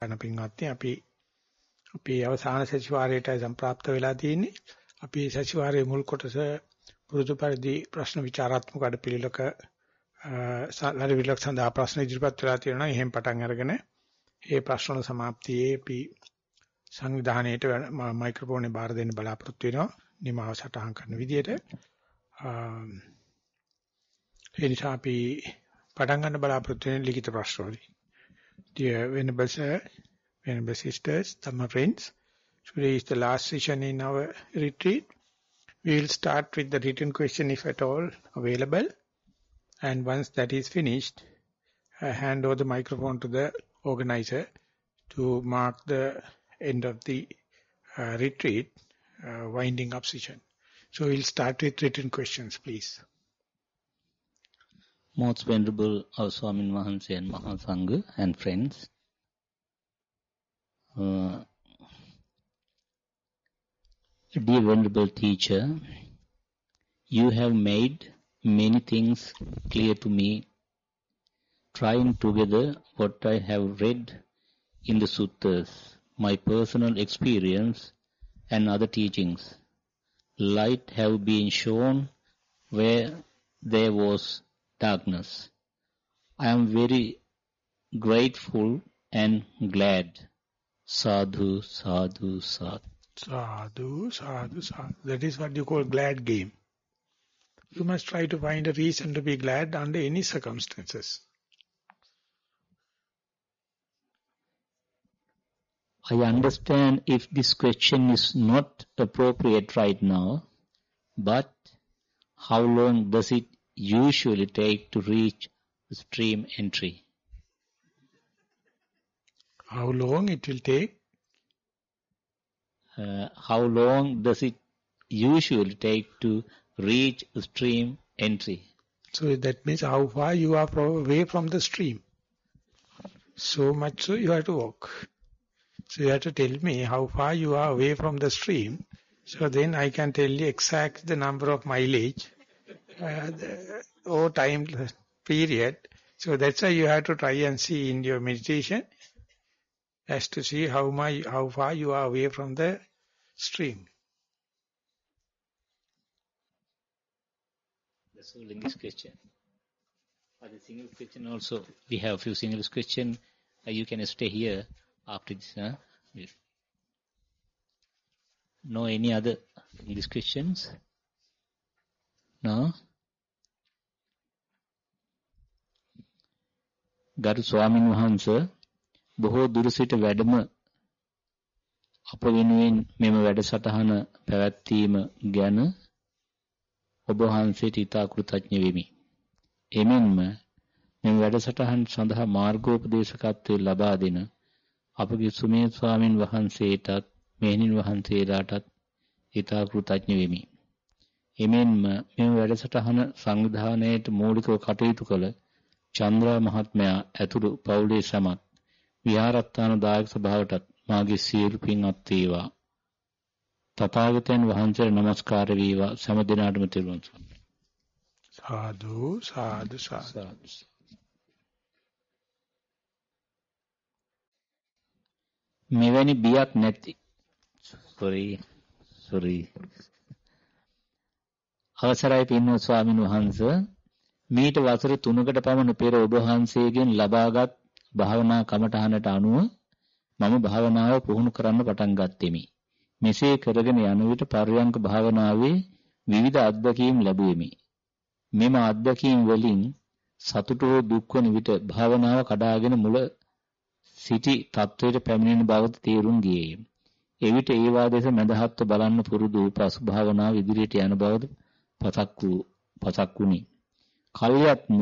කරන පින්වත්නි අපි අපේ අවසාන සතිವಾರයටයි සම්ප්‍රාප්ත වෙලා තියෙන්නේ. අපි සතිವಾರයේ මුල් කොටස පුරුදු පරිදි ප්‍රශ්න විචාරාත්මක අඩපිළිලක සාධාරණ විලක් සඳහා ප්‍රශ්න ඉදිරිපත් වෙලා තියෙනවා. එහෙන් පටන් අරගෙන මේ ප්‍රශ්න સમાප්තියේ අපි සංවිධානයේට මයික්‍රොෆෝනේ බාර දෙන්න බලාපොරොත්තු වෙනවා. නිමාව සටහන් කරන විදිහට. ඒ නිසා අපි පටන් ගන්න බලාපොරොත්තු වෙන ලිඛිත ප්‍රශ්න වලින් Dear Venerable Sir, Venerable Sisters, Dhamma friends, today is the last session in our retreat. We will start with the written question if at all available. And once that is finished, I hand over the microphone to the organizer to mark the end of the uh, retreat, uh, winding up session. So we'll start with written questions, please. Most Venerable our Swamin Mahansa and Mahasangha and friends, uh, dear Venerable Teacher, you have made many things clear to me, trying together what I have read in the suttas, my personal experience and other teachings. Light have been shown where there was darkness. I am very grateful and glad. Sadhu, sadhu, sadhu. Sadhu, sadhu, sadhu. That is what you call glad game. You must try to find a reason to be glad under any circumstances. I understand if this question is not appropriate right now, but how long does it usually take to reach stream entry? How long it will take? Uh, how long does it usually take to reach stream entry? So that means how far you are away from the stream. So much so you have to walk. So you have to tell me how far you are away from the stream. So then I can tell you exact the number of mileage uh, or time period. So that's why you have to try and see in your meditation as to see how, my, how far you are away from the stream. That's all English question. For the single question also, we have a few single question. Uh, you can stay here after this. Huh? No any other English questions? No? ගරු ස්වාමින් වහන්ස බොහෝ දුර සිට වැඩම අප වෙනුවෙන් මෙම වැඩසටහන පැවැත්වීම ගැන ඔබ වහන්සේට ඉතා කෘතඥ වෙමි. එමෙන්ම මෙම වැඩසටහන් සඳහා මාර්ගෝපදේශකත්වය ලබා දෙන අපගේ සුමේ ස්වාමින් වහන්සේටත් මෙහෙණින් වහන්සේලාටත් ඉතා කෘතඥ වෙමි. එමෙන්ම මෙම වැඩසටහන සංවිධානයේට මූලිකව කටයුතු කළ චන්ද්‍රා මහත්මයා ඇතුළු පවුලේ සමත් විහාරස්ථාන දායක සභාවටත් මාගේ සියලු පින් අත් වේවා. තථාගතයන් වහන්සේට নমස්කාර වේවා සෑම දිනාටම තෙරුවන් සරණයි. සාදු සාදු සාදු. මෙවැනි බියක් නැති sorry sorry අවසරයි පින්වත් ස්වාමින් වහන්සේ මීට වසර 3කට පමණ පෙර ඔබ වහන්සේගෙන් ලබාගත් භාවනා කමඨහනට අනුව මම භාවනාව පුහුණු කරන්න පටන් ගත්ෙමි. මෙසේ කරගෙන යන විට පර්යංක භාවනාවේ විවිධ අත්දැකීම් ලැබුවෙමි. මෙම අත්දැකීම් වලින් සතුට හෝ දුක් වන විට භාවනාව කඩාගෙන මුල සිටි තත්වයට පැමිණෙන බව තේරුම් ගියේය. එවිට ඒවා දෙස මැදහත්ව බලන්න පුරුදු පසු භාවනාව ඉදිරියට යන බවද පසක් වූ පසක් වුණි. කල්යත්ම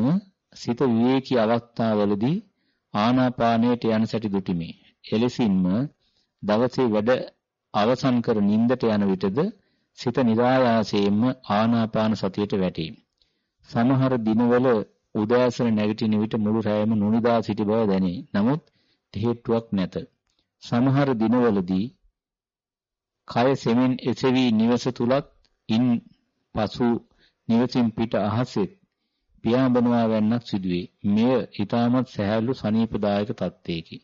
සිත විවේකී අවස්ථාවලදී ආනාපානයට යන සැටි දුටිමි. එලෙසින්ම දවසේ වැඩ අවසන් කර නිින්දට යන විටද සිත නිරායාසයෙන්ම ආනාපාන සතියට වැටේ. සමහර දිනවල උදෑසන නැගිටින විට මුළු රැයම නොනිදා සිටි බව දැනේ. නමුත් හේතුවක් නැත. සමහර දිනවලදී කය සෙමින් එසවි නිවස තුලත් ඉන් පසු නිවසින් පිට අහසෙත් පියාඹනවා වැන්නක් සිදුවේ. මෙය ඊටමත් සහැල්ලු සනීපදායක තත්ත්වයකි.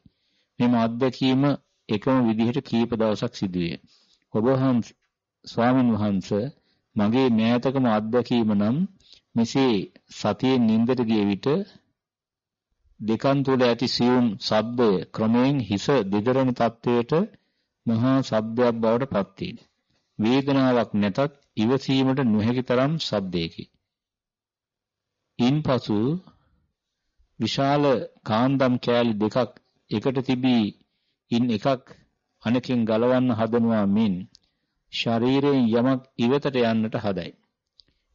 මෙම අත්දැකීම එකම විදිහට කීප දවසක් සිදුවේ. ඔබ වහන්සේ ස්වාමින් වහන්සේ මගේ මෑතකම අත්දැකීම නම් මෙසේ සතියේ නින්දට ගිය විට දෙකන් තුල ඇති සියුම් ශබ්දය ක්‍රමයෙන් හිස දෙදරන තත්වයට මහා ශබ්දයක් බවට පත් වේදනාවක් නැතත් ඉවසීමට නොහැකි තරම් ශබ්දයකි. ඉන්පසු විශාල කාන්දම් කෑලි දෙකක් එකට තිබී ඉන් එකක් අනකින් ගලවන්න හදනවා මින් ශරීරයෙන් යමක් ඉවතට යන්නට හදයි.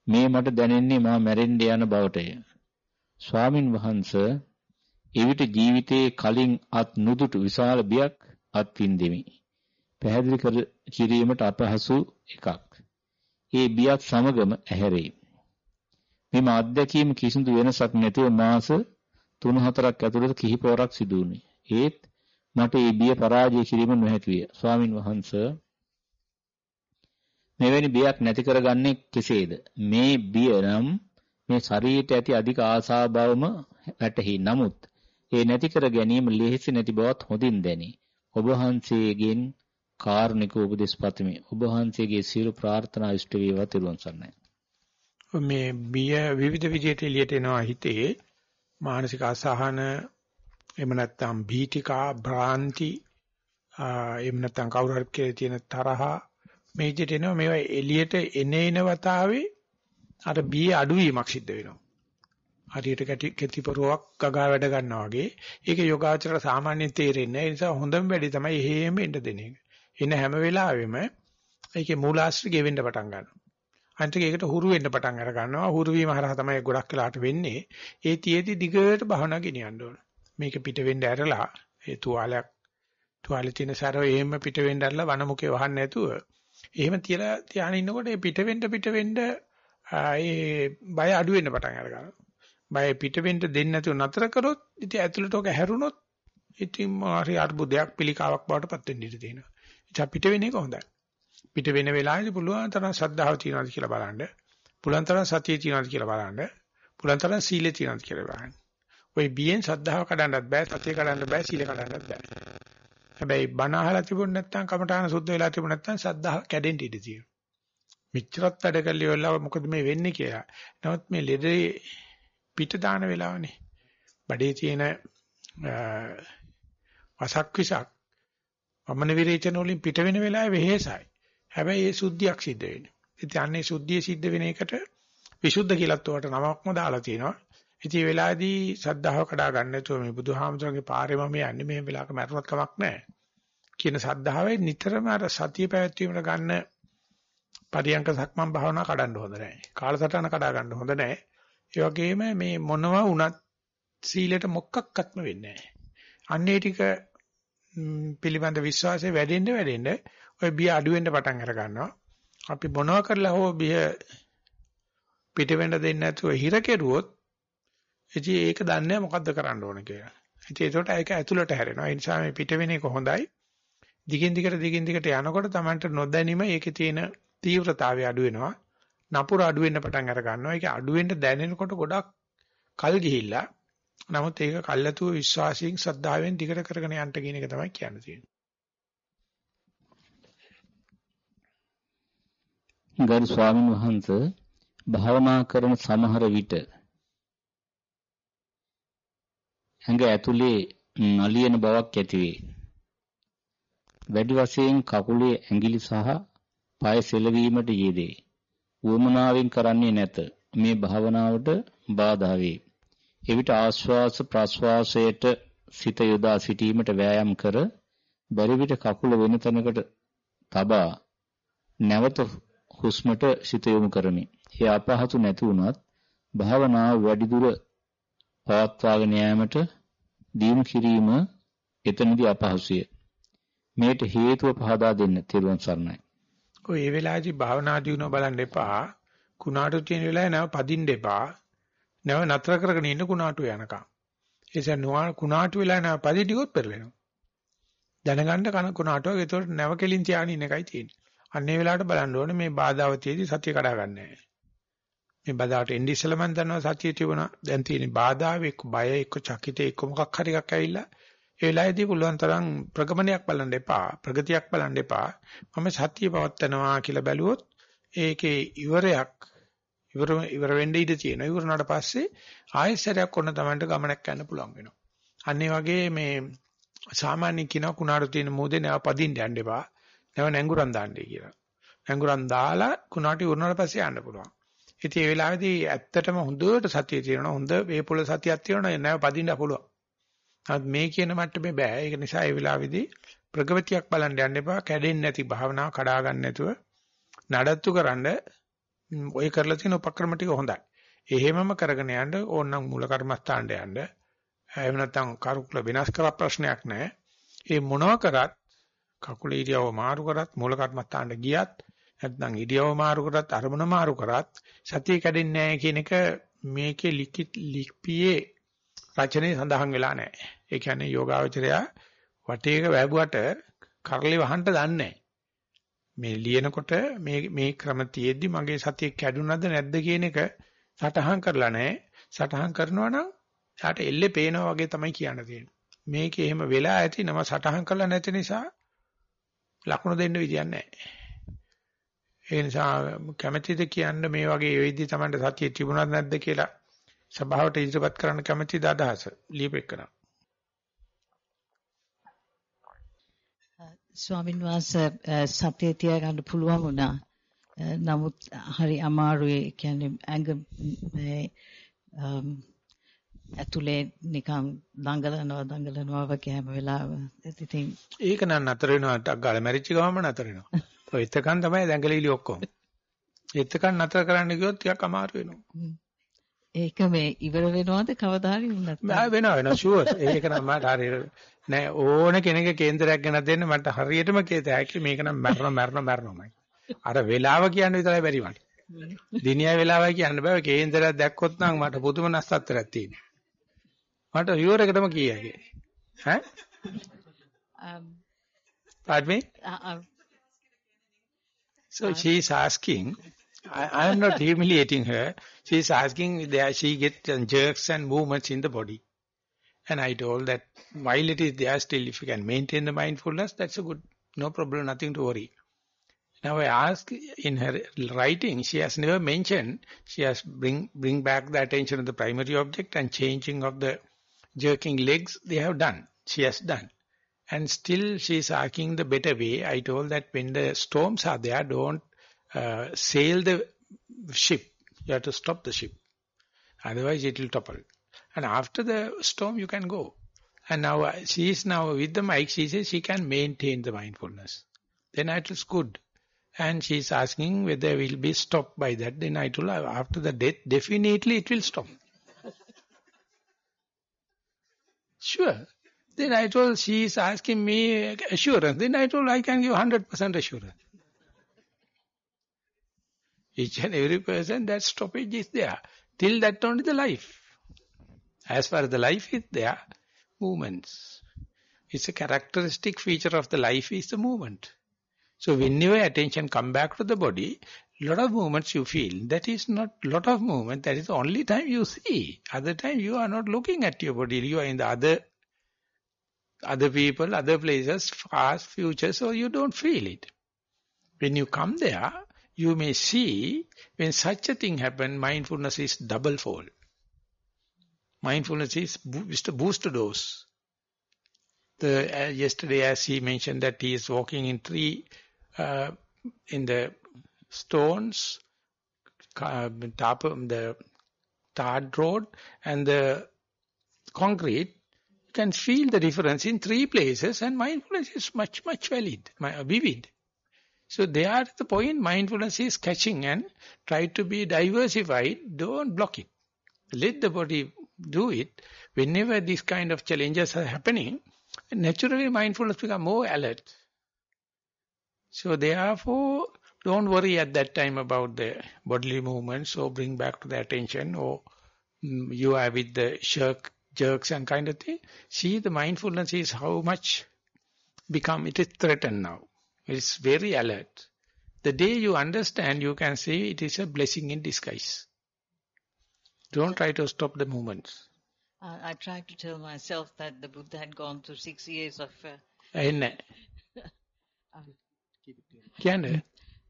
මේ මට දැනෙන්නේ මා මැරෙන්න යන බවටය. ස්වාමින් වහන්සේ එවිට ජීවිතයේ කලින් අත් නුදුටු විශාල බියක් අත්විඳෙමි. පැහැදිලි කර කිරීමට අපහසු එකක්. ඒ බියත් සමගම ඇහැරේ. මෙම අත්දැකීම කිසිදු වෙනසක් නැතිව මාස 3-4ක් ඇතුළත කිහිප වරක් සිදු වුණේ. ඒත් මට ඒ බිය පරාජය කිරීම නොහැකි විය. ස්වාමින් වහන්සේ මෙවැනි බියක් නැති කරගන්නේ කෙසේද? මේ බිය නම් මේ ශරීරයට ඇති අධික ආශාව බවම වැටහි. නමුත් ඒ නැති කර ගැනීම ලෙහෙසි නැති බවත් හොඳින් දැනේ. ඔබ වහන්සේගෙන් කාරුණික උපදෙස් පතමි. ඔබ වහන්සේගේ සියලු ප්‍රාර්ථනා ඉෂ්ට වේවා තිරුවන් සරණයි. මේ බිය විවිධ විදිහට එළියට එනවා හිතේ මානසික අසහන එහෙම නැත්නම් භීතිකා භ්‍රාන්ති එහෙම නැත්නම් කවුරු හරි කියලා තියෙන තරහ මේ විදිහට එනවා මේවා එළියට එනේන වතාවේ අර බිය අඩුවීමක් සිද්ධ වෙනවා. හරියට කැටි කෙතිපරුවක් ගගා වැඩ ගන්නවා වගේ. ඒක යෝගාචර සාමාන්‍යයෙන් තේරෙන්නේ නැහැ. ඒ නිසා හොඳම වැඩි තමයි එහෙම එන්න දෙන එක. එන හැම වෙලාවෙම ඒකේ මූලාශ්‍රය ගෙවෙන්න පටන් ගන්නවා. අන්තික ඒකට හුරු වෙන්න පටන් අර ගන්නවා. හුරු වීම හරහා තමයි ගොඩක් වෙලාට වෙන්නේ. ඒ තියේදී දිගට භවනා ගෙනියන්න ඕන. මේක පිට වෙන්න ඇරලා ඒ තුවාලයක් තුවාලේ තියෙන සරව එහෙම පිට වෙන්න ඇරලා වනමුකේ වහන්න නැතුව එහෙම තියලා ධානය ඉන්නකොට ඒ පිට වෙන්න පිට වෙන්න ඒ බය අඩු වෙන්න පටන් අර ගන්නවා. බය පිට වෙන්න දෙන්නේ නැතුව නතර කරොත් ඉතින් ඇතුළට ඔක හැරුණොත් ඉතින් හරි අර්බුදයක් පිළිකාවක් බවට පත් වෙන්න ඉඩ තියෙනවා. ඉතින් පිට වෙන එක හොඳයි. පිට වෙන වෙලාවේදී පුළුවන් තරම් ශ්‍රද්ධාව තියනවාද කියලා බලන්න. පුළුවන් තරම් සතිය තියනවාද කියලා බලන්න. පුළුවන් තරම් සීලය තියනවාද කියලා බලන්න. ওই බියෙන් ශ්‍රද්ධාව කඩන්නත් බෑ, සතිය කඩන්න බෑ, සීල කඩන්නත් බෑ. හැබැයි බණ අහලා තිබුණ නැත්නම් කමඨාන සුද්ධ වෙලා තිබුණ නැත්නම් ශ්‍රද්ධාව කැඩෙන්න ඉඩ තියෙනවා. මෙච්චරත් වැඩ කළේ වෙලාව මොකද මේ වෙන්නේ කියලා. නමුත් මේ ලෙඩේ පිට දාන වෙලාවනේ. බඩේ තියෙන වසක් විසක් වමන විරේචන වලින් පිට වෙන වෙලාවේ වෙහෙසයි. හැබැයි ඒ සුද්ධියක් සිද්ධ වෙන්නේ. ඉතින් අන්නේ සුද්ධිය සිද්ධ වෙන එකට විසුද්ධ කියලාත් උවට නමක්ම දාලා තියෙනවා. ඉතින් මේ වෙලාවේදී සද්ධාව කඩා ගන්න නැතුව මේ බුදුහාමුදුරන්ගේ පාරේ මම යන්නේ මේ වෙලාවක මරුණත් කමක් නැහැ. කියන සද්ධාවේ නිතරම අර සතිය පැවැත්වීමට ගන්න පරියංක සක්මන් භාවනා කඩන්න හොඳ නැහැ. කාලසටහන කඩා ගන්න හොඳ නැහැ. ඒ වගේම මේ මොනවා වුණත් සීලයට මොකක්වත්ම වෙන්නේ නැහැ. අන්නේ ටික පිළිබඳ විශ්වාසය වැඩෙන්න වැඩෙන්න ඔය බිය අඩු වෙන්න පටන් අර ගන්නවා. අපි මොනවා කරලා හෝ බිය පිට වෙන්න දෙන්නේ නැතුව හිර කෙරුවොත් ඉතින් ඒක දන්නේ මොකද්ද කරන්න ඕන කියලා. ඉතින් ඒකට ඒක ඇතුළට හැරෙනවා. ඒ නිසා මේ පිට වෙන එක හොඳයි. දිගින් දිගට දිගින් දිගට යනකොට Tamanට නොදැනීම ඒකේ තියෙන තීව්‍රතාවය අඩු වෙනවා. නපුර අඩු වෙන්න පටන් අර ගන්නවා. ඒක අඩු වෙන්න දැනෙනකොට ගොඩක් කල් ගිහිල්ලා. නමුත් ඒක කල්ැතුව විශ්වාසයෙන් සද්ධාවෙන් දිගට කරගෙන යන්න කියන එක තමයි කියන්න තියෙන්නේ. ගරු ස්වාමීන් වහන්සේ භාවනා කරන සමහර විට ඇඟ ඇතුලේ නලියන බවක් ඇතිවේ. වැඩි වශයෙන් කකුලේ ඇඟිලි සහ පය සෙලවීමට යෙදේ. වුමනාවෙන් කරන්නේ නැත. මේ භාවනාවට බාධා වේ. එවිට ආශ්වාස ප්‍රශ්වාසයට සිත යොදා සිටීමට වෑයම් කර බැරි විට කකුල වෙන තැනකට තබා නැවත හුස්මට සිත යොමු කරමි. ඒ අපහසු නැති වුණත් භාවනාව වැඩි දුර පවත්වාගෙන යාමට දියුණු කිරීම එතනදී අපහසුය. මේට හේතුව පහදා දෙන්න තිරුවන් සරණයි. ඔය ඒ වෙලාවේදී භාවනා දියුණුව බලන්න එපා. කුණාටු තියෙන වෙලාවේ නැව පදින්න එපා. නැව නතර කරගෙන ඉන්න කුණාටු යනකම්. එසේ නොආ කුණාටු වෙලා නැව පදිටිකොත් පෙරලෙනවා. දැනගන්න කන කුණාටුව ඒතකොට නැව කෙලින් තියාගෙන ඉන්න එකයි තියෙන්නේ. අන්නේ වෙලාවට බලන්න ඕනේ මේ බාධාව තියේදී සතිය කඩා ගන්න නැහැ. මේ බාධාට එන්නේ ඉස්සෙල්ලා මම දන්නවා සතිය තිබුණා. දැන් තියෙන බාධාව එක්ක බය එක්ක චකිත එක්ක මොකක් හරි එකක් ඇවිල්ලා ඒ වෙලාවේදී පුළුවන් තරම් ප්‍රගමනයක් බලන්න එපා, ප්‍රගතියක් බලන්න එපා. මම සතිය පවත්නවා කියලා බැලුවොත් ඒකේ ඉවරයක් ඉවර ඉවර වෙන්න ඉඩ තියෙනවා. ඉවර වුණාට පස්සේ ආයෙත් ඔන්න තමන්ට ගමනක් යන්න පුළුවන් වෙනවා. අන්න වගේ මේ සාමාන්‍ය කියනවා කුණාරු තියෙන මොදේ නැව පදින්න යන්න එපා. නැව නැංගුරන් දාන්නයි කියලා. නැංගුරන් දාලා කුණාටි උරනාට පස්සේ යන්න පුළුවන්. ඉතින් ඒ වෙලාවේදී ඇත්තටම හොඳට සතිය තියෙනවා. හොඳ වේපොළ සතියක් තියෙනවා. නැව පදින්න පුළුවන්. නමුත් මේ කියන මට්ටමේ බෑ. ඒක නිසා ඒ වෙලාවේදී ප්‍රගතියක් බලන්න යන්න එපා. කැඩෙන්නේ නැති භාවනාව කඩා ගන්න නැතුව නඩත්තු කරන්න ඔය කරලා තියෙන උපක්‍රම ටික හොඳයි. එහෙමම කරගෙන යන්න ඕනනම් මූල කර්මස්ථානට යන්න. එහෙම නැත්නම් කරුකුල වෙනස් කරලා ප්‍රශ්නයක් නැහැ. ඒ මොනව කරත් කකුල ඉරියව මාරු කරත් මූල කර්මස්ථානට ගියත් නැත්නම් ඉරියව මාරු කරත් අරමුණ මාරු කරත් සතිය කැඩෙන්නේ නැහැ කියන එක මේකේ ලිපියේ රචනයේ සඳහන් වෙලා නැහැ. ඒ කියන්නේ යෝගාවචරය වටේක වැබුවට කරලි වහන්න දන්නේ මේ ලියනකොට මේ මේ ක්‍රම තියෙද්දි මගේ සතිය කැඩුනද නැද්ද කියන එක සටහන් කරලා නැහැ. සටහන් කරනවා නම් යාට එල්ලේ පේනවා වගේ තමයි කියන්න තියෙන්නේ. මේකේ එහෙම වෙලා ඇති නම සටහන් කරලා නැති නිසා ලකුණු දෙන්න විදියක් නැහැ. ඒ නිසා කැමැතිද කියන්න මේ වගේ වෙයිදි තමයි සතිය තිබුණාද නැද්ද කියලා සභාවට ඉදිරිපත් කරන්න කැමැතිද අදහස ලියපෙකන. ස්වාමින් වහන්සේ සතිය තියාගන්න පුළුවන් වුණා. නමුත් හරි අමාරුයි කියන්නේ ඇඟ ඇතුලේ නිකන් දඟලනවා දඟලනවා වගේ හැම වෙලාවෙම. ඉතින් ඒක නම් නතර වෙනවා ටක් ගාලා මැරිච්ච ගමම නතර වෙනවා. ඔය එතකන් තමයි දැඟලිලි ඔක්කොම. එතකන් නතර කරන්න ගියොත් ටිකක් අමාරු වෙනවා. ඒක මේ ඉවර වෙනවද කවදා හරි වුණත් නෑ වෙනවා වෙනවා ෂුවර් ඒක නම් මට හරිය නෑ. ඕන කෙනෙක් කේන්දරයක් ගෙනත් දෙන්න මට හරියටම කේත හැකි මේක නම් මරන මරන මරනමයි අර වෙලාව කියන්න විතරයි බැරි මට. දිනියා වෙලාවයි කියන්න බෑ. කේන්දරයක් දැක්කොත් නම් මට පුදුම නස්සත්තරයක් තියෙනවා මට ෂුවර් එකටම කීයගේ ඈ um pardon me uh, uh, so she is asking I, I am not humiliating her She is asking, there she gets jerks and movements in the body. And I told that while it is there still, if you can maintain the mindfulness, that's a good, no problem, nothing to worry. Now I ask in her writing, she has never mentioned, she has bring, bring back the attention of the primary object and changing of the jerking legs, they have done, she has done. And still she is asking the better way. I told that when the storms are there, don't uh, sail the ship you have to stop the ship. Otherwise it will topple. And after the storm you can go. And now uh, she is now with the mic, she says she can maintain the mindfulness. Then it is good. And she is asking whether will be stopped by that. Then I told her after the death, definitely it will stop. Sure. Then I told she is asking me assurance. Then I told I can give 100% assurance. Each and every person, that stoppage is there. Till that only the life. As far as the life is there, movements. It's a characteristic feature of the life is the movement. So whenever attention come back to the body, lot of movements you feel. That is not lot of movement, that is the only time you see. Other time you are not looking at your body, you are in the other other people, other places, past, future, so you don't feel it. When you come there, you may see when such a thing happen, mindfulness is double fold. Mindfulness is boost, boost dose. The, uh, yesterday as he mentioned that he is walking in three, in the stones, uh, top of the tarred road and the concrete, you can feel the difference in three places and mindfulness is much, much valid, my vivid. So they are the point mindfulness is catching and try to be diversified, don't block it. Let the body do it. Whenever these kind of challenges are happening, naturally mindfulness become more alert. So therefore, don't worry at that time about the bodily movements or bring back to the attention or mm, you are with the shirk, jerks and kind of thing. See, the mindfulness is how much become, it is threatened now. It's very alert. The day you understand, you can see it is a blessing in disguise. Don't try to stop the movements. I, I tried to tell myself that the Buddha had gone through six years of uh, කියන්නේ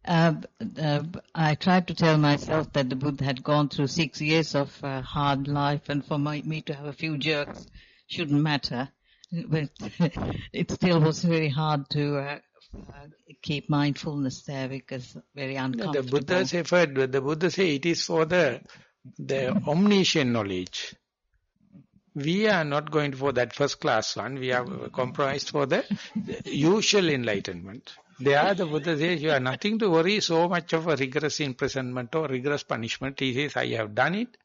uh, uh, I tried to tell myself that the Buddha had gone through six years of uh, hard life, and for my, me to have a few jerks shouldn't matter. But it still was very hard to uh, uh, keep mindfulness there because very the uncomfortable. Buddha's effort, the Buddha say it is for the, the omniscient knowledge. We are not going for that first class one. We are compromised for the, the usual enlightenment. There the Buddha says you have nothing to worry so much of a rigorous imprisonment or rigorous punishment. He says I have done it.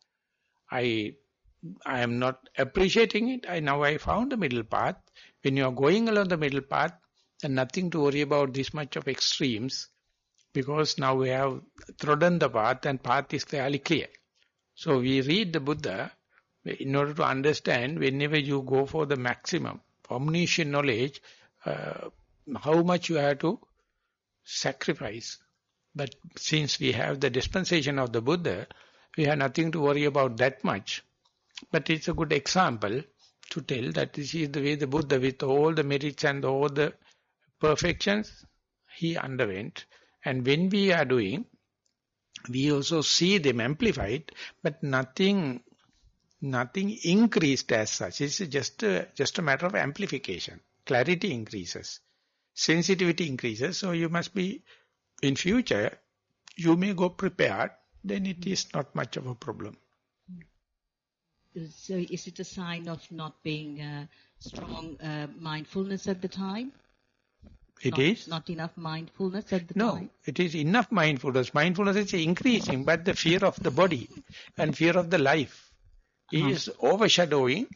I I am not appreciating it. I now I found the middle path. When you are going along the middle path, then nothing to worry about this much of extremes because now we have trodden the path and path is fairly clear. So we read the Buddha in order to understand whenever you go for the maximum omniscient knowledge, uh, how much you have to sacrifice. But since we have the dispensation of the Buddha, we have nothing to worry about that much. But it's a good example to tell that this is the way the Buddha with all the merits and all the perfections he underwent. And when we are doing, we also see them amplified, but nothing nothing increased as such. It's just a, just a matter of amplification. Clarity increases. Sensitivity increases. So you must be, in future, you may go prepared. Then it is not much of a problem. So is it a sign of not being uh, strong uh, mindfulness at the time? It not, is. Not enough mindfulness at the No, time? it is enough mindfulness. Mindfulness is increasing, but the fear of the body and fear of the life is overshadowing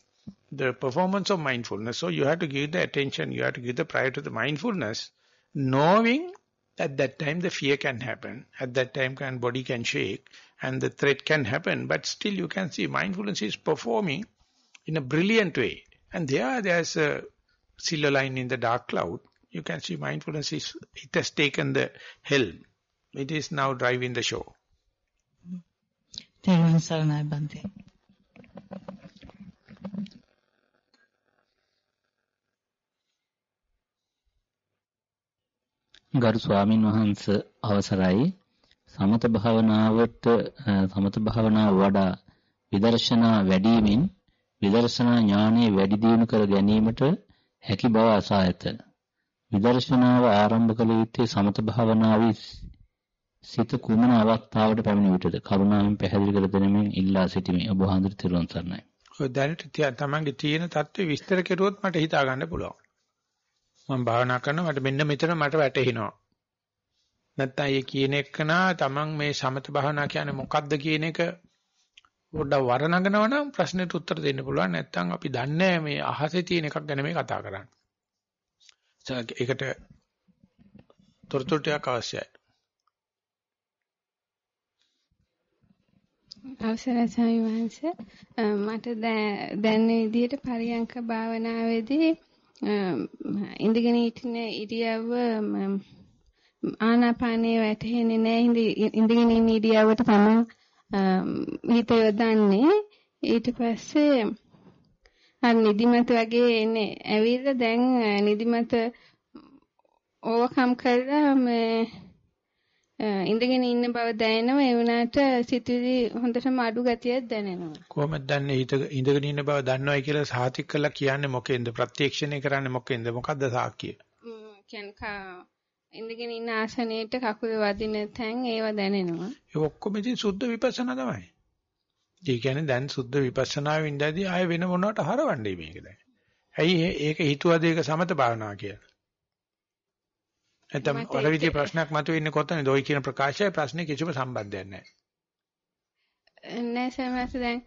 the performance of mindfulness. So you have to give the attention, you have to give the prior to the mindfulness, knowing at that time the fear can happen, at that time can body can shake, and the threat can happen, but still you can see mindfulness is performing in a brilliant way. And there, there's a silver line in the dark cloud. You can see mindfulness is, it has taken the helm. It is now driving the show. Thank you, Saranai Bhante. ගරු ස්වාමින් වහන්ස අවසරයි සමත භාවනාවට අ, සමත භාවනාව වඩා විදර්ශනා වැඩිමින් විදර්ශනා ඥානෙ වැඩි දියුණු කර ගැනීමට හැකි බව අසා ඇත. විදර්ශනාව ආරම්භ කළ යුත්තේ සමත භාවනාවේ සිත කුමන අවස්ථාවට පැමිණ විටද කරුණාවෙන් පැහැදිලි කර දෙනමින් ඉල්ලා සිටිමි. ඔබ වහන්සේ තිරුවන් සරණයි. ඔය දැනට තිය- තමන්ගේ තියෙන தત્ත්වය විස්තර කෙරුවොත් මට හිතා ගන්න පුළුවන්. මම භාවනා කරනවා මට මෙන්න මෙතන මට වැටහෙනවා. නැත්තම් ඒ කියන එකනා තමන් මේ සමත භාවනා කියන්නේ මොකක්ද කියන එක පොඩ්ඩක් වර්ණනනවා නම් ප්‍රශ්නෙට උත්තර දෙන්න පුළුවන්. නැත්තම් අපි දන්නේ නැහැ මේ අහසේ තියෙන එකක් ගැන මේ කතා කරන්නේ. ස- ඒකට තොරතුරු ටිකක් අවශ්‍යයි. අවසරයි ස්වාමී වහන්සේ අ, මට දැ- දැනෙන විදිහට පරියංක භාවනාවේදී අම්, ඉඳගෙන ඉන්න ඉරියව්ව ම, ආනාපානයේ වැටෙන්නේ නැහැ ඉඳ- ඉඳගෙන ඉන්න ඉරියව්වට තමයි අම්, හිත යොදන්නේ. ඊට පස්සේ අර නිදිමත වගේ එන්නේ. ඇවිල්ලා දැන් අ, නිදිමත ඕවර්කම් කරලා මේ අ, ඉඳගෙන ඉන්න බව දැනෙනවා ඒ වුණාට සිතුවිලි හොඳටම අඩු ගතියක් දැනෙනවා. කොහොමද දන්නේ හිත ඉඳගෙන ඉන්න බව දන්නවයි කියලා සාතික් කළා කියන්නේ මොකෙන්ද? ප්‍රත්‍යක්ෂණය කරන්නේ මොකෙන්ද? මොකද්ද සාක්කිය? කියන්නේ ඉඳගෙන ඉන්න ආසනයේට කකුල වදින තැන් ඒවා දැනෙනවා. ඒ ඔක්කොම ඉතින් සුද්ධ විපස්සනා තමයි. ඒ කියන්නේ දැන් සුද්ධ විපස්සනාවෙන් ඉඳදී ආය වෙන මොනවට හරවන්නේ මේක දැන්. ඇයි ඒක හිතුවද ඒක සමත භාවනා කියලා? නැත්නම් ඔය විදිහේ ප්‍රශ්නයක් මතුවෙන්නේ කොතනද? ඔය කියන ප්‍රකාශය ප්‍රශ්නේ කිසිම සම්බන්ධයක් නැහැ. නෑ සමහරවිට දැන්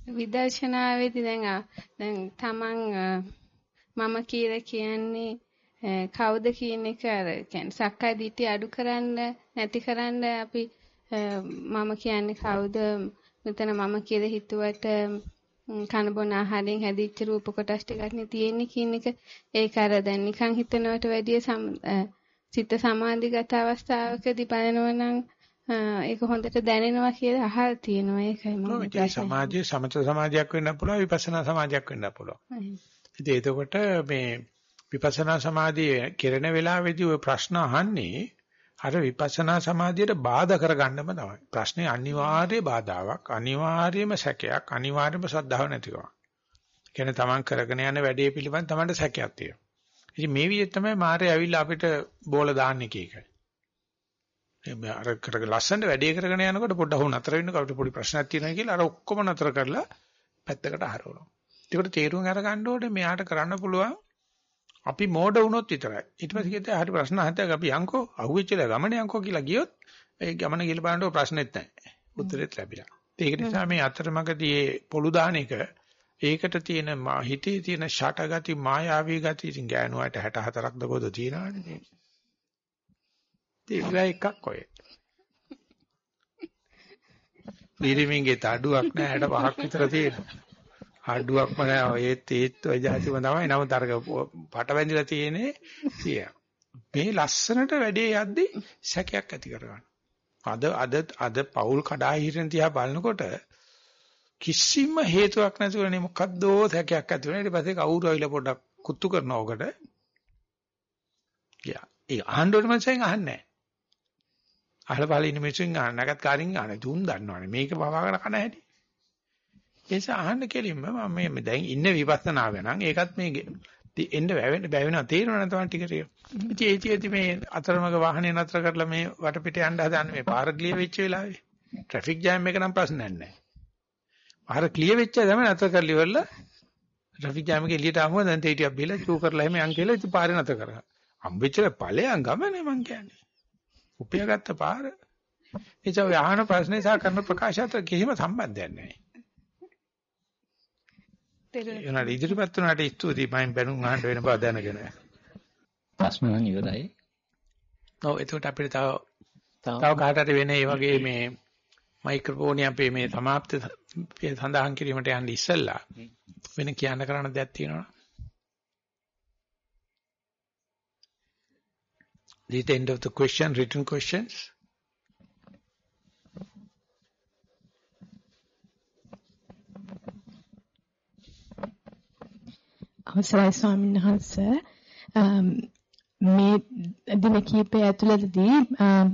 විදර්ශනාවේදී දැන් දැන් තමන් මම කියලා කියන්නේ කවුද කියන එක අර කියන්නේ සක්කාය දිට්ඨිය අඩු කරන්න නැති කරන්න අපි මම කියන්නේ කවුද මෙතන මම කියලා හිතුවට කන බොන ආහාරයෙන් හැදිච්ච රූප කොටස් ටිකක් නේ තියෙන්නේ කියන එක. ඒක අර දැන් නිකන් හිතනවට වැඩිය සිත සමාධිගත අවස්ථාවකදී බලනවා නම් ඒක හොඳට දැනෙනවා කියලා අහලා තියෙනවා. ඒකයි මම සමාජයේ සමත සමාජයක් වෙන්න පුළුවන් විපස්සනා සමාජයක් වෙන්න පුළුවන්. ඉතින් එතකොට මේ විපස්සනා සමාධිය කෙරෙන වෙලාවේදී ওই ප්‍රශ්න අහන්නේ අර විපස්සනා සමාධියට බාධා කරගන්නම තමයි. ප්‍රශ්නේ අනිවාර්ය බාධාවක්, අනිවාර්යම සැකයක්, අනිවාර්යම ශ්‍රද්ධාව නැතිකම. කියන්නේ තමන් කරගෙන යන වැඩේ පිළිබඳ තමන්ට සැකයක් තියෙනවා. ඉතින් මේ විදිහට තමයි මාරේ ඇවිල්ලා අපිට බෝල දාන්නේ කීකයි. මේ අර කරගෙන ලස්සනට වැඩේ කරගෙන යනකොට පොඩ්ඩක් වුණ නතර වෙන්නකොට අපිට පොඩි ප්‍රශ්නයක් තියෙනවා කියලා අර ඔක්කොම නතර කරලා පැත්තකට හරවනවා. ඒකට තේරුම් අරගන්න ඕනේ මෙයාට කරන්න පුළුවන් අපි මෝඩ වුණොත් විතරයි. ඊට පස්සේ කියතේ හරි ප්‍රශ්න අහතක අපි යන්කෝ අහුවෙච්චලා ගමන යන්කෝ කියලා ගියොත් ඒ ගමන ගිහලා බලනකොට ප්‍රශ්නෙත් නැහැ. උත්තරෙත් ලැබිලා. ඒක නිසා මේ අතරමඟදී පොළු දාන එක ඒකට තියෙන හිතේ තියෙන ෂටගති මායාවී ගති ඉතින් ගෑනුවාට 64ක් දකෝද තියෙනවනේ. ඒක එකක් ඔය. පිරිමින්ගේ තඩුවක් නෑ 65ක් විතර තියෙනවා. අඩුවක්ම නෑ ඒත් ඒත් ඔය જાතිම තමයි නමුත් අර පට වැඳිලා තියෙන්නේ තිය. මේ ලස්සනට වැඩේ යද්දි සැකයක් ඇති කරගන්න. අද අද අද පෞල් කඩා හිරෙන තියා බලනකොට කිසිම හේතුවක් නැතුවනේ මොකද්දෝ සැකයක් ඇති වෙනවා. ඊට පස්සේ කවුරු ආවිලා පොඩ්ඩක් කුත්තු කරනවා ඔකට. යා ඒ අහන්න ඕන මනුස්සයෙන් අහන්නේ නැහැ. අහලා පහල ඉන්න මිනිස්සුන් අහන්න නැගත් කාරින් අහන්නේ තුන් දන්නවනේ. මේක පවාගෙන කන හැටි. ඒ නිසා අහන්න කෙලින්ම මම මේ දැන් ඉන්න විපස්සනාව නම් ඒකත් මේ එන්න වැවෙන්න බැවෙනවා තේරෙනවා තමයි ටික ටික. ඉතින් ඒ චේති මේ අතරමඟ වාහනේ නතර කරලා මේ වටපිට යන්න හදන්නේ මේ පාර ක්ලියර් වෙච්ච වෙලාවේ. ට්‍රැෆික් ජෑම් එක නම් ප්‍රශ්නයක් නැහැ. පාර ක්ලියර් වෙච්ච තමයි නතර කරලි වෙලා ට්‍රැෆික් ජෑම් එක එළියට ආවම දැන් තේ ටිකක් බීලා චූ කරලා එහෙම යන් කියලා ඉතින් පාරේ නතර කරා. හම්බෙච්ච ඵලයන් ගමනේ මං කියන්නේ. උපයාගත්ත පාර. එචා වහන ප්‍රශ්නේ සහ කරන ප්‍රකාශ අතර කිසිම සම්බන්ධයක් නැහැ. ඒනට ඉදිරිපත් වුණාට ස්තුතියි මම බැනුම් අහන්න වෙන බව දැනගෙන. ප්‍රශ්න නම් ඉවරයි. ඔව් එතකොට අපිට තව තව කාට හරි වෙන ඒ වගේ මේ මයික්‍රොෆෝනිය අපේ මේ સમાප්ත සඳහන් කිරීමට යන්න ඉස්සෙල්ලා වෙන කියන්න කරන්න දෙයක් තියෙනවා. Did the end of the question written questions? අවසරයි ස්වාමීන් වහන්සේ. මේ දින කීපය ඇතුළතදී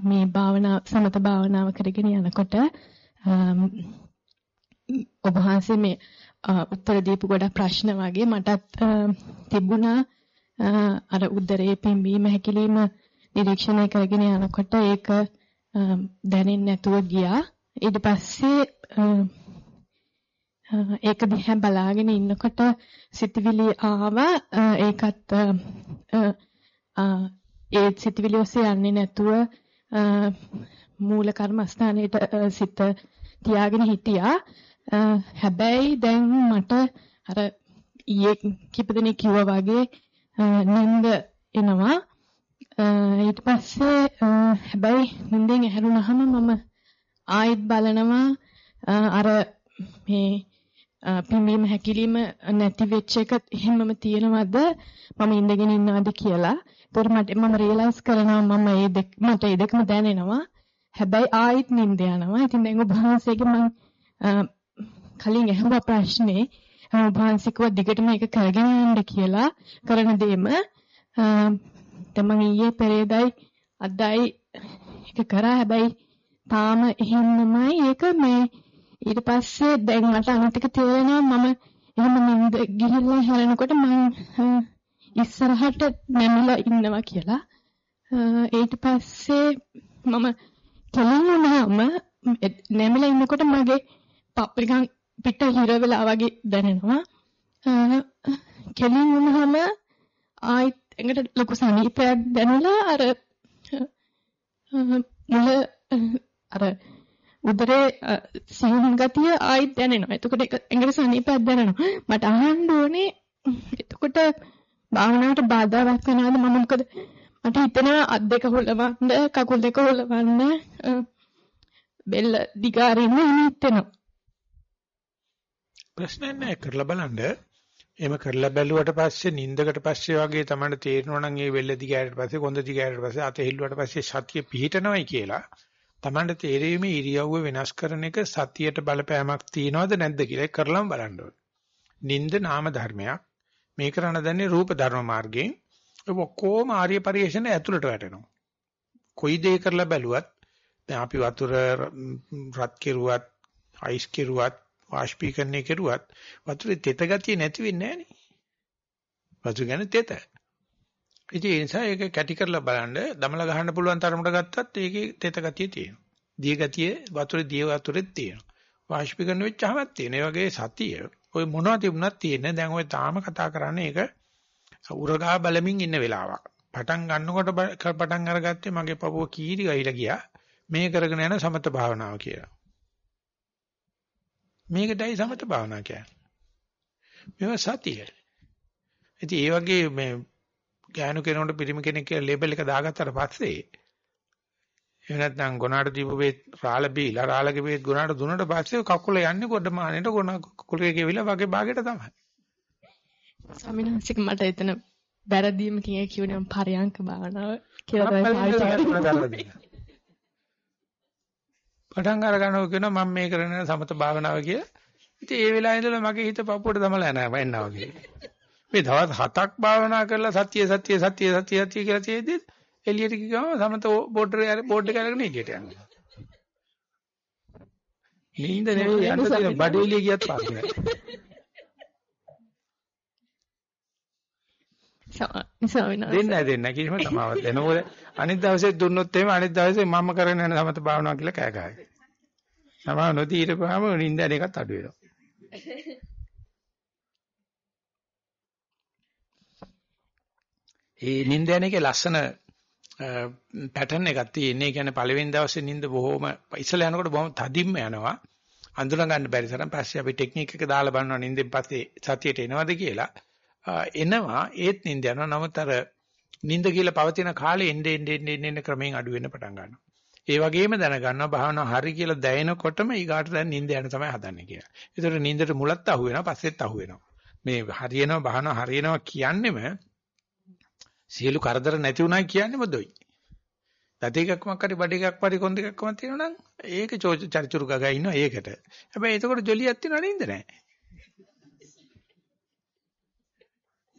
මේ භාවනා සමත භාවනාව කරගෙන යනකොට ඔබ වහන්සේ මේ උත්තර දීපු ගොඩක් ප්‍රශ්න වගේ මටත් තිබුණා. අර උදරයේ පිම්බීම හැකිලිම නිරීක්ෂණය කරගෙන යනකොට ඒක දැනෙන්නේ නැතුව ගියා. ඊට පස්සේ ඒක දිහා බලාගෙන ඉන්නකොට සිතවිලි ආවා. ඒකත් ඒ සිතවිලි ඔස්සේ යන්නේ නැතුව මූල කර්මස්ථානයේට සිත තියාගෙන හිටියා. හැබැයි දැන් මට අර ඊයේ කිප දෙනෙක් කිව්වා වගේ නිින්ද එනවා. ඊට පස්සේ හැබැයි නිින්දෙන් ඇහැරුණාම මම ආයෙත් බලනවා. අර මේ පිම්බීම හැකිලිම නැති වෙච්ච එක එහෙමම තියෙනවද මම ඉඳගෙන ඉන්නවද කියලා. ඒතකොට මට මම රියලයිස් කරනවා මම මේ දෙක මට මේ දෙකම දැනෙනවා. හැබැයි ආයෙත් නිින්ද යනවා. ඉතින් දැන් ඔබ වහන්සේගේ මම කලින් අහුව ප්‍රශ්නේ ඔබ වහන්සේකව දිගට මේක කරගෙන යන්න කියලා කරන දෙම දැන් මම ඊයේ පෙරේදයි අදයි ඒක කරා හැබැයි තාම එහෙමමයි ඒක මේ ඊට පස්සේ දැන් මට අනිත් එක තේරෙනවා මම එහෙම නින්ද ගිහිල්ලා හැරෙනකොට මම ඉස්සරහට නැමිලා ඉන්නවා කියලා. ඊට පස්සේ මම කෙලින් වුණාම නැමිලා ඉන්නකොට මගේ පප්පිකන් පිට හිර වෙලා වගේ දැනෙනවා. කෙලින් වුණාම ආයිත් එඟට ලොකු සනීපයක් දැනලා අර මුල අර උදරේ සිහින් ගතිය ආයිත් දැනෙනවා. එතකොට ඇඟට සනීපයක් දැනෙනවා. මට අහන්න ඕනේ එතකොට භාවනාවට බාධාවක් වෙනවද මම මොකද මට හිතෙනවා අත් දෙක හොලවන්න කකුල් දෙක හොලවන්න බෙල්ල දිගාරින්න හිතෙනවා. ප්‍රශ්නයක් නැහැ කරලා බලන්න. එහෙම කරලා බැලුවට පස්සේ නිින්දකට පස්සේ වගේ තමයි තේරෙනවා නම් ඒ වෙල්ල දිගාරට පස්සේ කොන්ද දිගාරට පස්සේ අත හෙල්ලුවට පස්සේ සතිය පිහිටනවයි කියලා Tamanda තේරෙීමේ ඉරියව්ව වෙනස් කරන එක සතියට බලපෑමක් තියනවද නැද්ද කියලා ඒක කරලම බලන්න ඕනේ. නිନ୍ଦ නාම ධර්මයක්. මේ කරණ දන්නේ රූප ධර්ම මාර්ගයෙන්. ඒ ඔක්කොම ආර්ය පරිශ්‍රණ ඇතුළට වැටෙනවා. කොයි දේ කරලා බැලුවත් දැන් අපි වතුර රත් කෙරුවත් අයිස් කෙරුවත් වාෂ්පීකරණය කෙරුවත් වතුරේ තෙත ගතිය නැති වෙන්නේ නැහැ නේ. වතුර ගැන තෙත. ඉතින් ඒ නිසා ඒක කැටි කරලා බලන්න දමලා ගහන්න පුළුවන් තරමට ගත්තත් ඒකේ තෙත ගතිය තියෙනවා. දිය ගතිය වතුරේ දිය වතුරෙත් තියෙනවා. වාෂ්පීකරණ වෙච්චහමත් තියෙන. ඒ වගේ සතිය ඔය මොනවද තිබුණත් තියෙන. දැන් ඔය තාම කතා කරන්නේ ඒක උරගා බලමින් ඉන්න වෙලාවක්. පටන් ගන්නකොට පටන් අරගත්තේ මගේ පපුව කීරි ගහිලා ගියා. මේ කරගෙන යන සමත භාවනාව කියලා. මේකටයි සමත භාවනාව කියන්නේ. මේවා සතිය. ඉතින් ඒ වගේ මේ ගෑනු කෙනෙකුට පිරිමි කෙනෙක් කියලා ලේබල් එක දාගත්තට පස්සේ එහෙම නැත්නම් ගොනාට දීපු බේත් රාළ බීලා රාළගේ බේත් ගොනාට දුන්නට පස්සේ කකුල යන්නේ කොට මානෙට ගොන කුලේ ගෙවිලා වගේ භාගයට තමයි. ස්වාමිනාසික මට එතන වැරදීමකින් ඒ කියුනේ පරයන්ක භාවනාව කියලා තමයි පාවිච්චි කරන්නේ. පටන් අර ගන්නවා කියනවා මම මේ කරන සමත භාවනාව කියලා. ඉතින් ඒ වෙලාවේ ඉඳලා මගේ හිත පපුවට දමලා යනවා එන්නා වගේ. මේ දවස් හතක් භාවනා කරලා සත්‍ය සත්‍ය සත්‍ය සත්‍ය සත්‍ය කියලා තියෙද්දි එළියට ගිහම සමත බෝඩ් බෝඩ් එක අරගෙන එළියට යනවා. නිින්ද නෙවෙයි යන්න තියෙන බඩේලිය ගියත් පාන්නේ. දෙන්න දෙන්න කිසිම තමාවක් දෙන්න. මොකද අනිත් දවසේ දුන්නොත් එහෙම අනිත් දවසේ මම කරගෙන යන සමත භාවනාව කියලා කෑ ගහයි. සමාව නොදී ඊටපහම නිින්ද එකත් අඩු වෙනවා. ඒ නිින්ද යන එකේ ලස්සන පැටර්න් එකක් තියෙන. ඒ කියන්නේ පළවෙනි දවසේ නිින්ද බොහොම ඉස්සලා යනකොට බොහොම තදින්ම යනවා. අඳුන ගන්න බැරි තරම් පස්සේ අපි ටෙක්නික් එක දාලා බලනවා නිින්දෙන් පස්සේ සතියට එනවද කියලා. එනවා ඒත් නිින්ද යනවා. නමුත් අර නිින්ද කියලා පවතින කාලේ එන්නේ එන්නේ එන්නේ ක්‍රමයෙන් අඩු වෙන්න පටන් ගන්නවා. ඒ වගේම දැනගන්නවා භාවනාව හරි කියලා දැනෙනකොටම ඊගාට දැන් නිින්ද යන තමයි හදන්නේ කියලා. ඒතර නිින්දට මුලත් අහු වෙනවා පස්සෙත් අහු වෙනවා. මේ හරියනවා භාවනාව හරියනවා කියන්නේම සියලු කරදර නැති උනායි කියන්නේ මොදොයි. දත එකක්මක් හරි බඩ එකක් හරි කොන්ද එකක්ම තියෙනවා නම් ඒක චරිචුරු ගගා ඉන්නවා ඒකට. හැබැයි එතකොට ජොලියක් තියෙනව නේද නැහැ.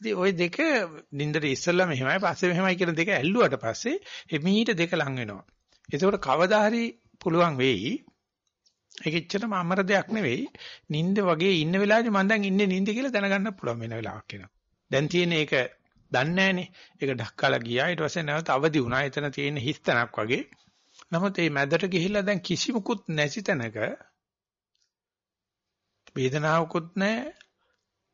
ඉතින් ওই දෙක නින්දට ඉස්සෙල්ලා මෙහෙමයි පස්සේ මෙහෙමයි කියන දෙක ඇල්ලුවට පස්සේ එමීට දෙක ලං වෙනවා. එතකොට කවදා හරි පුළුවන් වෙයි. ඒක එච්චරම අමර දෙයක් නෙවෙයි. නින්ද වගේ ඉන්න වෙලාවේදී මම දැන් ඉන්නේ නින්ද කියලා දැනගන්න පුළුවන් වෙන වෙලාවක් එනවා. දැන් තියෙන ඒක දන්නේ නැහනේ. ඒක ඩක්කලා ගියා. ඊට පස්සේ නැවත අවදි වුණා. එතන තියෙන හිස්තනක් වගේ. නමුත් මේ මැදට ගිහිල්ලා දැන් කිසිමකුත් නැති තැනක වේදනාවකුත් නැහැ.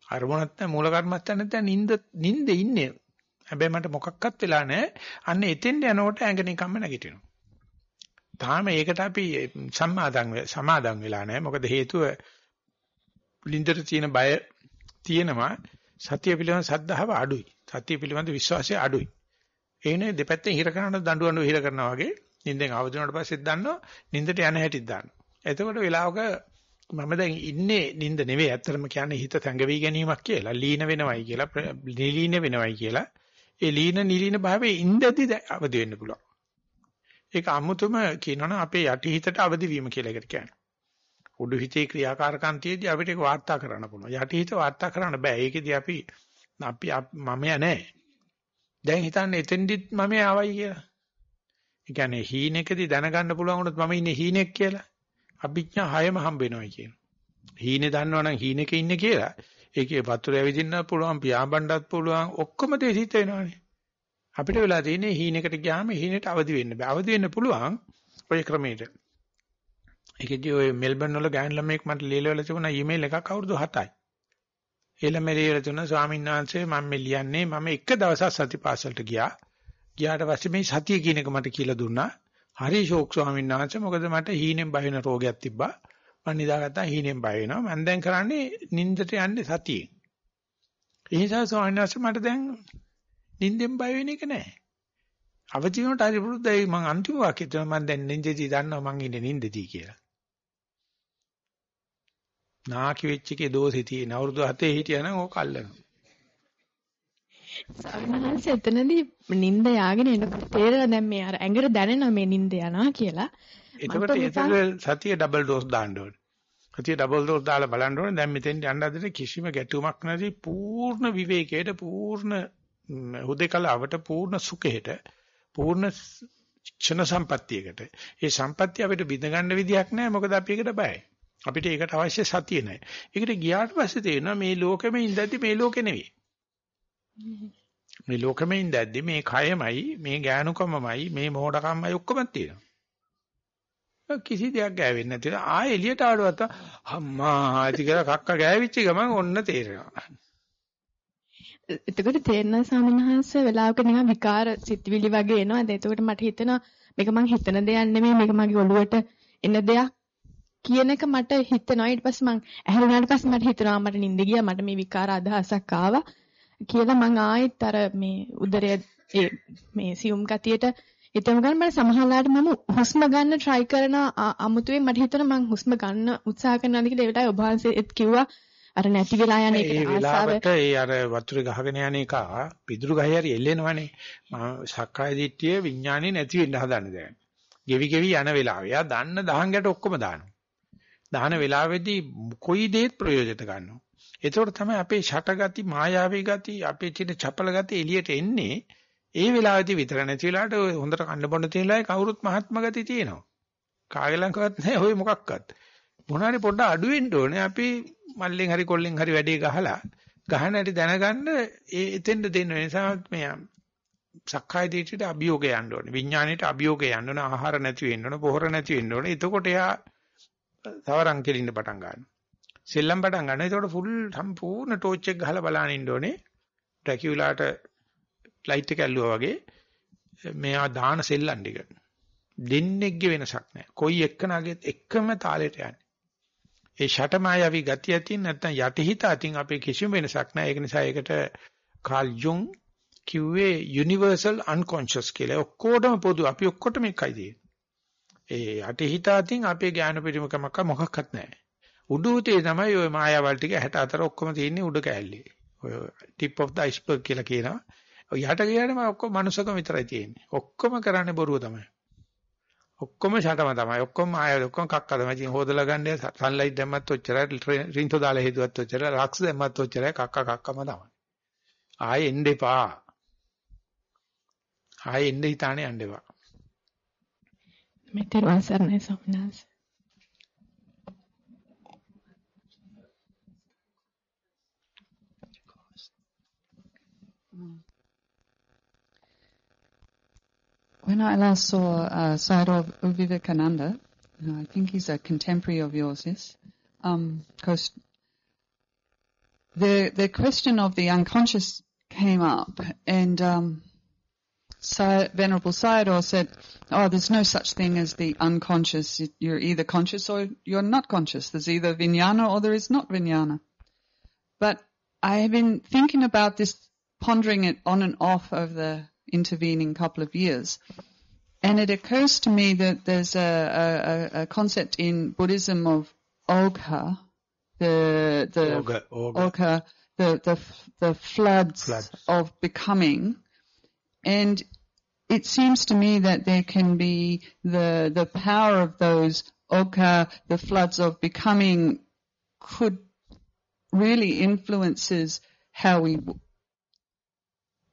අරමුණක් නැහැ. මූල කර්මස්ථාන නැත්නම් නිින්ද නිින්ද ඉන්නේ. හැබැයි මට මොකක්වත් වෙලා නැහැ. අන්න එතෙන් යනකොට ඇඟ නිකම්ම නැගිටිනවා. තාම ඒකට අපි සම්මාදම් සමාදම් වෙලා නැහැ. මොකද හේතුව ලින්දට තියෙන බය තියෙනවා. සතිය පිළිබඳ සද්ධාව අඩුයි. සතිය පිළිබඳ විශ්වාසය අඩුයි. ඒනේ දෙපැත්තෙන් හිර කරන දඬුවඬු හිර කරනවා වගේ නිින්දෙන් අවදි වුණාට පස්සෙත් දන්නවා නිින්දට යන හැටිත් දන්නවා. එතකොට වෙලාවක මම දැන් ඉන්නේ නිින්ද නෙවෙයි ඇත්තටම කියන්නේ හිත තැඟවි ගැනීමක් කියලා. ලීන වෙනවයි කියලා නිලීන වෙනවයි කියලා. ඒ ලීන නිලීන භාවයේ ඉඳදී අවදි වෙන්න පුළුවන්. ඒක අමුතුම කියනවනම් අපේ යටි හිතට අවදි වීම කියලා එකට කියන්නේ. උඩු හිතේ ක්‍රියාකාරකම් තියදී අපිට ඒක වාර්තා කරන්න පුළුවන්. යටි හිත වාර්තා කරන්න බෑ. ඒකෙදී අපි අපි මමයා නැහැ. දැන් හිතන්නේ එතෙන්දිත් මමයා ආවයි කියලා. ඒ කියන්නේ හීනෙකදී දැනගන්න පුළුවන් වුණොත් මම ඉන්නේ හීනෙක් කියලා. අභිඥා හයම හම්බ වෙනවා කියන. හීනේ දන්නවනම් හීනෙක ඉන්නේ කියලා. ඒකේ වතුර ඇවිදින්න පුළුවන්, පියාඹන්නත් පුළුවන්, ඔක්කොම දේ සිද්ධ වෙනවානේ. අපිට වෙලා තියෙන්නේ හීනෙකට ගියාම හීනෙට අවදි වෙන්න බෑ. අවදි වෙන්න පුළුවන් ඔය ක්‍රමයට. ඒකදී ඔය මෙල්බන් වල ගෑනු ළමෙක් මට ලියලා තිබුණා ඊමේල් එකක් අවුරුදු 7යි. ඒ ළමයා ලියලා තිබුණා ස්වාමීන් වහන්සේ මම මේ ලියන්නේ මම එක දවසක් සතිපාසලට ගියා. ගියාට පස්සේ මේ සතිය කියන එක මට කියලා දුන්නා. හරි ෂෝක් ස්වාමීන් වහන්සේ මොකද මට හීනෙන් බය වෙන රෝගයක් තිබ්බා. මම නිදාගත්තා හීනෙන් බය වෙනවා. මම දැන් කරන්නේ නිින්දට යන්නේ සතියෙන්. ඒ නිසා ස්වාමීන් වහන්සේ මට දැන් නිින්දෙන් බය වෙන එක නෑ. අවදි වුණාට හරි පුරුද්දයි මම අන්තිම වාක්‍යය තමයි මම දැන් නිින්දදී දන්නවා මං ඉන්නේ නිින්දදී කියලා. නාකි වෙච්ච එකේ දෝෂේ තියෙන අවුරුදු 7 හිටියනම් ඕක අල්ලනවා. සමහරවිට එතනදී නිින්ද යාගෙන එනකොට තේරෙලා දැන් මේ අර ඇඟට දැනෙනවා මේ නිින්ද යනවා කියලා. එතකොට ඒතර සතිය ඩබල් ඩෝස් දාන්න ඕනේ. සතිය ඩබල් ඩෝස් දාලා බලන්න ඕනේ. දැන් මෙතෙන් යන්න හදන කිසිම ගැටුමක් නැති පූර්ණ විවේකයට පූර්ණ හුදේකලාවට පූර්ණ සුඛයට පූර්ණ ක්ෂණ සම්පත්තියකට. ඒ සම්පත්තිය අපිට බිඳ ගන්න විදියක් නැහැ. මොකද අපි ඒකට බයයි. අපිට ඒකට අවශ්‍ය සතිය නැහැ. ඒකට ගියාට පස්සේ තේරෙනවා මේ ලෝකෙම ඉඳද්දි මේ ලෝකෙ නෙවෙයි. මේ ලෝකෙම ඉඳද්දි මේ කයමයි මේ ගෑනුකමමයි මේ මෝඩකමයි ඔක්කොම තියෙනවා. කිසි දෙයක් ගෑවෙන්නේ නැතිව ආයෙ එළියට ආවොත් අම්මා ඇති කියලා කක්ක ගෑවිච්ච ගමන් ඔන්න තේරෙනවා. එතකොට තේරෙන සාමිනහස වෙලාවක නිකන් විකාර සිත්විලි වගේ එනවා. එතකොට මට හිතෙනවා මේක මං හිතන දෙයක් නෙමෙයි මේක මගේ ඔළුවට එන දෙයක් කියන එක මට හිතෙනවා. ඊට පස්සේ මං ඇහැරුණාට පස්සේ මට හිතෙනවා මට නිින්ද ගියා මට මේ විකාර අදහසක් ආවා කියලා මං ආයෙත් අර මේ උදරය මේ සියුම් ගතියට හිතමු ගන්න මම සමහරවිට මම හුස්ම ගන්න try කරන අමුතුවෙන් මට හිතෙනවා මං හුස්ම ගන්න උත්සාහ කරනවා කියලා. ඒ වෙලාවේ ඔබ වහන්සේත් කිව්වා. අර නැති වෙලා යන එක වෙලාවට ඒ අර වතුර ගහගෙන යන එක පිදුරු ගහේ හරි එල්ලෙනවනේ. මම සක්කාය දිට්ඨිය විඥානේ නැති වෙන්න හදන්නේ දැන්. ගෙවි ගෙවි යන වෙලාව. එයා දන්න දහංගට ඔක්කොම දානවා දාන වෙලාවේදී කොයි දේත් ප්‍රයෝජනට ගන්නවා ඒතකොට තමයි අපේ ෂටගති මායාවී ගති අපේ චිත චපල ගති එළියට එන්නේ ඒ වෙලාවේදී විතර නැති වෙලාවට හොඳට කන්න බොන්න තියෙන වෙලාවේ කවුරුත් මහත්ම ගති තියෙනවා. කාගේ ළඟවත් නැහැ ඔය මොකක්වත්. මොනාරි පොඩ්ඩ අඩු වෙන්න ඕනේ. අපි මල්ලෙන් හරි කොල්ලෙන් හරි වැඩේ ගහලා ගහන හැටි දැනගන්න ඒ එතෙන්ද දෙන්න නිසා මේ සක්කාය දිට්ඨියට අභියෝගය යන්න ඕනේ. විඥාණයට අභියෝගය යන්න ඕනේ. ආහාර නැති වෙන්න ඕනේ. පොහොර නැති වෙන්න ඕනේ. එතකොට එයා තවරන් කෙලින්න පටන් ගන්නවා. සෙල්ලම් පටන් ගන්නවා. එතකොට ෆුල් සම්පූර්ණ ටෝච් එක ගහලා බලන ඉන්න ඕනේ. ඩ්‍රැකියුලාට ලයිට් එක ඇල්ලුවා වගේ මෙයා දාන සෙල්ලම් ටික. දෙන්නේගේ වෙනසක් නැහැ. කොයි එක්කනගෙත් එකම තාලෙට යන්නේ. ඒ ෂටමායවි ගතිය ඇතින් නැත්නම් යටිහිත අතින් අපේ කිසිම වෙනසක් නැහැ. ඒක නිසා ඒකට කාල් යුන් කිව්වේ universal unconscious කියලා. ඔක්කොටම පොදු අපි ඔක්කොටම එකයි තියෙන්නේ. ඒ යටිහිත අතින් අපේ ඥාන පරිමකමක් මොකක්වත් නැහැ. උඩුතේ තමයි ওই මායාවල් ටික 64 ඔක්කොම තියෙන්නේ උඩ කෑල්ලේ. ඔය tip of the iceberg කියලා කියනවා. යට ගියාම ඔක්කොම මනුස්සකම විතරයි තියෙන්නේ. ඔක්කොම කරන්නේ බොරුව තමයි. ඔක්කොම ෂටම තමයි. ඔක්කොම ආය ඔක්කොම කක්ක තමයි. ඉතින් හොදලා ගන්න සන්ලයිට් දැම්මත් ඔච්චරයි, රින්තෝ දාලා හේතුවත් ඔච්චරයි, රක්ස් දැම්මත් ඔච්චරයි, කක්ක කක්කම තමයි. ආයෙ එන්න එපා. ආයෙ එන්න හිතානේ යන්න එපා. මෙතන වාසරණේ සම්නාස්. Mm. When I last saw uh, Sayadaw Vivekananda, uh, I think he's a contemporary of yours, yes? Um, cause the, the question of the unconscious came up and, um, Venerable Sayadaw said, oh, there's no such thing as the unconscious. You're either conscious or you're not conscious. There's either vijnana or there is not vijnana. But I have been thinking about this, pondering it on and off over the intervening couple of years. And it occurs to me that there's a, a, a concept in Buddhism of ogha, the the Ogha, ogha. ogha, the the the floods, Floods. of becoming, and it seems to me that there can be the the power of those ogha, the floods of becoming, could really influences how we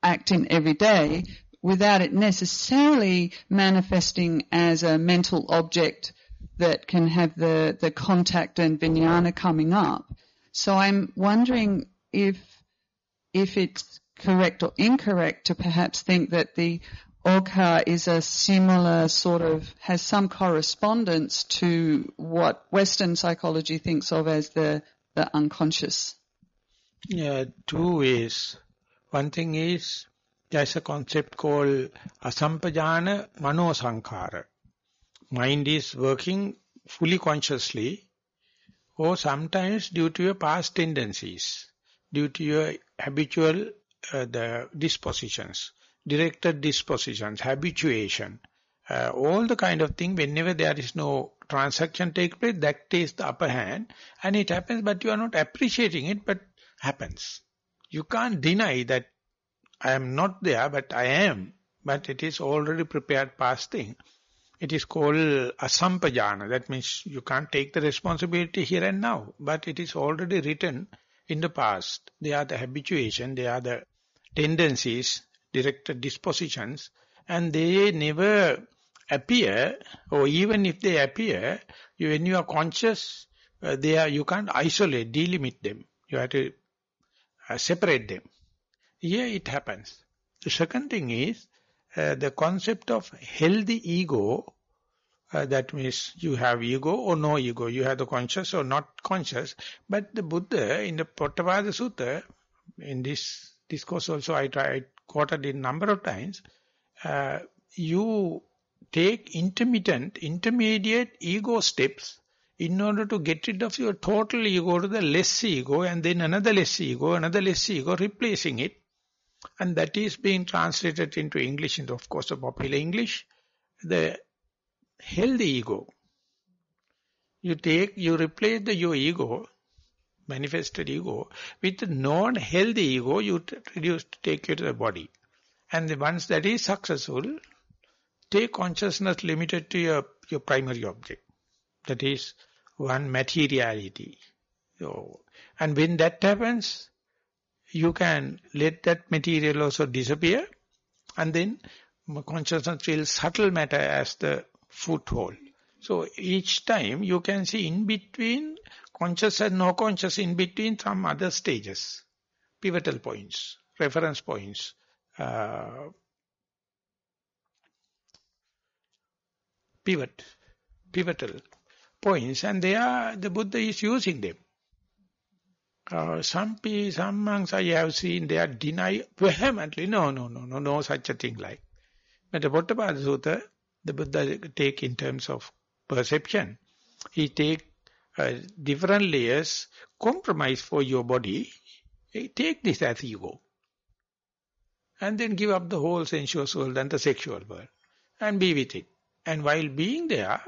act in every day without it necessarily manifesting as a mental object that can have the, the contact and vijnana coming up. So I'm wondering if, if it's correct or incorrect to perhaps think that the Ogha is a similar sort of, has some correspondence to what Western psychology thinks of as the, the unconscious. Yeah, two ways. One thing is there's a concept called asampajana mano sankhara. Mind is working fully consciously or sometimes due to your past tendencies, due to your habitual uh, the dispositions, directed dispositions, habituation, uh, all the kind of thing whenever there is no transaction take place, that takes the upper hand and it happens but you are not appreciating it but happens. You can't deny that I am not there, but I am. But it is already prepared past thing. It is called asampajana. That means you can't take the responsibility here and now. But it is already written in the past. They are the habituation, they are the tendencies, directed dispositions, and they never appear, or even if they appear, you, when you are conscious, uh, they are, you can't isolate, delimit them. You have to uh, separate them. Here it happens. The second thing is uh, the concept of healthy ego, uh, that means you have ego or no ego, you have the conscious or not conscious. But the Buddha in the Pottapada Sutta, in this discourse also I tried quoted it number of times, uh, you take intermittent, intermediate ego steps in order to get rid of your total ego to the less ego and then another less ego, another less ego, replacing it. And that is being translated into English, into of course the popular English, the healthy ego. You take, you replace the your ego, manifested ego, with the non-healthy ego, you reduce, take it to the body. And the once that is successful, take consciousness limited to your, your primary object. That is one materiality. So, and when that happens, you can let that material also disappear and then consciousness will subtle matter as the foothold. So each time you can see in between conscious and no conscious in between some other stages, pivotal points, reference points, uh, pivot, pivotal points and they are, the Buddha is using them. Uh, some, some monks I have seen, they are deny vehemently, no, no, no, no, no such a thing like. But the Pottapada Sutta, the Buddha take in terms of perception, he take uh, different layers, compromise for your body, take this as ego. And then give up the whole sensuous world and the sexual world. And be with it. And while being there,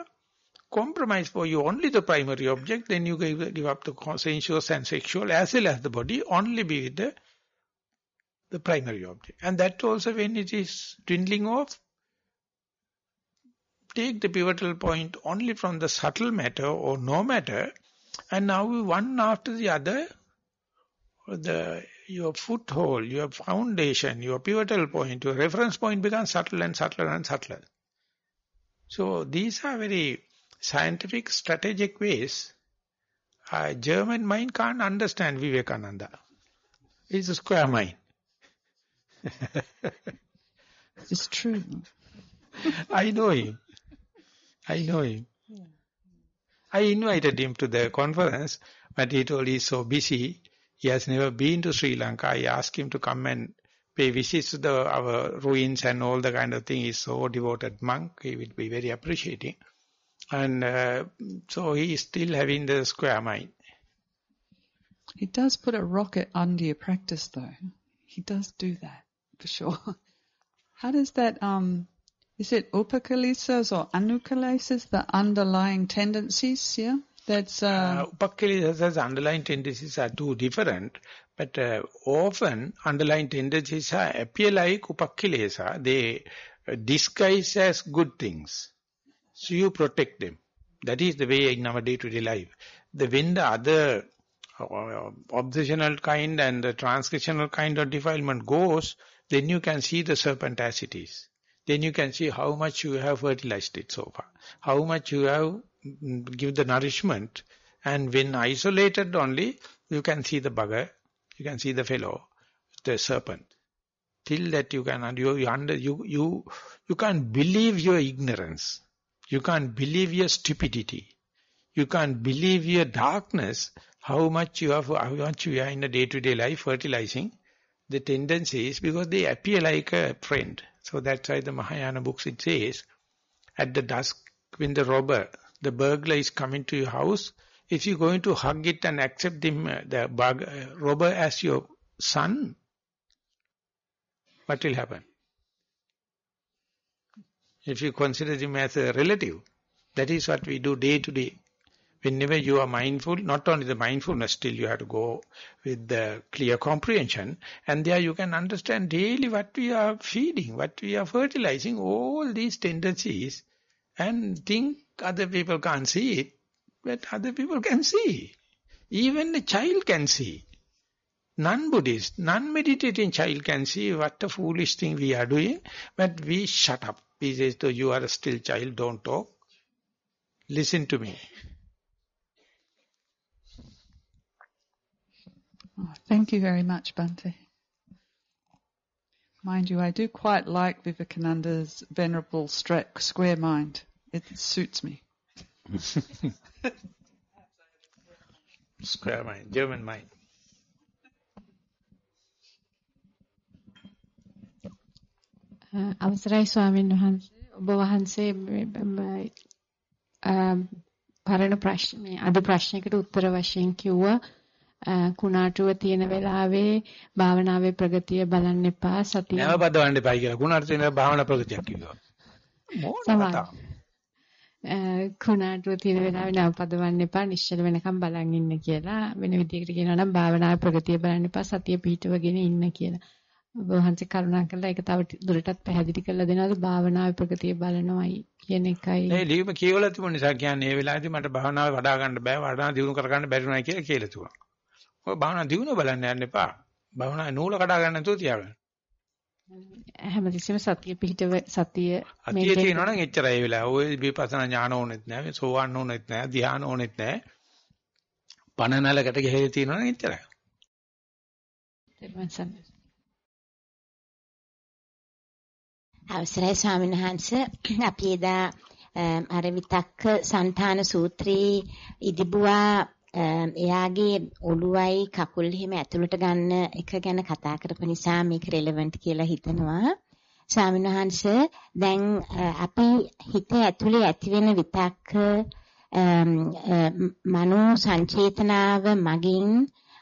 compromise for you only the primary object, then you give, give up the sensuous and sexual as well as the body, only be with the, the primary object. And that also when it is dwindling off, take the pivotal point only from the subtle matter or no matter, and now one after the other, the your foothold, your foundation, your pivotal point, your reference point becomes subtle and subtler and subtler. So these are very scientific, strategic ways, a German mind can't understand Vivekananda. It's a square mind. it's true. I know him. I know him. I invited him to the conference, but he told he's so busy. He has never been to Sri Lanka. I asked him to come and pay visits to the, our ruins and all the kind of thing. He's so devoted monk. He will be very appreciating. And uh, so he is still having the square mind. He does put a rocket under your practice though. He does do that, for sure. How does that, um, is it upakalisas or anukalisas, the underlying tendencies, yeah? That's, uh... uh underlying tendencies are two different, but uh, often underlying tendencies are appear like upakilesa. They uh, disguise as good things. So you protect them. That is the way in our day-to-day -day life. The, when the other uh, obsessional kind and the transgressional kind of defilement goes, then you can see the serpent as it is. Then you can see how much you have fertilized it so far. How much you have mm, give the nourishment. And when isolated only, you can see the bugger, you can see the fellow, the serpent. Till that you can, you, you, under, you, you, you can't believe your ignorance. You can't believe your stupidity. You can't believe your darkness, how much you have, how much you are in a day-to-day -day life fertilizing the tendencies because they appear like a friend. So that's why the Mahayana books it says, at the dusk when the robber, the burglar is coming to your house, if you're going to hug it and accept him, uh, the bug, uh, robber as your son, what will happen? If you consider him as a relative, that is what we do day to day. Whenever you are mindful, not only the mindfulness, still you have to go with the clear comprehension. And there you can understand daily what we are feeding, what we are fertilizing, all these tendencies, and think other people can't see it, but other people can see. Even a child can see. Non-Buddhist, non-meditating child can see what a foolish thing we are doing, but we shut up. We say, so you are still child, don't talk. Listen to me. Oh, thank you very much, Bante. Mind you, I do quite like Vivekananda's venerable stra- square mind. It suits me. Square mind, German mind. අවසරයි ස්වාමීන් වහන්සේ ඔබ වහන්සේ පරණ ප්‍රශ්න මේ අද ප්‍රශ්නයකට උත්තර වශයෙන් කිව්වා කුණාටුව තියෙන වෙලාවේ භාවනාවේ ප්‍රගතිය බලන්න එපා සතිය. නෑ බදවන්න එපා කියලා. කුණාටුව තියෙන භාවනා ප්‍රගතියක් කිව්වා. කුණාටුව තියෙන වෙලාවේ නව පදවන්න එපා නිශ්චල වෙනකම් බලන් ඉන්න කියලා. වෙන විදිහකට කියනවා නම් භාවනාවේ ප්‍රගතිය බලන්න එපා සතිය පිහිටවගෙන ඉන්න කියලා. ඔබ වහන්සේ කරුණා කරලා ඒක තව දුරටත් පැහැදිලි කරලා දෙනවද? භාවනාවේ ප්‍රගතිය බලනවයි කියන එකයි. ඒ ලියුම කියවලා තිබුණ නිසා කියන්නේ මේ වෙලාවේදී මට භාවනාව වඩා ගන්න බෑ වඩා දියුණු කර ගන්න බැරි වුණා කියලා කියලා තුවා. ඔය භාවනා දියුණුව බලන්න යන්න එපා. භාවනා නූල කඩා ගන්න නැතුව තියාගන්න. හැමතිස්සෙම සතිය පිහිටව සතිය අතිය තියෙනවා නම් එච්චරයි ඒ වෙලාව. ඔය විපස්සනා ඥාන ඕනෙත් නෑ, සෝවන් ඕනෙත් නෑ, ධ්‍යාන ඕනෙත් නෑ. පණ නැලකට ගහේ තියෙනවා නම් එච්චරයි. අවසරයි ස්වාමීන් වහන්ස අපි එදා අර විතක්ක సంతාන සූත්‍රයේ ඉදිබුවා එයාගේ ඔළුවයි කකුල් එහෙම ඇතුළට ගන්න එක ගැන කතා කරපු නිසා මේක රෙලෙවන්ට් කියලා හිතනවා ස්වාමීන් වහන්ස දැන් අපි හිත ඇතුලේ ඇතිවෙන විතක්ක මනෝ සංචේතනාව මගින්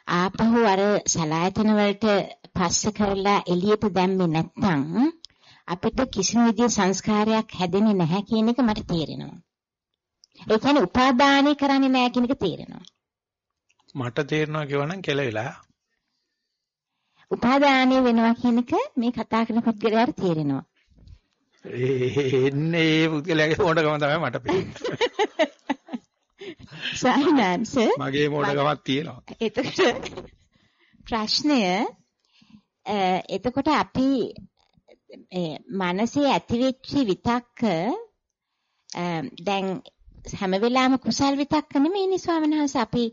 ආපහු අර සලායතන වලට පස්ස කරලා එළියට දැම්මේ නැත්නම් අපිට කිසිම විදිහේ සංස්කාරයක් හැදෙන්නේ නැහැ කියන එක මට තේරෙනවා. ඒ කියන්නේ උපාදානය කරන්නේ නැහැ කියන එක තේරෙනවා. මට තේරෙනවා කියවනම් කෙලවිලා. උපාදානය වෙනවා කියන එක මේ කතා කරන පුද්ගලයාට තේරෙනවා. එන්නේ ඒ පුද්ගලයාගේ මොඩකම තමයි මට පේන්නේ. සයිනන්ස් මගේ මොඩකමක් තියෙනවා. එතකොට ප්‍රශ්නය එතකොට අපි මනසේ ඇතිවෙච්ච විතක්ක දැන් හැම වෙලාවෙම කුසල් විතක්ක නෙමෙයිනේ ස්වාමීන් වහන්සේ අපි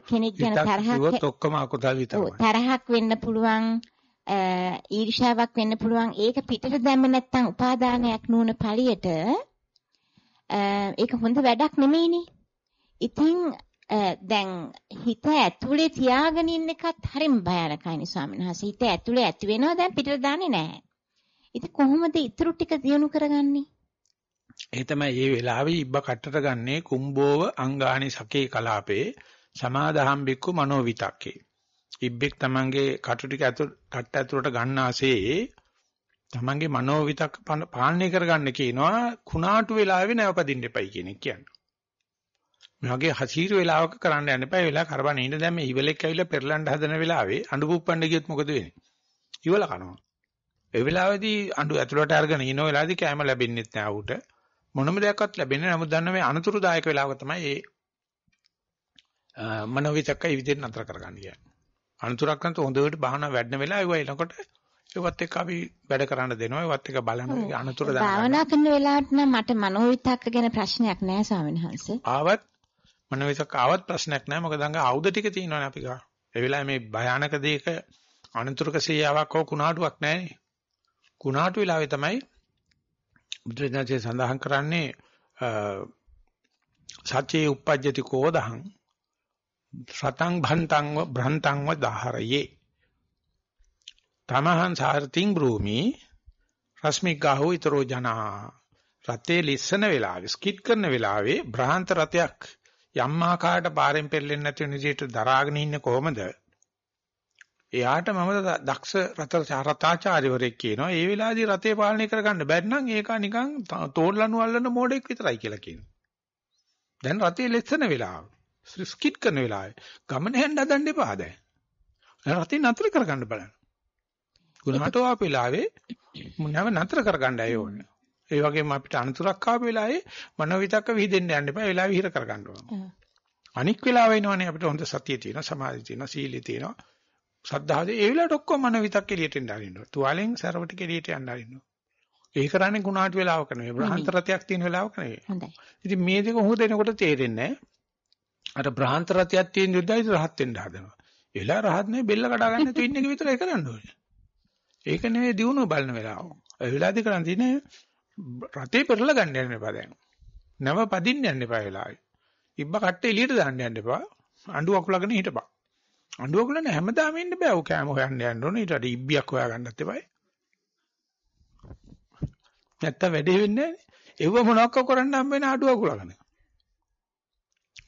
කෙනෙක් ගැන තරහක් ඔක්කොම අකුසල් විතරයි. තරහක් වෙන්න පුළුවන් ඊර්ෂාවක් වෙන්න පුළුවන් ඒක පිටට දැම්මේ නැත්නම් උපාදානයක් නුන පළියට ඒක හොඳ වැඩක් නෙමෙයිනේ. ඉතින් දැන් හිත ඇතුලේ තියාගෙන ඉන්න එකත් හරිම භයානකයිනේ ස්වාමීන් වහන්සේ. හිත ඇතුලේ ඇති වෙනවා දැන් පිටට දාන්නේ නැහැ. ඉතින් කොහොමද ඊටු ටික දියුණු කරගන්නේ? ඒ තමයි මේ වෙලාවේ ඉබ්බ කට්ටට ගන්නේ කුම්බෝව අංගානි සකේ කලාපේ සමාදහම් බික්කු මනෝවිතක්කේ. ඉබ්බෙක් තමන්ගේ කටු ටික ඇතුළ කට්ට ඇතුළට ගන්නාසේ තමන්ගේ මනෝවිතක් පාලනය කරගන්න කියනවා කුණාටු වෙලාවේ නැවපදින්න එපයි කියන එක කියන්නේ. මගේ හසීරු වෙලාවක කරන්න යන්න එපා. ඒ වෙලාව කරබන් ඉන්න දැන් මේ ඉවලෙක් ඇවිල්ලා පෙරලන්න හදන වෙලාවේ අඬු පුප්පන්න ගියොත් මොකද වෙන්නේ? ඉවල කනවා. ඒ වෙලාවේදී අඬු ඇතුළට අරගෙන ඉන වෙලාවේදී කැම ලැබෙන්නේ නැහැ ඌට. මොනම දෙයක්වත් ලැබෙන්නේ නැහැ. නමුත් දන්න මේ අනතුරුදායක වෙලාවක තමයි ඒ මනෝවිතක්ක ඒ විදිහට නතර කරගන්න කියන්නේ. අනතුරක් නැත හොඳට බහන වැඩන වෙලාව ඒව එනකොට ඒවත් එක්ක අපි වැඩ කරන්න දෙනවා. ඒවත් එක්ක බලන අනතුර දාන්න. භාවනා කරන වෙලාවට නම් මට මනෝවිතක්ක ගැන ප්‍රශ්නයක් නැහැ ස්වාමීන් වහන්සේ. ආවත් මනෝවිතක්ක ආවත් ප්‍රශ්නයක් නැහැ. මොකද අංග ආයුධ ටික තියෙනවානේ අපි ගා. ඒ වෙලාවේ මේ භයානක දෙයක අනතුරක සේයාවක් හෝ කුණාටුවක් නැහැනේ. කුණාටු වෙලාවේ තමයි බුදුරජාණන්සේ සඳහන් කරන්නේ සත්‍යේ uppajjati කෝදහං රතං භන්තං බ්‍රහන්තං වදහරයේ තමහං සාර්තිං බ්‍රූමි රශ්මිගාහෝ ඊතරෝ ජනා රතේ ලිස්සන වෙලාවේ ස්කිට් කරන වෙලාවේ බ්‍රහන්ත රතයක් යම් ආකාරයට පාරෙන් පෙරලෙන්නේ නැති වෙන විදිහට දරාගෙන ඉන්නේ කොහමද එයාට මම දක්ෂ රත රතාචාර්යවරයෙක් කියනවා. ඒ වෙලාවේදී රතේ පාලනය කරගන්න බැරි නම් ඒක නිකන් තෝල්ලනු අල්ලන මොඩෙක් විතරයි කියලා කියනවා. දැන් රතේ ලෙස්සන වෙලාව. ස්කිට් කරන වෙලාවේ. ගමන යන්න හදන්න එපා දැන්. රතේ නතර කරගන්න බලන්න. ගුණාටෝ ආපු වෙලාවේ මුනව නතර කරගන්න අය ඕනේ. ඒ වගේම අපිට අනතුරක් ආපු වෙලාවේ මනෝවිතක්ක විහිදෙන්න යන්න එපා. වෙලාව විහිර කරගන්න ඕනේ. අනික් වෙලාව වෙනවනේ අපිට හොඳ සතිය තියෙනවා, සමාධිය තියෙනවා, සීලිය තියෙනවා. සද්ධාද ඒ වෙලාවට ඔක්කොම මනෝවිතක්ක එළියට එන්න ආරින්නවා. තුවාලෙන් සරවට එළියට යන්න ආරින්නවා. ඒ කරන්නේ ගුණාට වෙලාවක නෙවෙයි. බ්‍රහන්ත රතයක් තියෙන වෙලාවක නෙවෙයි. හොඳයි. ඉතින් මේ දෙක හොඳ දෙනකොට තේරෙන්නේ අර බ්‍රහන්ත රතයක් තියෙන යුද්ධයි රහත් වෙන්න හදනවා. එලා රහත් නෙවෙයි බෙල්ල කඩා ගන්න නැතුව ඉන්න එක විතරයි කරන්න ඕනේ. ඒක නෙවෙයි දිනුව බලන වෙලාව. ඒ වෙලාවේදී කරන් තියෙන්නේ රතේ පෙරලා ගන්න යන්න එපා දැන්. නව පදින්න යන්න එපා වෙලාවේ. ඉබ්බ කට්ට එළියට දාන්න යන්න එපා. අඬු අකුලගෙන හිටපන්. අඬු අකුලන හැමදාම ඉන්න බෑ. ඔය කෑම හොයන්න යන්න ඕනේ. ඊට වඩා ඉබ්බියක් හොයාගන්නත් එපායි. නැත්තම් වැඩේ වෙන්නේ නැහැ. එව්ව මොනවක් කරන්න හම්බ වෙන අඬු අකුලගෙන.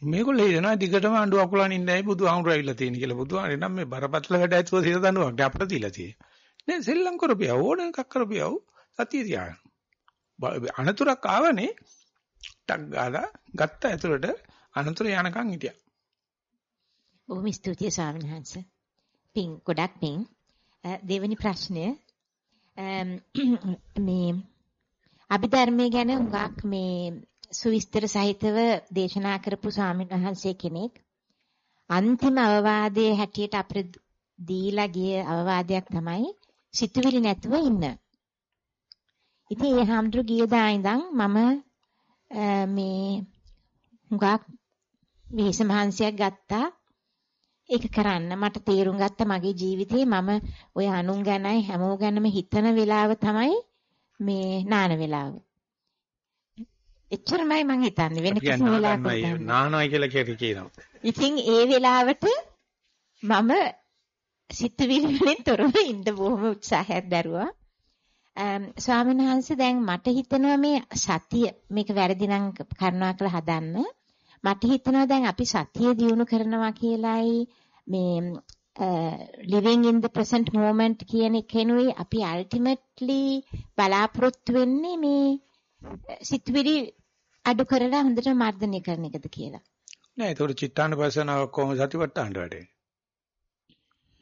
මේගොල්ලෝ හිතනවා දිගටම අඬු අකුලන් ඉන්නයි බුදුහාමුදුරු ඇවිල්ලා තියෙන කියලා. බුදුහාමුදුරු නම් මේ බරපතල වැඩ ඇතුව සිත දනුවක් අපිට දීලා තියෙන්නේ. නේ සෙල්ලම් කරපියා ඕන එකක් කරපියා සතිය තියාගන්න. අනතුරක් ආවනේ ටක් ගාලා ගත්ත ඇතුළට අනතුර යනකම් හිටියා. බොහොම ස්තුතියි ස්වාමීන් වහන්සේ. පින් ගොඩක් පින්. දෙවෙනි ප්‍රශ්නය මේ අභිධර්මයේ ගැන හුඟක් මේ සුවිස්තර සහිතව දේශනා කරපු ස්වාමීන් වහන්සේ කෙනෙක් අන්තිම අවවාදයේ හැටියට අපිට දීලා ගිය අවවාදයක් තමයි සිතුවිලි නැතුව ඉන්න. ඉතින් ඒ හැමදෙරු ගිය දා ඉඳන් මම මේ හුඟක් විශේෂ මහන්සියක් ගත්තා ඒක කරන්න මට තේරුම් ගත්ත මගේ ජීවිතේ මම ඔය අනුන් ගැනයි හැමෝ ගැනම හිතන වෙලාව තමයි මේ නාන වෙලාව. එච්චරමයි මං හිතන්නේ වෙන කිසිම වෙලාවක නානයි කියලා කියනවා. ඉතින් ඒ වෙලාවට මම සිතුවිලි වලින් තොරව ඉන්න බොහොම උත්සාහයක් දරුවා. ස්වාමීන් වහන්සේ දැන් මට හිතෙනවා මේ සතිය මේක වැරදි නම් කරුණාකර හදන්න. මට හිතෙනවා දැන් අපි සතිය දියුණු කරනවා කියලායි මේ living in the present moment කියන එකෙනුයි අපි ultimately බලාපොරොත්තු වෙන්නේ මේ සිතුවිලි අඩු කරලා හොඳට මර්ධනය කරන එකද කියලා. නෑ ඒක චිත්තානුපස්සනාව කොහොම සතිපට්ඨානට වැඩේ.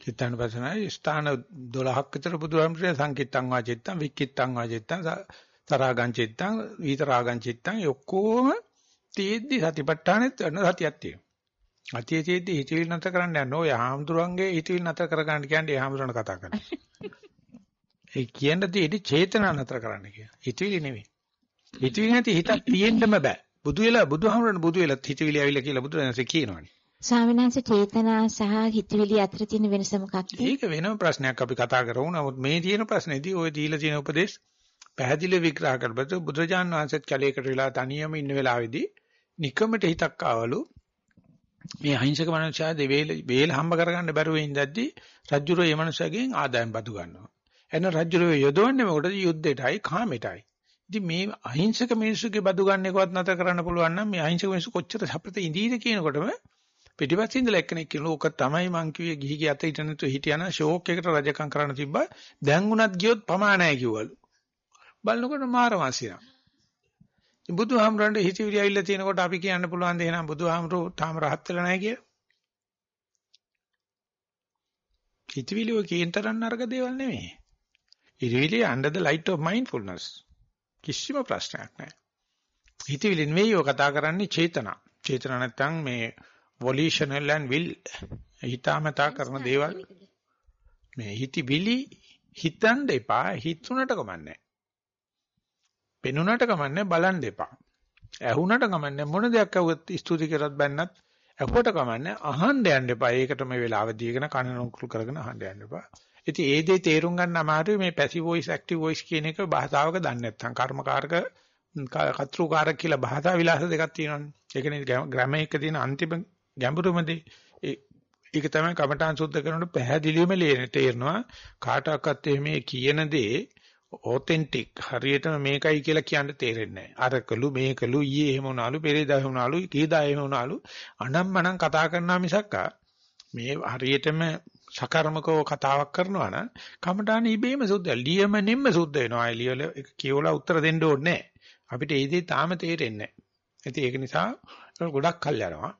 චිත්තානුපස්සනාවේ ස්ථාන 12ක් විතර බුදුහාමුදුරේ සංකිට්තං වා චිත්තං වික්කිට්තං වා චිත්තං තරාගං චිත්තං විතරාගං චිත්තං ඔක්කොම තීද්දි සතිපට්ඨානෙත් වෙන සතියක් තියෙනවා. අතියේ තීද්දි හිතවිලි නැතර කරන්න යන්න ඕය හාමුදුරන්ගේ හිතවිලි නැතර කරගන්න කියන්නේ හාමුදුරන කතා කරන්නේ. ඒ කියන්න තියෙදි චේතනා නැතර කරන්න කියන. හිතවිලි නෙවෙයි. හිතවිලි නැති හිතක් තියෙන්නම බෑ. බුදු වෙලා බුදුහාමුදුරන් බුදු වෙලා හිතවිලි ඇවිල්ලා කියලා බුදුරජාණන්සේ කියනවානේ. ස්වාමීන් වහන්සේ චේතනා සහ හිතවිලි අතර තියෙන වෙනස මොකක්ද? ඒක වෙනම ප්‍රශ්නයක් අපි කතා කරමු. නමුත් මේ තියෙන ප්‍රශ්නේදී ওই දීලා තියෙන උපදේශ පැහැදිලිව විග්‍රහ කරපුවා බුදුරජාන් වහන්සේත් කැලේකට වෙලා තනියම ඉන්න වෙලාවේදී නිකමට හිතක් ආවලු මේ අහිංසක මනුස්සයා දෙවේල වේල හම්බ කරගන්න බැරුව ඉඳද්දි රජුරෝ මේ මනුස්සයාගෙන් ආදායම් බදු ගන්නවා. එන රජුරෝ යොදවන්නේ මොකටද යුද්ධයටයි කාමයටයි. ඉතින් මේ අහිංසක මිනිස්සුගේ බදු ගන්න එකවත් නැතර කරන්න පුළුවන් නම් මේ අහිංසක මිනිස්සු කොච්චර සප්‍රත ඉඳීද කියනකොටම පිටිපස්සේ ඉඳලා එක්කෙනෙක් කියනවා ඕක තමයි මං කිව්වේ ගිහි ගිය අත හිටන තු හිටියන ෂෝක් එකට රජකම් කරන්න තිබ්බා දැන් උනත් ගියොත් පමාණයි කිව්වලු බලනකොට මාර වාසියක් බුදුහාමරන්ට හිතවිලි ඇවිල්ලා තියෙනකොට අපි කියන්න පුළුවන් දේ එහෙනම් බුදුහාමරෝ තාම රහත් වෙලා නැහැ කිය. හිතවිලි ඔය කේන්තරන් නරක දේවල් නෙමෙයි. හිතවිලි under the light of mindfulness. කිසිම ප්‍රශ්නයක් නැහැ. හිතවිලි නෙවෙයි ඔය කතා කරන්නේ චේතනා. චේතනා නැත්තම් මේ volitional and will හිතාමතා කරන දේවල් මේ හිතවිලි හිතන්න එපා හිතුණට කමන්නේ පෙනුනට කමන්නේ බලන් දෙපා. ඇහුනට කමන්නේ මොන දෙයක් ඇහුවත් ස්තුති කරත් බැන්නත් ඇහුවට කමන්නේ අහන්න යන්න එපා. ඒකට මේ වෙලාව දීගෙන කන නොකුල් කරගෙන අහන්න යන්න එපා. ඉතින් ඒ දේ තේරුම් ගන්න අමාරුයි මේ පැසිව් වොයිස් ඇක්ටිව් වොයිස් කියන එක භාෂාවක දන්නේ නැත්නම් කර්මකාරක කතෘකාරක කියලා භාෂා විලාස දෙකක් තියෙනවානේ. ඒකනේ ග්‍රැමර් එක තියෙන අන්තිම ගැඹුරුම දේ. ඒක තමයි කමඨාන් සුද්ධ කරනකොට පැහැදිලිවම ලියන තේරෙනවා කාටවත් මේ කියන දේ ඔතෙන්ටික් හරියටම මේකයි කියලා කියන්න තේරෙන්නේ නැහැ. අරකලු මේකලු ඊයේ එහෙම වුණාලු පෙරේදා එහෙම වුණාලු කීදා එහෙම වුණාලු අනම්මනම් කතා කරනවා මිසක් මේ හරියටම සකර්මකව කතාවක් කරනවා නම් කමඨාන ඉබේම සුද්ධ ලියමනින්ම සුද්ධ වෙනවා. ඒ ලියල කියවලා උත්තර දෙන්න ඕනේ අපිට ඒ දේ තාම තේරෙන්නේ නැහැ. ඒක නිසා ඒක ගොඩක් කල් යනවා.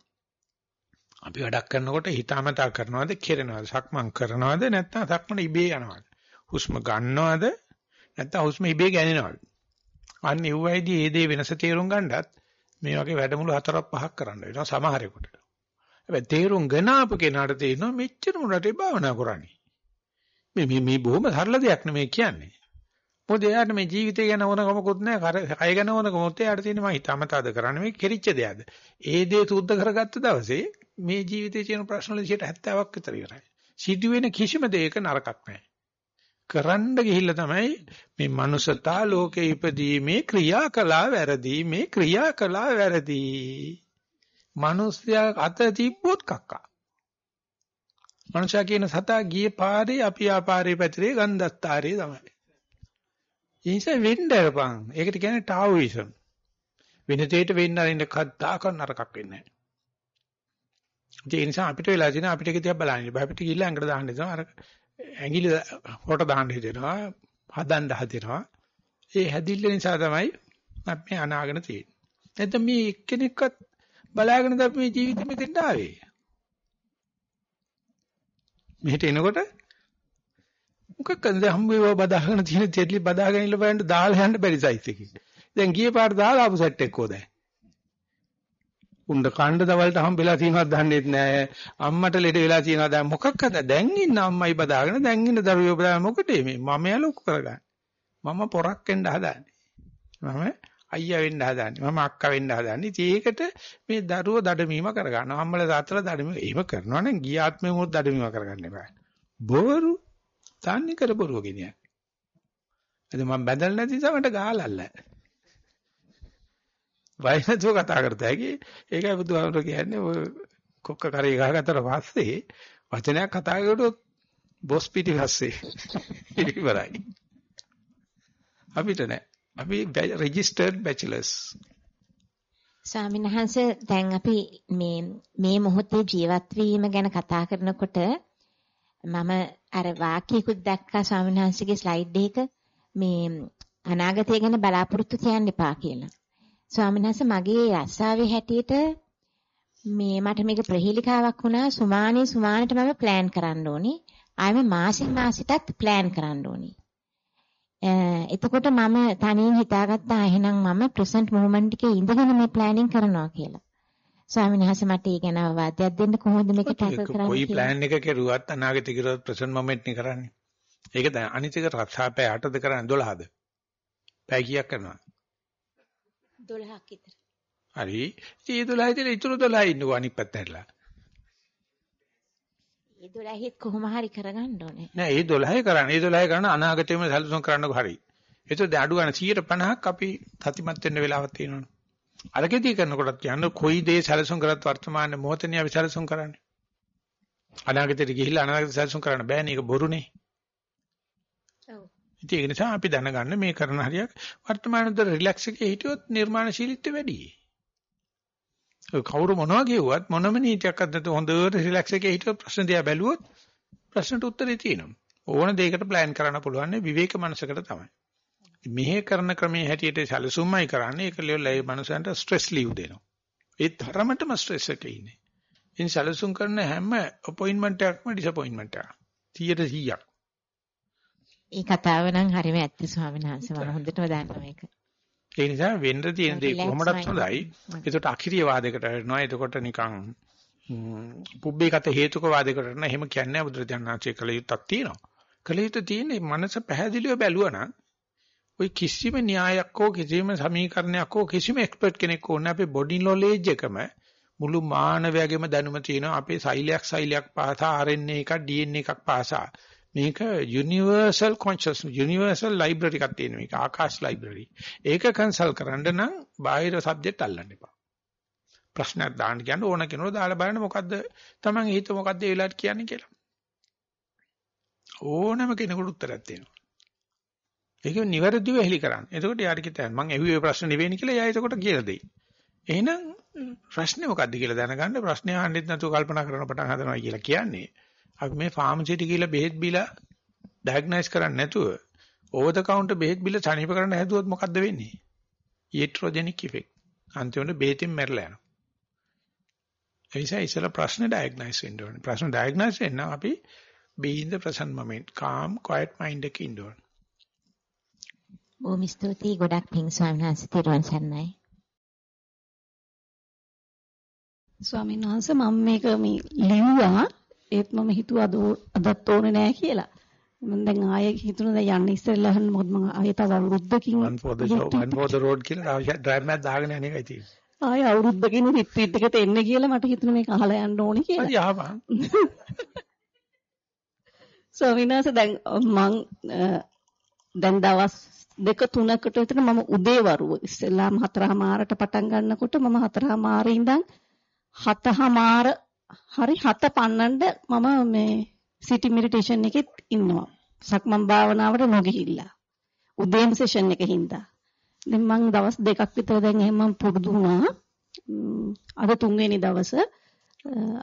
අපි වැඩක් කරනකොට හිතාමතා කරනවද, කෙරෙනවද, සක්මන් කරනවද නැත්නම් සක්මන ඉබේ යනවද? හුස්ම ගන්නවද නැත්නම් හුස්ම ඉබේ ගැනෙනවද? අන්න ඒ වෙයිදී මේ දේ වෙනස තේරුම් ගන්නත් මේ වගේ වැඩමුළු හතරක් පහක් කරන්න වෙනවා සමහරෙකුට. හැබැයි තේරුම් ගෙන ආපු කෙනාට තේරෙනවා මෙච්චර මොනටද භාවනා කරන්නේ. මේ මේ මේ බොහොම සරල දෙයක් නෙමෙයි කියන්නේ. මොකද එයාට මේ ජීවිතය ගැන ඕනකමකුත් නැහැ. කය ගැන ඕනකමොත් එයාට තියෙන මම හිතාමතාද කරන්නේ මේ කෙරිච්ච දෙයක්ද. ඒ දේ සුද්ධ කරගත්ත දවසේ මේ ජීවිතයේ තියෙන ප්‍රශ්න වල 70ක් විතර ඉවරයි. සිදුවෙන කිසිම දෙයක නරකක් නැහැ. කරන්න ගිහිල්ලා තමයි මේ මනුසතා ලෝකේ ඉපදීමේ ක්‍රියාකලා වැරදි මේ ක්‍රියාකලා වැරදි. මිනිස්යා අත තිබ්බොත් කක්කා. මනුෂයා කියන සතා ගියේ පාරේ අපි ආපාරේ පැතිරේ ගන්ධස්තරේ තමයි. ඒ නිසා වෙන්න අරපන්. ඒකට කියන්නේ ටාઓයිසම්. වෙන දෙයකට වෙන්න අරින්න කද්දාක නරකක් වෙන්නේ නැහැ. ඒ නිසා අපිට වෙලා තියෙන අපිට ඒක දිහා බලන්න බෑ. අපිට ගිහිල්ලා ඇඟට දාන්න දෙනවා. අර ඇඟිලි කොට දාන්න හිතෙනවා. හදන්න හදෙනවා. ඒ හැදිල්ල නිසා තමයි අපි අනාගෙන තියෙන්නේ. නැත්නම් මේ එක්කෙනෙක්වත් බලාගෙන තමයි මේ ජීවිතෙ මෙතෙන්ට ආවේ. මෙහෙට එනකොට මොකක්ද හම්බ වේවා බදාගෙන තියෙන තෙල්ලි බදාගෙන ඉල්ල බලන්න දාලා යන්න බැරි සයිස් එකකින්. දැන් ගියේ පාර දාලා ආපු සෙට් එකකෝ දැන්. උණ්ඩ කණ්ඩ දවල්ට හම්බෙලා තියෙනවද දන්නේත් නැහැ. අම්මට ලෙඩ වෙලා තියෙනවද දැන් මොකක්ද දැන් ඉන්න අම්මයි බදාගෙන දැන් ඉන්න දරුවෝ බදාගෙන මොකටද මේ මම යා ලොකු කරගන්නේ. මම පොරක් වෙන්න හදාන්නේ. මම අයියා වෙන්න හදාන්නේ. මම අක්කා වෙන්න හදාන්නේ. ඉතින් ඒකට මේ දරුවෝ දඩමීම කරගන්නවා. අම්මලා තාත්තලා දඩමීම. එහෙම කරනවා නම් ගිය ආත්මෙ මොකද දඩමීම කරගන්න එපා. බොරු තන්නේ කර බොරුව ගෙනියන්නේ. එද මම බැඳලා නැති නිසා මට ගහලල්ල. වයින්තුව කතා කරත හැකි. ඒකයි බුදුහාමුදුරුවෝ කියන්නේ ඔය කොක්ක කරේ ගහගත්තට පස්සේ වචනයක් කතා කරුවොත් බොස් පිටි පස්සේ ඉවරයි. අපිට නෑ. අපි රෙජිස්ටර්ඩ් බැචලර්ස්. ස්වාමීන් වහන්සේ දැන් අපි මේ මේ මොහොතේ ජීවත් වීම ගැන කතා කරනකොට මම අර වාක්‍යයකුත් දැක්කා ස්වාමීන් වහන්සේගේ ස්ලයිඩ් එක මේ අනාගතය ගැන බලාපොරොත්තු තියන්න එපා කියලා. ස්වාමීන් වහන්සේ මගේ අස්සාවේ හැටියට මේ මට මේක ප්‍රහේලිකාවක් වුණා සුමානේ සුමානට මම ප්ලෑන් කරන්න ඕනේ. ආයෙම මාසෙන් මාසෙටත් ප්ලෑන් කරන්න ඕනේ. එතකොට මම තනියෙන් හිතාගත්තා එහෙනම් මම ප්‍රසන්ට් මොමන්ට් එකේ ඉඳගෙන මේ ප්ලෑනින් කරනවා කියලා. ස්වාමීන් වහන්සේ මට ඒ ගැන අවවාදයක් දෙන්න කොහොමද මේක ටැකල් කරන්නේ කොයි ප්ලෑන් එක කෙරුවත් අනාගතේ කෙරුවත් ප්‍රසන්ට් මොමන්ට් නේ කරන්නේ. ඒක දැන් අනිත් එක රක්ෂාපෑ 8ද කරන්නේ 12ද? පැය කීයක් කරනවා? 12ක් විතර. හරි. ඉතින් 12 ඉතින් ඉතුරු 12 ඉන්නකෝ අනිත් පැත්ත හැරලා. ඒ 12ෙත් කොහොම හරි කරගන්න ඕනේ. නෑ ඒ 12 කරන්නේ. ඒ 12 කරන අනාගතේම සැලසුම් කරන්නකෝ හරි. ඒතකොට අඩු ගන්න 150ක් අපි සතිමත් වෙන්න වෙලාවක් තියෙනවනේ. අරකෙදී කරනකොටත් කියන්නේ කොයි දේ සැලසුම් කරත් වර්තමාන මොහොතේ අපි සැලසුම් කරන්නේ. අනාගතයට ගිහිල්ලා අනාගතයට සැලසුම් කරන්න බෑනේ ඒක බොරුනේ. ඔව්. ඉතින් ඒක නිසා අපි දැනගන්න මේ කරන හරියක් වර්තමානයේ රිලැක්ස් එකේ හිටියොත් නිර්මාණශීලීත්වය වැඩි. ඔය කවුරු මොනවා කියුවත් මොනම නීතියක්වත් නැතුව හොඳට රිලැක්ස් එකේ හිටියොත් ප්‍රශ්න දිහා බැලුවොත් ප්‍රශ්නට උත්තරේ තියෙනවා. ඕන දෙයකට ප්ලෑන් කරන්න පුළුවන් විවේක මනසකට තමයි. මෙහෙ කරන ක්‍රමයේ හැටියට සැලසුම්මයි කරන්නේ ඒක ලෙවල් ඒ මනුස්සයන්ට ස්ට්‍රෙස් ලීව් දෙනවා. ඒ තරමටම ස්ට්‍රෙස් එකේ ඉන්නේ. ඉතින් සැලසුම් කරන හැම අපොයින්ට්මන්ට් එකක්ම ඩිසපොයින්ට්මන්ට් එකක්. 100ට 100ක්. ඒ කතාව නම් හරිම ඇත්ත ස්වාමීන් වහන්සේ මම හොඳටම දන්නවා මේක. ඒ නිසා වෙන්න තියෙන දේ කොහොමදත් හොඳයි. ඒකට අකිරිය වාදයකට වෙනවා. එතකොට නිකන් පුබ්බේකත හේතුක වාදයකට වෙනවා. එහෙම කියන්නේ බුදුරජාණන් වහන්සේ කළ යුත්තක් තියෙනවා. කළ යුත්තේ තියෙන්නේ මනස පැහැදිලිව බැලුවා ওই කිසිම න්‍යායක් හෝ කිසිම සමීකරණයක් හෝ කිසිම එක්ස්පර්ට් කෙනෙක් ඕනේ අපේ බොඩි නොලෙජ් එකම මුළු මානවයාගේම දැනුම තියෙනවා අපේ සෛලයක් සෛලයක් පාසා RNA එකක් DNA එකක් පාසා මේක යුනිවර්සල් කොන්ෂස් යුනිවර්සල් ලයිබ්‍රරි එකක් තියෙන මේක ආකාශ ලයිබ්‍රරි ඒක කන්සල්ට් කරන්න නම් බාහිර සබ්ජෙක්ට් අල්ලන්න එපා ප්‍රශ්නයක් දාන්න කියන්න ඕන කෙනෙකුට දාලා බලන්න මොකද්ද Taman හිත මොකද්ද ඒ වෙලාවට කියන්නේ කියලා ඕනම කෙනෙකුට උත්තරයක් තියෙනවා ඒක නිවැරදිව එලි කරන්න. එතකොට යාට කිතන මම ඇහුවේ ප්‍රශ්න නෙවෙයි කියලා එයා එතකොට කියලා දෙයි. එහෙනම් ප්‍රශ්නේ මොකද්ද කියලා දැනගන්න ප්‍රශ්නේ අහන්නෙත් නැතුව කල්පනා කරන පටන් හදනවා කියලා කියන්නේ. අපි මේ ෆාමසිටි කියලා බෙහෙත් බීලා ඩයග්නයිස් කරන්නේ නැතුව ඕවර් ද කවුන්ටර් බෙහෙත් බීලා සනීප කරන්න හැදුවොත් මොකද්ද වෙන්නේ? Iatrogenic effect. අන්තිමට බෙහෙතින් මැරලා යනවා. ඒ නිසා ඉස්සෙල්ලා ප්‍රශ්න ඩයග්නයිස් වෙන්න ඕනේ. ප්‍රශ්න ඩයග්නයිස් වෙන්න අපි be in the present moment calm quiet mind එකේ ඉන්න ඕනේ. බොහොම ස්තුතියි ගොඩක් පිං ස්වාමීන් වහන්සේ තිරුවන් සරණයි. ස්වාමීන් වහන්සේ මම මේක මේ ලිව්වා ඒත් මම හිතුවා අදත් ඕනේ නෑ කියලා. මම දැන් ආයෙ හිතුණා දැන් යන්න ඉස්සෙල්ලා අහන්න මොකද මම ආයෙ තව අවුරුද්දකින් one for the show one for the road කියලා ඩ්‍රයිව් මැත් දාගෙන යන එකයි තියෙන්නේ. ආයෙ අවුරුද්දකින් රිට්‍රීට් එකට එන්න කියලා මට හිතුණා මේක අහලා යන්න ඕනේ කියලා. හරි ආපහන්. ස්වාමීන් වහන්සේ දැන් මං දැන් දවස් දෙක තුනකට විතර මම උදේ වරුව ඉස්සෙල්ලාම හතරමාරට පටන් ගන්නකොට මම හතරමාරේ ඉඳන් හතමාර හරි හත පන්නන්න මම මේ සිටි මෙඩිටේෂන් එකෙත් ඉන්නවා. සක්මන් භාවනාවට නොගිහිල්ලා. උදේම සෙෂන් එකේ හින්දා. දැන් මම දවස් දෙකක් විතර දැන් එහෙම පුරුදු වුණා. අද තුන්වෙනි දවස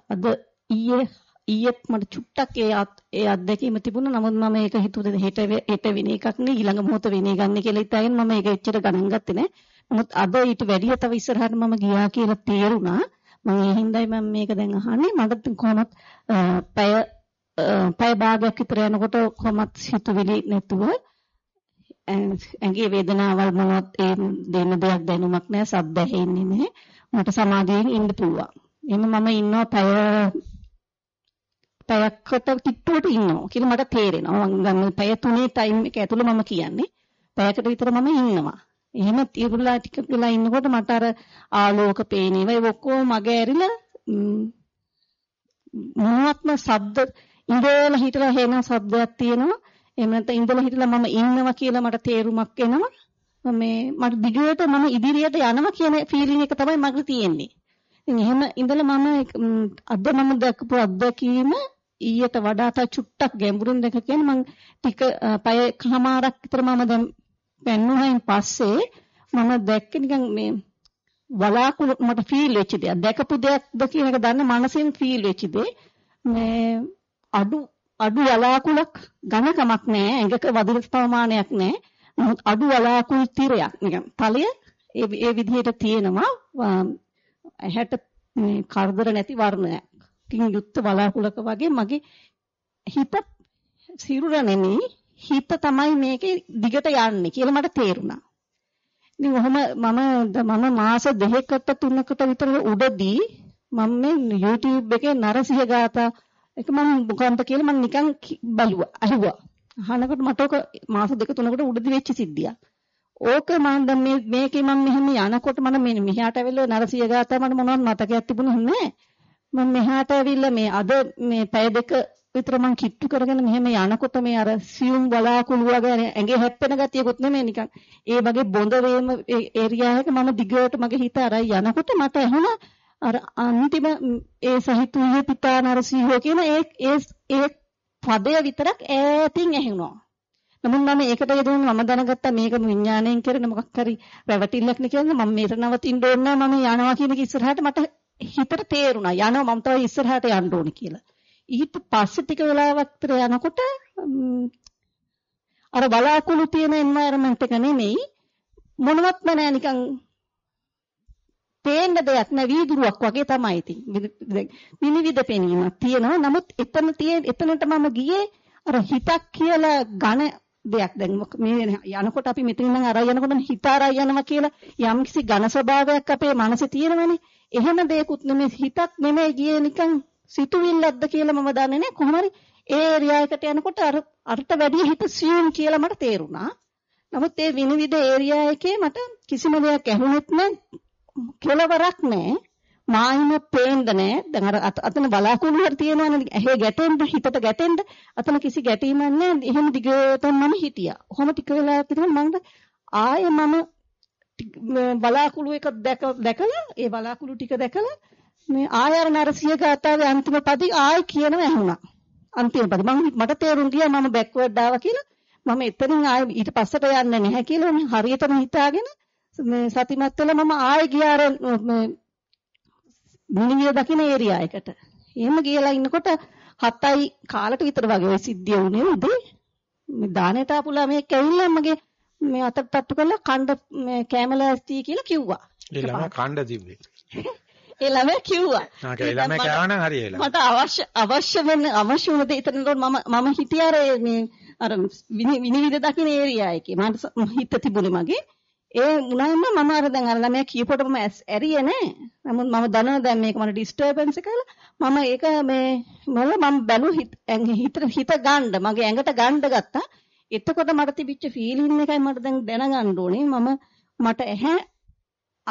අද ඊයේ ඊයේත් මට චුට්ටක් ඒ ඒ අත්දැකීම තිබුණා. නමුත් මම ඒක හිතුවේ හෙට හෙට වෙන එකක් නේ ඊළඟ මොහොත වෙන්නේ ගන්න කියලා හිතාගෙන මම ඒක එච්චර ගණන් ගත්තේ නෑ. නමුත් අද ඊට වැඩිය තව ඉස්සරහට මම ගියා කියලා තේරුණා. මම ඒ හින්දායි මම මේක දැන් අහන්නේ. මට කොහොමත් පැය පැය භාගයක් විතර යනකොට කොහොමත් හිතුවිලි නැතුව ඇඟේ වේදනාවල් මොනවත් ඒ දෙන්න දෙයක් දැනුමක් නැහැ. සද්ද ඇහෙන්නේ නැහැ. මට සමාධියෙන් ඉන්න පුළුවන්. එහෙනම් මම ඉන්නවා පැය පැයකට කිට්ටුවට ඉන්නවා කියලා මට තේරෙනවා. මම ගන්න පැය තුනේ ටයිම් එක ඇතුළේ මම කියන්නේ. පැයකට විතර මම ඉන්නවා. එහෙම තියුලා ටික වෙලා ඉන්නකොට මට අර ආලෝක පේනේවා ඒ ඔක්කොම මගේ ඇරිලා මොනවත්ම ශබ්ද ඉඳලා හිටලා හේන ශබ්දයක් තියෙනවා. එහෙම නැත්නම් ඉඳලා හිටලා මම ඉන්නවා කියලා මට තේරුමක් එනවා. මේ මට දිගට මම ඉදිරියට යනවා කියන ෆීලිං එක තමයි මට තියෙන්නේ. ඉතින් එහෙම ඉඳලා මම අද මම දැක්කපු අත්දැකීම ඊට වඩා තා චුට්ටක් ගැඹුරින් දැක කියන්නේ මම ටික පය කමාරක් විතර මම දැන් පෙන්නුවායින් පස්සේ මම දැක්කේ නිකන් මේ වලාකුළු මට ෆීල් වෙච්ච දෙයක්. දැකපු දෙයක්ද කියන එක දන්න මනසෙන් ෆීල් වෙච්ච දේ. මේ අඩු අඩු වලාකුළක් ඝනකමක් නැහැ ඇඟක වදින ප්‍රමාණයක් නැහැ නමුත් අඩු වලාකුළු තිරයක්. නිකන් තලය ඒ ඒ විදිහට තියෙනවා. ඇහැට මේ කරදර නැති වර්ණයක්. කින් යුක්ත වලාකුළක වගේ මගේ හිත සිරුර නෙමෙයි. හිත තමයි මේකේ දිගට යන්නේ කියලා මට තේරුණා. ඉතින් ඔහම මම මම මාස දෙකකට තුනකට විතර උඩදී මම මේ YouTube එකේ නරසිහ ගාථා එක මම මොකන්ද කියලා මම නිකන් බලුවා අහුවා. අහනකොට මට ඔක මාස දෙක තුනකට උඩදී වෙච්ච සිද්ධියක්. ඕක මම දැන් මේ මේකේ මම මෙහෙම යනකොට මම මේ මෙහාට ඇවිල්ලා නරසිය ගාතා මට මොනවත් මතකයක් තිබුණේ නැහැ. මම මෙහාට ඇවිල්ලා මේ අද මේ පැය දෙක විතර මං කිට්ටු කරගෙන මෙහෙම යනකොට මේ අර සියුම් බලාකුළු වගේ ඇඟේ හැප්පෙන ගතියකුත් නෙමෙයි නිකන්. ඒ වගේ බොඳ වේම ඒරියා එක මම දිගට මගේ හිත අරයි යනකොට මට ඇහුණා අර අන්තිම ඒ සහිතුයේ පිතා නරසිංහ කියන ඒ ඒ ඒ පදය විතරක් ඈතින් ඇහුණා. නමුත් මම ඒකට යෙදුණු මම දැනගත්තා මේක විඥාණයෙන් කරන මොකක් හරි රැවටිල්ලක් නේ කියන්නේ මම මේක නවතින්න ඕනේ මම යනවා කියන එක ඉස්සරහට මට හිතට තේරුණා. යනවා. මම තව ඉස්සරහට යන්න ඕනේ කියලා. ඊට පස්සේ ටික වෙලාවක් විතර යනකොට අර බලාකුළු තියෙන එන්වයරන්මන්ට් එක නෙමෙයි මොනවත්ම නෑ නිකන් පේන්න දෙයක් නෑ වීදුරුවක් වගේ තමයි ඉතින්. විනිවිද පෙනීමක් තියෙනවා. නමුත් එතන තියෙන එතනට මම ගියේ අර හිතක් කියලා ඝන දෙයක්. දැන් මේ යනකොට අපි මෙතන ඉඳන් අරයි යනකොට හිත අරයි යනවා කියලා යම්කිසි ඝන ස්වභාවයක් අපේ මනසේ තියෙනවනේ. එහෙම දෙයක්ුත් නෙමෙයි. හිතක් නෙමෙයි ගියේ නිකන් සිතුවිල්ලක්ද කියලා මම දන්නේ නැහැ කොහොම හරි ඒ ඒරියා එකට යනකොට අර අරට වැඩි හිත සියුම් කියලා මට තේරුණා. නමුත් ඒ විනිවිද ඒරියා එකේ මට කිසිම දෙයක් ඇහුනෙත් නැහැ. කෙලවරක් නැහැ. මායිම පේන්න නැහැ. දැන් අර අතන බලාකුළු හරි තියෙනවනේ ඇහි ගැටෙන්න හිතට ගැටෙන්න අතන කිසි ගැටීමක් නැහැ. එහෙම දිගටම මම හිටියා. ඔහොම ටික වෙලාවක් විතර මම ආයේ මම බලාකුළු එක දැකලා ඒ බලාකුළු ටික දැකලා මේ ආයර නරසිය ගාතාවේ අන්තිම පදි ආයි කියනවා ඇහුණා. අන්තිම පදි මම මට තේරුම් ගියා මම බෑක්වර්ඩ් ආවා කියලා. මම එතනින් ආයි ඊට පස්සට යන්නේ නැහැ කියලා මම හරියටම හිතාගෙන මේ සතිමත් වෙලා මම ආයි ගියා අර මේ මුනිවිය දකින්න ඒරියා එකට. එහෙම ගියලා ඉන්නකොට 7යි කාලට විතර වගේ ওই සිද්ධිය වුණේ උදේ. මේ දානෙට ආපුලා මේ කැවිල්ලා මගේ මේ අතට තට්ටු කරලා කණ්ඩ මේ කැමලස්ටි කියලා කිව්වා. ඒ ළමයා කණ්ඩ තිබ්බේ. ඒ ළමයා කිව්වා. නාකේ ළමයා කෑවනම් හරියලා. මට අවශ්‍ය අවශ්‍ය වෙන අවශ්‍ය වුණ දේ එතනට මම මම හිටියේ අර මේ අර විනිවිද දකින්න ඒරියා එකේ. මට හිත තිබුණේ මගේ. ඒ උනාම මම අර දැන් අර ළමයා කියපොට මම ඇරියේ නෑ. නමුත් මම දන්නවා දැන් මේක මට ඩිස්ටර්බන්ස් එක කියලා. මම ඒක මේ මොල මම බැලු හිත හිත ගන්න මගේ ඇඟට ගන්න ගත්තා. එතකොට මට තිබිච්ච ෆීලිං එකයි මට දැන් දැනගන්න ඕනේ. මම මට ඇහැ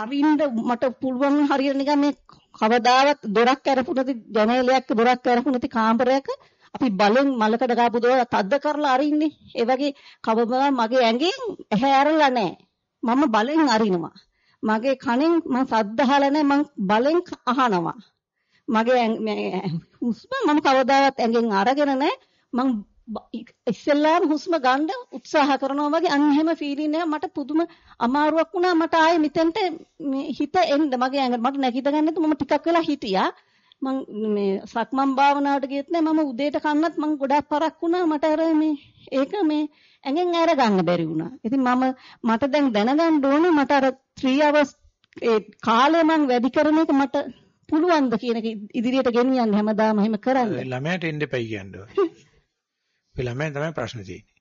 අරින්න මට පුළුවන් හරියට නිකන් මේ කවදාවත් දොරක් ඇරපුණති ජනේලයක් දොරක් ඇරපුණති කාමරයක අපි බලෙන් මලකඩ ගාපු දොර තද්ද කරලා අරින්නේ. ඒ වගේ කවදා මගේ ඇඟෙන් ඇහැ ඇරලා නැහැ. මම බලෙන් අරිනවා. මගේ කනෙන් මම සද්ද අහලා නැහැ මම බලෙන් අහනවා. මගේ හුස්ම මම කවදාවත් ඇඟෙන් අරගෙන නැහැ. මම ඉස්සෙල්ලාම හුස්ම ගන්න උත්සාහ කරනවා වගේ අන්න එහෙම ෆීලින් එක මට පුදුම අමාරුවක් වුණා. මට ආයේ මෙතෙන්ට හිත එන්න. මගේ ඇඟට මට නැගිට ගන්න මම ටිකක් වෙලා හිටියා. මම මේ සක්මන් භාවනාවට ගියෙත් නෑ. මම උදේට කන්නත් මම ගොඩාක් පරක් වුණා. මට අර මේ ඒක මේ ඇඟෙන් අර ගන්න බැරි වුණා. ඉතින් මම මට දැන් දැනගන්න ඕනේ මට අර 3 hours ඒ කාලය මම වැඩි කරන එක මට පුළුවන්ද කියන එක ඉදිරියට ගෙනියන්න හැමදාම එහෙම කරන්න. ළමයාට එන්න එපයි කියන්නේ ඒ ළමයන් තමයි ප්‍රශ්න තියෙන්නේ.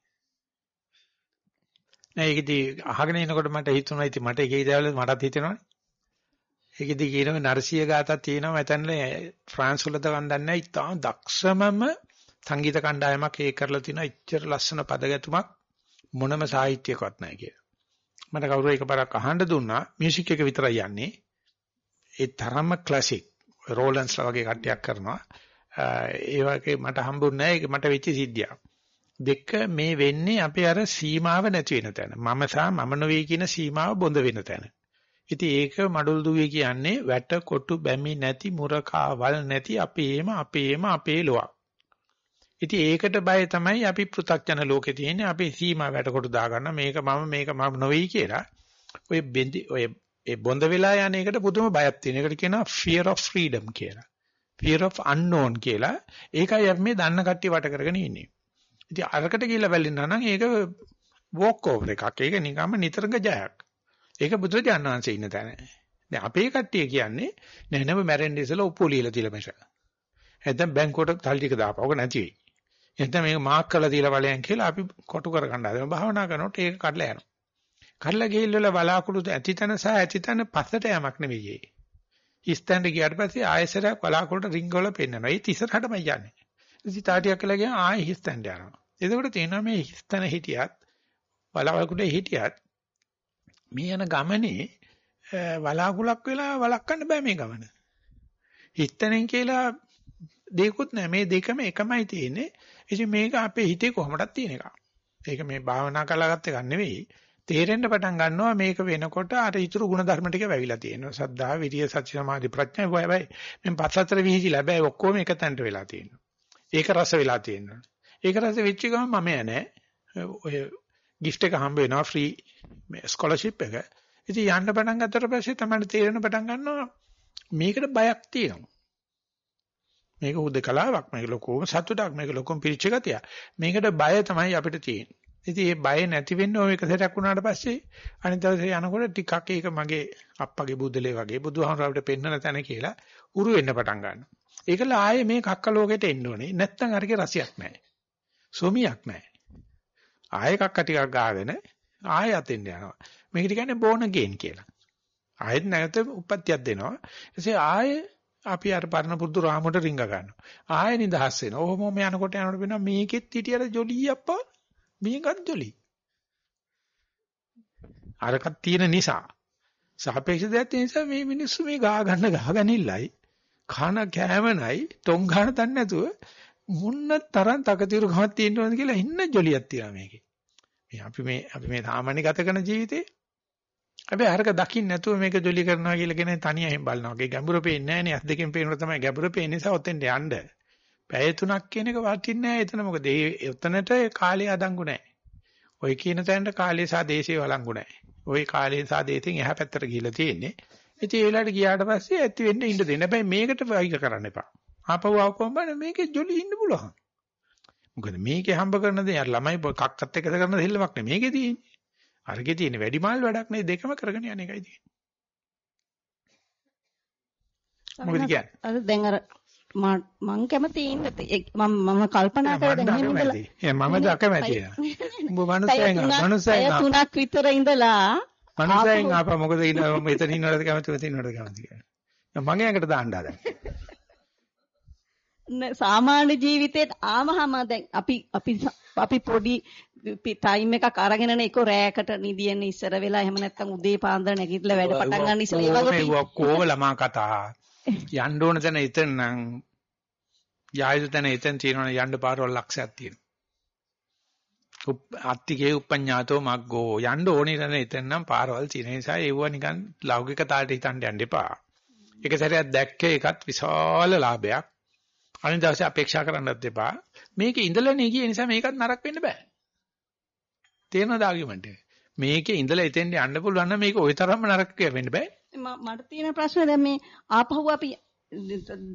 නෑ ඒකදී අහගෙන ඉනකොට මට හිතුණා ඉතින් මට එකේ දේවල් මටත් හිතෙනවනේ. ඒකදී කියනවා නරසිය ගාතක් තියෙනවා මෙතන ෆ්‍රාන්ස් වලද කන්දන්නේ නැහැ ඉතාම දක්ෂමම සංගීත කණ්ඩායමක් ඒක කරලා තිනවා ඉච්චර ලස්සන පදගැතුමක් මොනම සාහිත්‍යයකවත් නැහැ කියලා. මට කවුරු එකපාරක් අහන්න දුන්නා මියුසික් එක විතරයි යන්නේ. ඒ තරම්ම ක්ලාසික් රෝලන්ස්ලා වගේ කට්ටියක් කරනවා. ඒ වගේ මට හම්බුන්නේ නැහැ ඒක මට වෙච්ච සිද්ධියක්. දෙක මේ වෙන්නේ අපි අර සීමාව නැති වෙන තැන. මම සහ මම නොවේ කියන සීමාව බොඳ වෙන තැන. ඉතින් ඒක මඩුල් දුවේ කියන්නේ වැට කොටු බැමි නැති මුරකාවල් නැති අපේම අපේම අපේ ලොවක්. ඉතින් ඒකට බය තමයි අපි පෘථග්ජන ලෝකේ තියෙන්නේ අපි සීමා වැට කොටු දාගන්න මේක මම මේක මම නොවේ කියලා. ඔය බෙන්දි ඔය ඒ බොඳ වෙලා යන එකට පුදුම බයක් තියෙන. ඒකට කියනවා fear of freedom කියලා. fear of unknown කියලා. ඒකයි අපි මේ දන්න කට්ටිය වට කරගෙන ඉන්නේ. ඉතින් අරකට ගිහිල්ලා බැලිනා නම් ඒක walk over එකක්. ඒක නිකම්ම නිතරම ජයක්. ඒක බුදුරජාණන් වහන්සේ ඉන්න තැන. දැන් අපේ කට්ටිය කියන්නේ නෑ නම මැරෙන්න ඉස්සලා ඔප්පු ලියලා තියලා මෙෂ. නැත්නම් බැංකුවට තල් ටික දාපුවා. ඔක නැති වෙයි. නැත්නම් මේක මාක් කරලා තියලා බලයන් කියලා අපි කොටු කර ගන්න හදනවා. භාවනා කරනකොට ඒක කඩලා යනවා. කඩලා ගිහිල්ලා බලාකුළු ඇතිතන සහ ඇතිතන පස්සට යamak නෙවෙයි ඒ. ඉස්තැන්ඩ ගියාට පස්සේ ආයෙසරයක් බලාකුළට රින්ග් වල පෙන්නනවා. ඒ තිසරටම යන්නේ. ඉතින් තාටියක් කියලා ගියා ආයෙ හිස්තැන්ඩ යනවා. එතකොට තේනවා මේ හිස්තැන හිටියත් බලාකුළට හිටියත් මේ යන ගමනේ වලාකුලක් වෙලා වළක්වන්න බෑ මේ ගමන. හිතෙනෙන් කියලා දෙයක්වත් නැහැ. මේ දෙකම එකමයි තියෙන්නේ. ඉතින් මේක අපේ හිතේ කොහොමදක් තියෙන එකක්. ඒක මේ භාවනා කළාගත්ත එකක් නෙවෙයි. තේරෙන්න පටන් ගන්නවා මේක වෙනකොට අර ඊතුරු ගුණ ධර්ම ටික වැවිලා තියෙනවා. සද්ධා, විරිය, සති, සමාධි, ප්‍රඥා වයි මේ පස්සතර විහිදිලා බෑ ඔක්කොම එක තැනට වෙලා තියෙනවා. ඒක රස වෙලා තියෙනවා. ඒක රස වෙච්ච ගමන් මම යන්නේ. ඔය gift එක හම්බ වෙනවා free ස්කෝලර්ෂිප් එක. ඉතින් යන්න පටන් ගත්තට පස්සේ තමයි තේරෙන පටන් ගන්නවා මේකට බයක් තියෙනවා. මේක හුදකලාවක් මේක ලොකුම සතුටක් මේක ලොකුම පිරිච්ච ගතිය. මේකට බය තමයි අපිට තියෙන්නේ. ඉතින් මේ බය නැති වෙන්න ඔය එක සැරයක් වුණාට පස්සේ අනිත් දවසේ යනකොට ටිකක් ඒක මගේ අප්පගේ බුදලේ වගේ බුදුහාමරවට පෙන්නන තැන කියලා උරු වෙන්න පටන් ගන්නවා. ඒකල ආයේ මේ කක්ක ලෝකෙට එන්න ඕනේ. නැත්තම් අරගේ රසයක් නැහැ. සොමියක් නැහැ. ආයෙ කක්ක ටිකක් ගාගෙන ආයෙ අතෙන් යනවා. මේකට කියන්නේ බෝන ගේන් කියලා. ආයෙත් නැවත උප්පත්තියක් දෙනවා. ඊටසේ ආයෙ අපි අර පරණ පුරුදු රාමුවට රිංග ගන්නවා. ආයෙ නිදහස් වෙනවා. ඔහොම යනකොට යනකොට වෙනවා මේකෙත් හිටියර ජොලී අප්පා මේකත් ජොලි. අරකට තියෙන නිසා සාපේක්ෂ දෙයක් තියෙන නිසා මේ මිනිස්සු මේ ගා ගන්න ගහගනින්නයි කන කෑමනයි තොන් ගන්න දන්නේ නැතුව මුන්න තරම් තකතිරු ගමක් තියෙනවද කියලා ඉන්න ජොලියක් තියෙනවා මේකේ. මේ අපි මේ අපි මේ සාමාන්‍ය ගත කරන ජීවිතේ අපි අරක දකින්න නැතුව මේක ජොලි කරනවා කියලා කියන තනියෙන් බලනවා. ඒ ගැඹුර පේන්නේ නැහැ නේ. අස් දෙකෙන් පේනකොට තමයි ගැඹුර පේන්නේ නිසා ඔතෙන්ට යන්න. පැය තුනක් කියන එක වටින්නේ නැහැ එතන මොකද ඒ එතනට කාලය අදංගු නැහැ. ওই කියන තැනට කාලය සහ දේශය වළංගු නැහැ. ওই කාලය සහ දේශෙන් එහා පැත්තට ගිහිල්ලා තියෙන්නේ. ඉතින් ඒ වෙලාවට ගියාට පස්සේ ඇති වෙන්න ඉන්න දෙන්න. හැබැයි මේකට වයික කරන්න එපා. ආපහු ආවකම බලන්න මේකේ ජොලි ඉන්න පුළුවන්. මොකද මේකේ හම්බ කරන දේ අර ළමයි කක්කත් එක්ක කරන දෙල්ලමක් නෙමෙයි මේකේ තියෙන්නේ. අරගේ තියෙන්නේ වැඩිමාල් වැඩක් නෙයි දෙකම කරගෙන යන එකයි තියෙන්නේ. මොකද කියන්නේ? අර දැන් අර මම කැමති ඉන්න මම මම කල්පනා කරලා දැන් මෙහෙම ඉඳලා කැමති. ඒ මමද අකමැති. උඹ මනුස්සයන් මනුස්සයන් පැය තුනක් විතර ඉඳලා මනුස්සයන් ආපහු මොකද ඉන්න මෙතන ඉන්නවද කැමති මෙතන ඉන්නවද කැමති කියන්නේ. මගේ ඇඟට දාන්න හදන්නේ. සාමාන්‍ය ජීවිතේට ආවහම දැන් අපි අපි අපි පොඩි ටයිම් එකක් අරගෙනනේ ඒක රෑකට නිදියන්න ඉස්සර වෙලා එහෙම නැත්නම් උදේ පාන්දර නැගිටලා වැඩ පටන් ගන්න ඉස්සර ඒ වගේ මේ ඔක්කොම ළමා කතා. යන්න ඕන තැන එතන නම් යායුතු තැන එතන තියෙනවනේ යන්න පාරවල් ලක්ෂයක් තියෙනවා. උප්- අත්තිගේ උපඤ්ඤාතෝ මග්ගෝ යන්න ඕනේ තැන එතන නම් පාරවල් තියෙන නිසා ඒව නිකන් ලෞකික තාලට හිතන්න යන්න එපා. එක සැරයක් දැක්ක එකත් විශාල ලාභයක්. අනිත් දවසේ අපේක්ෂා කරන්නත් එපා. මේකේ ඉඳලා නේ ගිය නිසා මේකත් නරක වෙන්න බෑ. තේරෙනවද ආගියුමන්ට් එක? මේකේ ඉඳලා එතෙන්ට යන්න පුළුවන් නම් මේක ওই තරම්ම නරක වෙන්න බෑ. ම- මට තියෙන ප්‍රශ්නේ දැන් මේ ආපහු අපි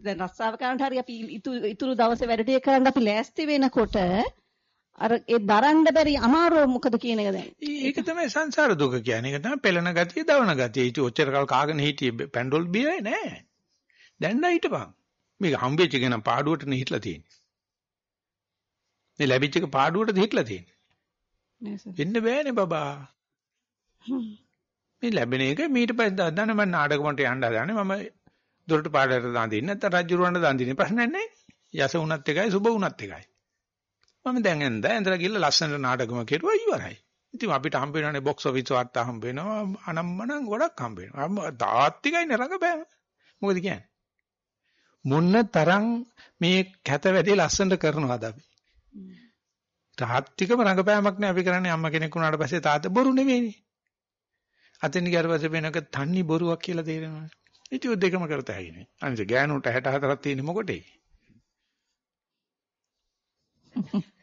දැන් රස්සාව කරනට හරි අපි ඉතුරු ඉතුරු දවසේ වැඩ ටික කරන් අපි ලෑස්ති වෙනකොට අර ඒ දරන්න බැරි අමාරුව මොකද කියන එක දැන් ඒක තමයි සංසාර දුක කියන්නේ. ඒක තමයි පෙළෙන ගතිය, දවන ගතිය. ඉතින් ඔච්චර කල් කාගෙන හිටියේ පැන්ඩෝල් බියයි නෑ. දැන් නෑ හිටපන්. මේක හම්බෙච්ච එක නම් පාඩුවටනේ හිටලා තියෙන්නේ. මේ ලැබිච්ච එක පාඩුවටද හිටලා තියෙන්නේ. නෑ සර්. වෙන්න බෑනේ බබා. මේ ලැබෙන එක මීට පස්සේ දන්න මම නාටකමට යන්න හදනේ මම දොරට පාඩයට දාන් දෙන්නේ නැත්නම් රජුරවන්න දාන් දෙන්නේ ප්‍රශ්නයක් නැහැ. යස වුණත් එකයි සුබ වුණත් එකයි. මම දැන් එන්ද ඇඳලා ගිහලා ලස්සනට නාටකම කෙරුවා ඉවරයි. ඉතින් අපිට හම්බ වෙනවානේ බොක්ස් ඔෆිස් වාර්තා හම්බ වෙනවා අනම්මනම් ගොඩක් හම්බ වෙනවා. තාත්තිකයිනේ රඟපෑම. මොකද කියන්නේ? මොන්න තරම් මේ කැත වැඩේ ලස්සනට කරනවාද අපි? තාත්තිකම රඟපෑමක් නේ අපි කරන්නේ අම්මා කෙනෙක් වුණාට පස්සේ තාත්තා බොරු නෙවෙයිනේ. අතෙන් ගියාට පස්සේ වෙනක තන්නේ බොරුවක් කියලා තේරෙනවා. ඉතින් ඔය දෙකම කරත හැකිනේ. අනිත් ගෑනුන්ට 64ක් තියෙන්නේ මොකටේ?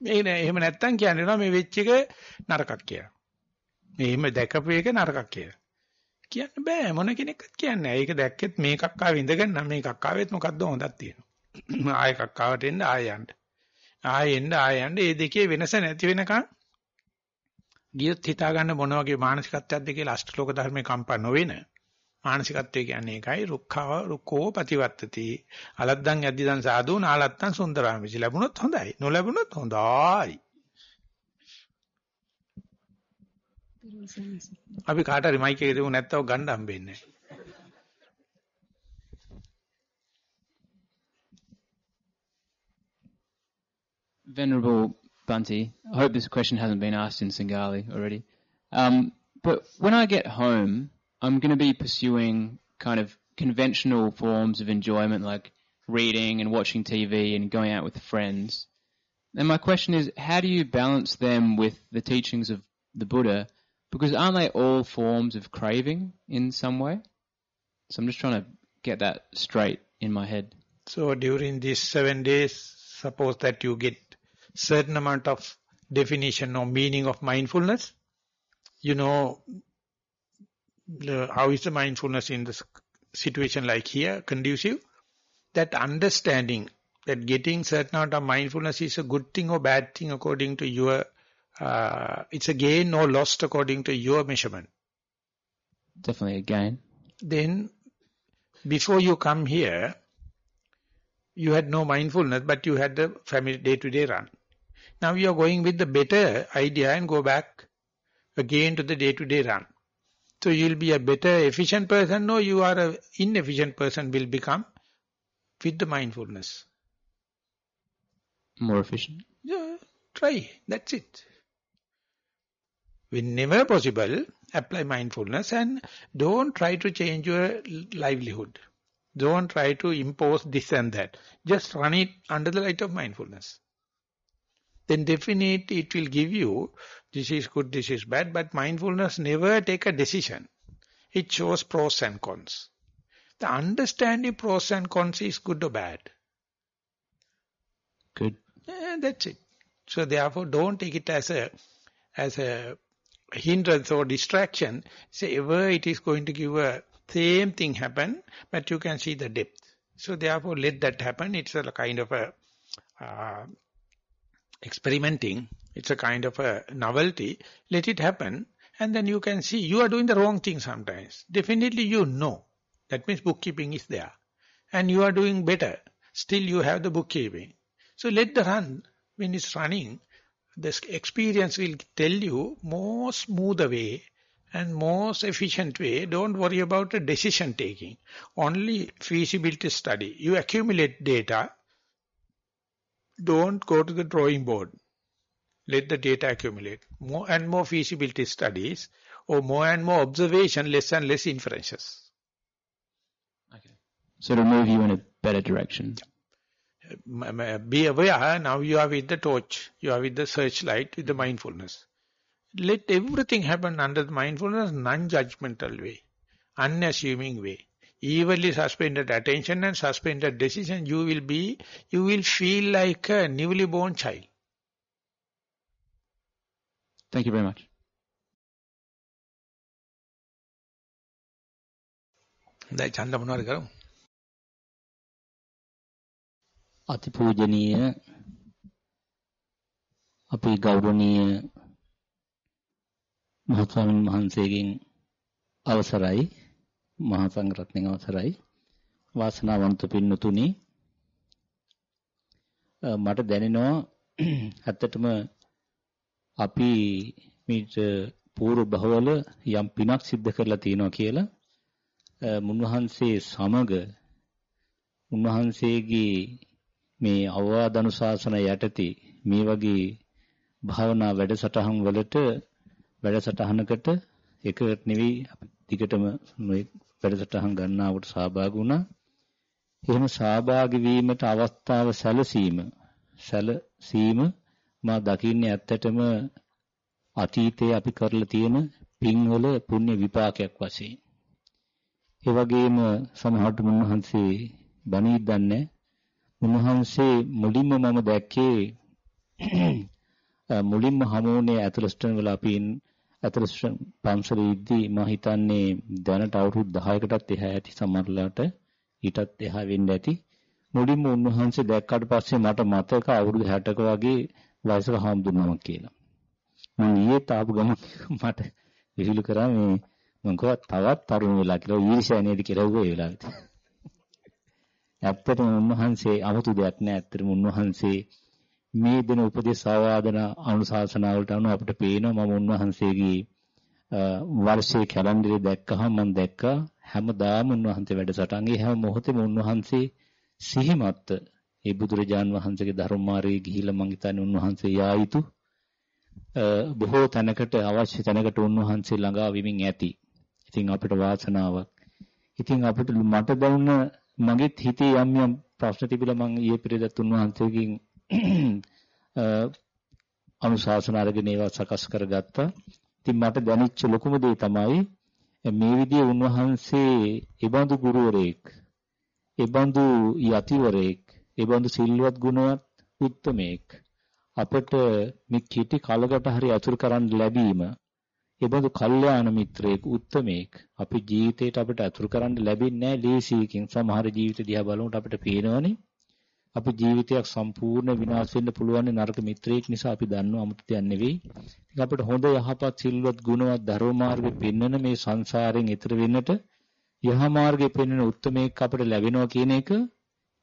මේ නෑ එහෙම නැත්තම් කියන්නේ මේ වෙච්ච එක නරකක් කියලා. මේ එහෙම දැකපු එක නරකක් කියලා. කියන්න බෑ මොන කෙනෙක්වත් කියන්නේ නෑ. ඒක දැක්කෙත් මේකක් ආවෙ ඉඳගෙන නම් මේකක් ආවෙත් මොකද්ද හොඳක් තියෙනවා. ආයෙ එකක් ආවට එන්න ආයෙ යන්න. ආයෙ එන්න ආයෙ යන්න. මේ දෙකේ වෙනස නැති වෙනකන් ගියොත් හිතා ගන්න මොන වගේ මානසිකත්වයක්ද කියලා අෂ්ටලෝක ධර්මේ කම්පා නොවෙන මානසිකත්වය කියන්නේ ඒකයි. රුක්ඛව රුක්කෝ ප්‍රතිවත්තති අලද්දන් යද්දිදන් සාදු නාලත්තන් සුන්දරාමිසි ලැබුණොත් හොඳයි. නොලැබුණොත් හොඳයි. අපි කාට හරි මයික් එක දෙමු නැත්තව ගන්න හම්බෙන්නේ Venerable Bunty, I hope this question hasn't been asked in Singali already. Um, but when I get home, I'm going to be pursuing kind of conventional forms of enjoyment like reading and watching TV and going out with friends. And my question is, how do you balance them with the teachings of the Buddha? Because aren't they all forms of craving in some way? So I'm just trying to get that straight in my head. So during these seven days, suppose that you get certain amount of definition or meaning of mindfulness. You know the, how is the mindfulness in this situation like here conducive? That understanding that getting certain amount of mindfulness is a good thing or bad thing according to your, uh, it's a gain or lost according to your measurement. Definitely a gain. Then before you come here, you had no mindfulness, but you had the family day-to-day run. Now you are going with the better idea and go back again to the day-to-day run. So you will be a better efficient person or you are an inefficient person will become with the mindfulness. More efficient. Yeah, try. That's it. Whenever possible, apply mindfulness and don't try to change your livelihood. Don't try to impose this and that. Just run it under the light of mindfulness. Then definitely it will give you, this is good, this is bad, but mindfulness never take a decision. It shows pros and cons. The understanding pros and cons is good or bad. Good. Yeah, that's it. So therefore, don't take it as a as a hindrance or distraction. Say ever it is going to give a same thing happen, but you can see the depth. So therefore, let that happen. It's a kind of a uh, experimenting. It's a kind of a novelty. Let it happen, and then you can see you are doing the wrong thing sometimes. Definitely, you know. That means bookkeeping is there. And you are doing better. Still you have the bookkeeping. So let the run. When it's running, this experience will tell you more smoother way and most efficient way. Don't worry about the decision taking. Only feasibility study. You accumulate data. Don't go to the drawing board. Let the data accumulate. More and more feasibility studies or more and more observation, less and less inferences. Okay. So to move you in a better direction. Be aware, now you are with the torch, you are with the searchlight, with the mindfulness. Let everything happen under the mindfulness, non-judgmental way, unassuming way Evenly suspended attention and suspended decision, you will be, you will feel like a newly born child. Thank you very much. දැන් ඡන්ද මොනවද කරමු? අතිපූජනීය අපේ ගෞරවනීය මහත්ස්වාමීන් වහන්සේගෙන් අවසරයි මහා සංඝරත්නයන් අවසරයි. වාසනාවන්ත පින්නතුනි මට දැනෙනවා ඇත්තටම අපි මීට පූර්ව භවවල යම් පිනක් සිද්ධ කරලා තියෙනවා කියලා. මුන්වහන්සේ සමග උන්වහන්සේගේ මේ අවවාද අනුශාසන යටතේ මේ වගේ භාවනා වැඩසටහන් වලට වැඩසටහනකට එකකට නෙවෙයි අපි දිගටම මේ වැඩසටහන් ගන්නාවට සහභාගී වුණා. එහෙම සහභාගී වීමට අවස්ථාව සැලසීම සැලසීම මා දකින්නේ ඇත්තටම අතීතයේ අපි කරලා තියෙන පින්වල පුණ්‍ය විපාකයක් වශයෙන්. ඒ වගේම සමහරට මුන්වහන්සේ බණී දන්නේ උන්වහන්සේ මුලින්ම මම දැක්කේ මුලින්ම හමුුනේ ඇතුළස්ටන් වල අපි ඇතුළස්ටන් පන්සලේ ඉද්දි මම හිතන්නේ දැනට අවුරුදු 10කටත් එහා ඇති සමහරලාට ඊටත් එහා වෙන්න ඇති. මුලින්ම උන්වහන්සේ දැක්කට පස්සේ මට මතක අවුරුදු 60ක වගේ වයසක හාමුදුරුවෝ කියලා. මම ඊයේ තාපු ගමන් මට විහිළු කරා මේ මම කව තවත් තරුණ වෙලා කියලා ඊර්ෂ්‍යා නේද කියලා ඒ වෙලාවෙත්. ඇත්තටම උන්වහන්සේ 아무තු දෙයක් නෑ. ඇත්තටම උන්වහන්සේ මේ දෙන උපදේශ ආවාදන අනුශාසනාවලට අනුව අපිට පේනවා මම උන්වහන්සේගේ වර්ෂයේ කැලෙන්ඩරේ දැක්කහම මම දැක්කා හැමදාම උන්වහන්සේ වැඩසටහන් හැම මොහොතෙම උන්වහන්සේ සිහිමත් ඒ බුදුරජාන් වහන්සේගේ ධර්ම මාර්ගයේ ගිහිල්ලා මං හිතන්නේ උන්වහන්සේ යා යුතු බොහෝ තැනකට අවශ්‍ය තැනකට උන්වහන්සේ ළඟා වෙමින් ඇති. ඉතින් අපිට වාසනාවක්. ඉතින් අපිට මට දැනුණ මගෙත් හිතේ යම් යම් ප්‍රශ්න තිබිලා මම ඊයේ පෙරේදත් උන්වහන්සේගෙන් අනුශාසන අරගෙන ඒවා සකස් කරගත්තා. ඉතින් මට දැනෙච්ච ලොකුම දේ තමයි මේ විදිහේ උන්වහන්සේ ඒබඳු ගුරුවරයෙක්, ඒබඳු යතිවරයෙක්, ඒබඳු සිල්වත් ගුණවත් උත්තමයෙක් අපට මේ කිටි කලකට හරි අතුරු කරන්න ලැබීම ඒබඳු කල්යාණ මිත්‍රයෙක් උත්තමයෙක් අපි ජීවිතේට අපිට අතුරු කරන්න ලැබෙන්නේ නැහැ ලේසියකින් සමහර ජීවිත දිහා බලනකොට අපිට පේනවනේ අපි ජීවිතයක් සම්පූර්ණ විනාශ වෙන්න පුළුවන් නරක මිත්‍රයෙක් නිසා අපි දන්නව 아무ත් දෙයක් නෙවෙයි. ඉතින් අපිට හොඳ යහපත් සිල්වත් ගුණවත් ධර්ම මාර්ගේ පෙන්වන මේ සංසාරයෙන් ඈතර වෙන්නට යහ මාර්ගේ පෙන්වන උත්මේක අපිට ලැබෙනවා කියන එක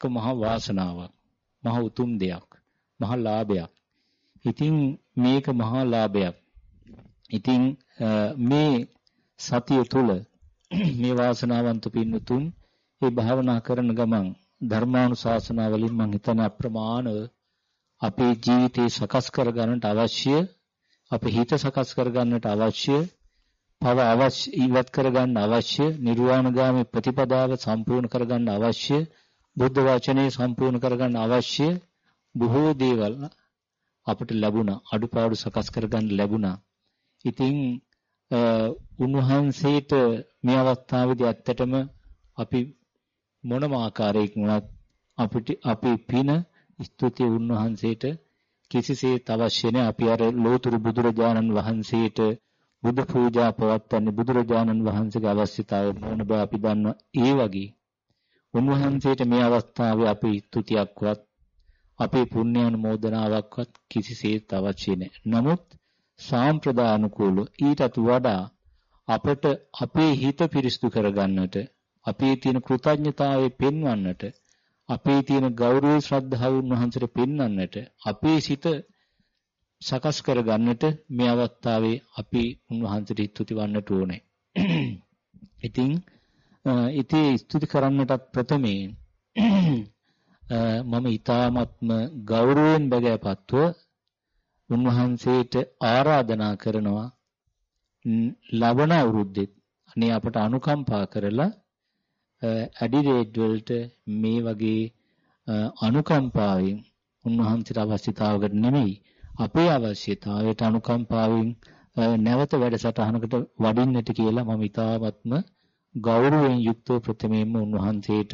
එක මහා වාසනාවක්. මහා උතුම් දෙයක්. මහා ලාභයක්. ඉතින් මේක මහා ලාභයක්. ඉතින් මේ සතිය තුල මේ වාසනාවන්ත පින්නතුන් මේ භාවනා කරන ගමන් ධර්මානුශාසනා වලින් මම හිතන අප්‍රමාණව අපේ ජීවිතේ සකස් කර ගන්නට අවශ්‍ය අපේ හිත සකස් කර ගන්නට අවශ්‍ය පව අවශ්‍ය ඉවත් කර ගන්න අවශ්‍ය නිර්වාණගාමී ප්‍රතිපදාව සම්පූර්ණ කර ගන්න අවශ්‍ය බුද්ධ වචනේ සම්පූර්ණ කර ගන්න අවශ්‍ය බොහෝ දේවල් අපිට ලැබුණා අඩුපාඩු සකස් කර ගන්න ලැබුණා. ඉතින් උන්වහන්සේට මේ අවස්ථාවේදී ඇත්තටම අපි මොනම ආකාරයකින් වුණත් අපිට අපේ පින ස්තුතිය උන්වහන්සේට කිසිසේත් අවශ්‍ය නැහැ. අපි අර ලෝතුරු බුදුරජාණන් වහන්සේට බුදු පූජා පවත්වන්නේ බුදුරජාණන් වහන්සේගේ අවශ්‍යතාවය මොන බව අපි දන්නවා. ඒ වගේ උන්වහන්සේට මේ අවස්ථාවේ අපේ ස්තුතියක්වත් අපේ පුණ්‍යානුමෝදනාවක්වත් කිසිසේත් අවශ්‍ය නැහැ. නමුත් සාම්ප්‍රදානුකූල ඊටත් වඩා අපට අපේ හිත පිරිසිදු කරගන්නට අපේ තියෙන කෘතඥතාවය පෙන්වන්නට අපේ තියෙන ගෞරව ශ්‍රද්ධාව උන්වහන්සේට පෙන්වන්නට අපේ සිත සකස් කරගන්නට මේ අවස්ථාවේ අපි උන්වහන්සේට ස්තුති වන්නට ඕනේ. ඉතින් ඉතී ස්තුති කරන්නටත් ප්‍රථමයෙන් මම ඊ타ත්ම ගෞරවයෙන් බගෑපත්ව උන්වහන්සේට ආරාධනා කරනවා ලබන අවුරුද්දෙත් අනේ අපට අනුකම්පා කරලා ඇඩිලේඩ් වලට මේ වගේ අනුකම්පාවෙන් උන්වහන්සේට අවශ්‍යතාවකට නෙමෙයි අපේ අවශ්‍යතාවයට අනුකම්පාවෙන් නැවත වැඩසටහනකට වඩින්නට කියලා මම ඊ타ත්ම ගෞරවයෙන් යුක්තව ප්‍රථමයෙන්ම උන්වහන්සේට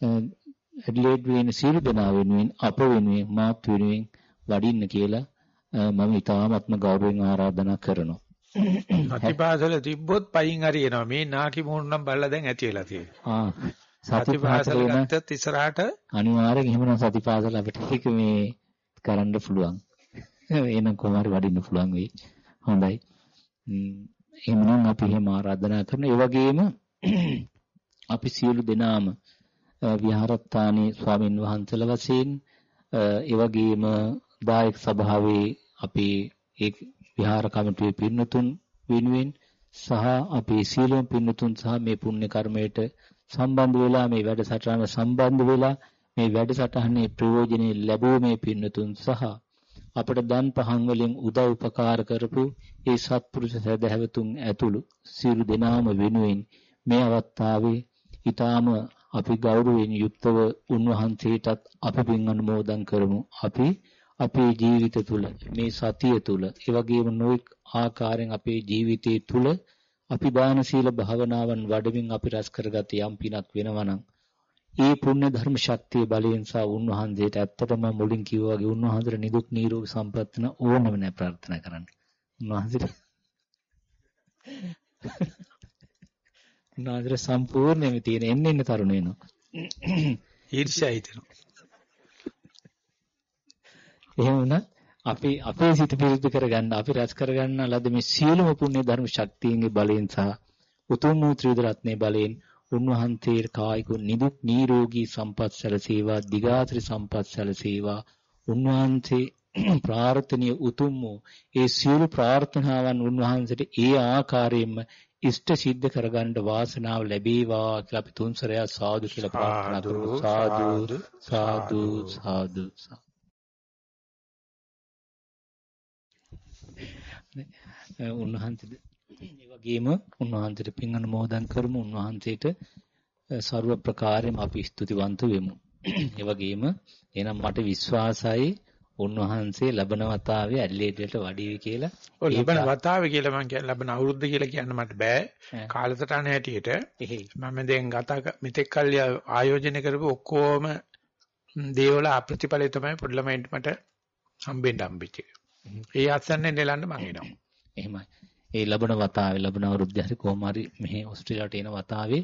ඇඩ්ලේඩ් වෙන සියලු දෙනා වෙනුවෙන් අප වෙනුවෙන් මාත් වෙනුවෙන් වඩින්න කියලා මම ඊ타ත්ම ගෞරවයෙන් ආරාධනා කරනවා. සතිපාසල තිබ්බොත් පයින් හරියනවා. මේ නාකි මූණ නම් බලලා දැන් ඇති වෙලා තියෙනවා. සතිපාසල ගත්තත් ඉස්සරහට අනිවාර්යෙන් එහෙමනම් සතිපාසල අපිට ඒක මේ කරන්න පුළුවන්. එහෙනම් කොහොම හරි වඩින්න පුළුවන් වෙයි. හොඳයි. එහෙනම් අපි එහෙම ආරාධනා කරන ඒ වගේම අපි සියලු දෙනාම විහාරස්ථානයේ ස්වාමින් වහන්සේලා වශයෙන් ඒ වගේම දායක සභාවේ අපේ ඒ විහාර කමිටුවේ පින්නතුන් වෙනුවෙන් සහ අපේ සියලුම පින්නතුන් සහ මේ පුණ්‍ය කර්මයට සම්බන්ධ වෙලා මේ වැඩසටහන සම්බන්ධ වෙලා මේ වැඩසටහනේ ප්‍රයෝජනෙ ලැබුව මේ පින්නතුන් සහ අපට දන් පහන් වලින් උදව් උපකාර කරපු ඒ සත්පුරුෂ සදහැවතුන් ඇතුළු සියලු දෙනාම වෙනුවෙන් මේ අවස්ථාවේ ඊටාම අපි ගෞරවයෙන් යුක්තව උන්වහන්සේටත් අපි පින් අනුමෝදන් කරමු. අපි අපේ ජීවිත තුළ මේ සතිය තුළ ඒ වගේම නොඑක් ආකාරයෙන් අපේ ජීවිතයේ තුළ අපි දාන සීල භාවනාවන් වඩමින් අපි රැස් කරගත යම් පිනක් වෙනවා නම් ඒ පුණ්‍ය ධර්ම ශක්තිය බලයෙන් සහ උන්වහන්සේට ඇත්තටම මුලින් කිව්වා වගේ උන්වහන්සේට නිදුක් නිරෝගී සම්පත්තන ඕනම නැහැ ප්‍රාර්ථනා කරන්න. උන්වහන්සේට උන්වහන්සේට සම්පූර්ණයෙන්ම තියෙන එන්න එන්න තරුණ වෙනවා. ඊර්ෂ්‍යා හිතෙනවා. එහෙම වුණත් අපි අපේ සිත පිරිසිදු කරගන්න අපි රැස් කරගන්න ලද මේ සියලුම පුණ්‍ය ධර්ම ශක්තියන්ගේ බලයෙන් සහ උතුම් වූ ත්‍රිවිධ රත්නයේ බලයෙන් උන්වහන්සේ කායික නිදුක් නිරෝගී සම්පත් සැලසේවා දිගාත්‍රි සම්පත් සැලසේවා. උන්වහන්සේ ප්‍රාර්ථනීය උතුම් වූ ඒ සියලු ප්‍රාර්ථනාවන් උන්වහන්සේට ඒ ආකාරයෙන්ම ඉෂ්ට සිද්ධ කරගන්න වාසනාව ලැබේවා කියලා අපි තුන්සරය සාදු කියලා ප්‍රාර්ථනා කරමු. සාදු සාදු සාදු. උන්වහන්සේ ඒ වගේම උන්වහන්සේට පින් අනුමෝදන් කරමු උන්වහන්සේට ਸਰව ප්‍රකාරයෙන් අපි ස්තුතිවන්ත වෙමු. ඒ වගේම එහෙනම් මට විශ්වාසයි උන්වහන්සේ ලබන වතාවේ ඇඩ්ලේඩ්ට වඩීවි කියලා. ඔය ලබන වතාවේ කියලා මම කියන්නේ ලබන අවුරුද්ද කියලා කියන්න මට බෑ. කාලසටහන හැටියට මම දැන් ගත මෙතෙක් කල් ආයෝජනය කරපු ඔක්කොම දේවල අප්‍රතිඵලය තමයි පොඩි ළමයින්ට මට හම්බෙන්න හම්බෙච්ච. ඒ අත්සන්නේ නෙලන්න මං එනවා. එහෙමයි. ඒ ලබන වතාවේ ලබන අවුරුද්දේ හරි කොහොම හරි මෙහි ඕස්ට්‍රේලියාවට එන වතාවේ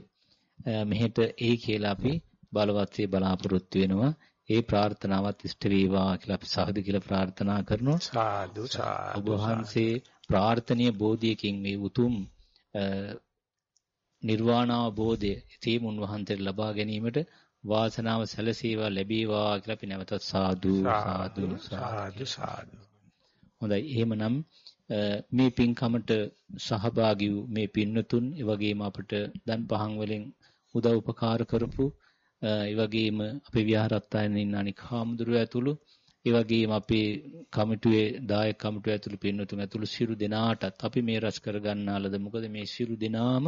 මෙහෙට එයි කියලා අපි බලවත්සේ බලාපොරොත්තු වෙනවා. ඒ ප්‍රාර්ථනාවත් ඉෂ්ට වේවා කියලා අපි සාදු කියලා ප්‍රාර්ථනා කරනවා. සාදු සාදු. ඔබ වහන්සේ ප්‍රාර්ථනීය බෝධියකින් මේ උතුම් නිර්වාණ අවබෝධය තේම උන්වහන්සේට ලබා ගැනීමට වාසනාව සැලසේවා ලැබේවා කියලා අපි නැවතත් සාදු සාදු සාදු සාදු. හොඳයි. එහෙමනම් මේ පින්කමට සහභාගී වූ මේ පින්නතුන් ඒ වගේම අපට දන් පහන් වලින් උදව් උපකාර කරපු ඒ වගේම අපේ විහාරස්ථානයේ ඉන්න අනික් හාමුදුරුවෝ ඇතුළු ඒ වගේම අපේ කමිටුවේ දායක කමිටුවේ ඇතුළු පින්නතුන් ඇතුළු සියලු දෙනාටත් අපි මේ රැස් කරගන්නාලද මොකද මේ සියලු දෙනාම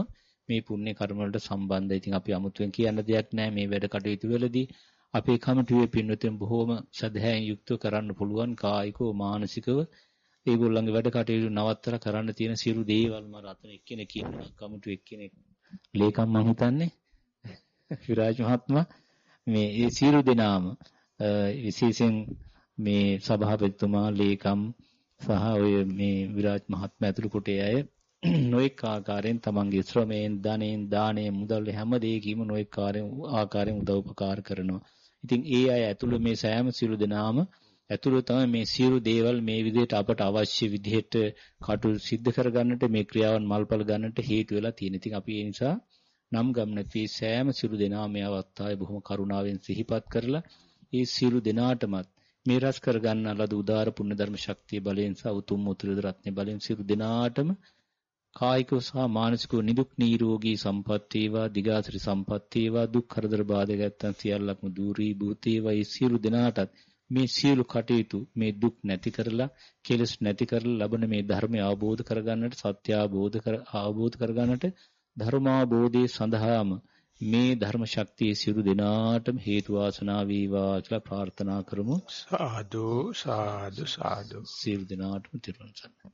මේ පුණ්‍ය කර්ම වලට සම්බන්ධයි. ඉතින් අපි අමුතුවෙන් කියන්න දෙයක් නැහැ මේ වැඩ කටයුතු වලදී අපේ කමිටුවේ පින්නතුන් බොහෝම සදහැයෙන් යුක්තව කරන්න පුළුවන් කායිකව මානසිකව ඒගොල්ලන්ගේ වැඩ කටයුතු නවත්තලා කරන්න තියෙන සියලු දේවල් මම අතන එක්කෙනෙක් ඉන්නවා කමිටු එක්කෙනෙක් ලේකම් මම හිතන්නේ. විරාජ් මහත්මයා. මේ ඒ සියලු දෙනාම විශේෂයෙන් මේ සභාපතිතුමා ලේකම් සහ ඔය මේ විරාජ් මහත්මයා ඇතුළු කොටේ අය නොඑක ආකාරයෙන් තමන්ගේ ශ්‍රමයෙන් ධනෙන් දාණයෙන් මුදල් හැම දෙයකින්ම නොඑක ආකාරයෙන් උදව් උපකාර කරනවා. ඉතින් ඒ අය ඇතුළු මේ සෑම සියලු දෙනාම ඇතුළු තමයි මේ සියලු දේවල් මේ විදිහට අපට අවශ්‍ය විදිහට කටයුතු සිද්ධ කරගන්නට මේ ක්‍රියාවන් මල්පල ගන්නට හේතු වෙලා තියෙන. ඉතින් අපි ඒ නිසා නම් ගම් නැති සෑම සිරු දෙනා මේ අවස්ථාවේ බොහොම කරුණාවෙන් සිහිපත් කරලා ඒ සිරු දෙනාටමත් මේ රස කරගන්න ලද උදාර පුණ්‍ය ධර්ම ශක්තිය බලයෙන් සහ උතුම් උතුරු රත්න බලයෙන් සිරු දෙනාටම කායිකව සහ මානසිකව නිදුක් නිරෝගී සම්පත් වේවා දිගාසිරි සම්පත් වේවා දුක් කරදර බාධා ගැත්තන් සියල්ලක්ම දූරී භූතේ වයි සියලු දෙනාටත් මේ සියලු කටයුතු මේ දුක් නැති කරලා කෙලස් නැති කරලා ලබන මේ ධර්මය අවබෝධ කරගන්නට සත්‍ය අවබෝධ කර අවබෝධ කරගන්නට ධර්මාබෝධයේ සඳහාම මේ ධර්ම ශක්තිය සියලු දෙනාටම හේතු වාසනා වේවා කියලා ප්‍රාර්ථනා කරමු. සාදු සාදු සාදු. සියලු දෙනාටම තිරුවන් සරණයි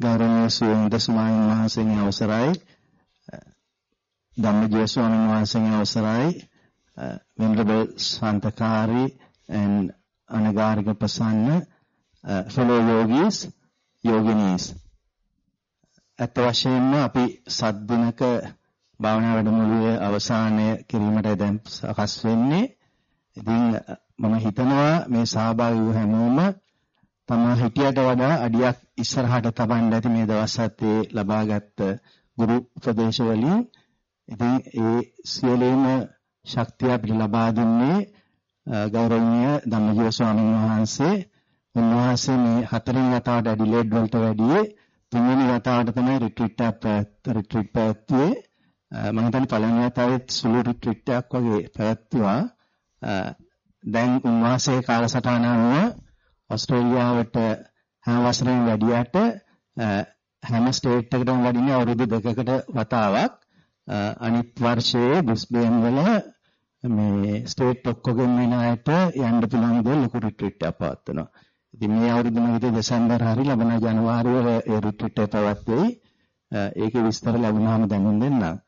ගෞරවනීය සුවඳ ස්වාමීන් වහන්සේගේ අවසරයි. ධම්මජීව ස්වාමීන් වහන්සේගේ අවසරයි. Venerable Svantakari and Anagarika Prasanna uh, fellow yogis yoginis. අත් වශයෙන්ම අපි සත් දිනක භාවනා වැඩමුළුවේ අවසානය කිරීමට දැන් සකස් වෙන්නේ. ඉතින් මම හිතනවා මේ සහභාගී වූ හැමෝම තමා හිටියට වඩා අඩියක් ඉස්සරහට තබන්න ඇති මේ දවස් හතේ ලබාගත් ගුරු උපදේශ වලින් ඉතින් ඒ සියලුම ශක්තිය අපිට ලබා දුන්නේ ගෞරවනීය ධම්මජීව ස්වාමීන් වහන්සේ. උන්වහන්සේ මේ හතරින් වතාවට ඇඩිලේඩ් වලට වැඩියේ. තුන්වෙනි වතාවට තමයි රිට්‍රීට් එකක් රිට්‍රීට් පැවැත්වුවේ. මම හිතන්නේ පළවෙනි වතාවෙත් සුළු රිට්‍රීට් එකක් වගේ පැවැත්වුවා දැන් උන්වහන්සේ කාලසටහන අනුව ඕස්ට්‍රේලියාවට හැම වසරෙම වැඩියට හැම ස්ටේට් එකකටම වඩින්නේ අවුරුදු දෙකකට වතාවක් අනිත් වර්ෂයේ බ්‍රිස්බේන් වල මේ ස්ටේට් ඔක්කොගෙන් වෙන අයට යන්න පුළුවන් විදිහ ලොකු රිට්‍රීට් එකක් පවත්වනවා. ඉතින් මේ අවුරුද්දම විතර දෙසැම්බර් හරි ලබන ජනවාරි වල ඒ රිට්‍රීට් එක පවත්වෙයි. ඒකේ විස්තර ලැබුණාම දැනුම් දෙන්නම්.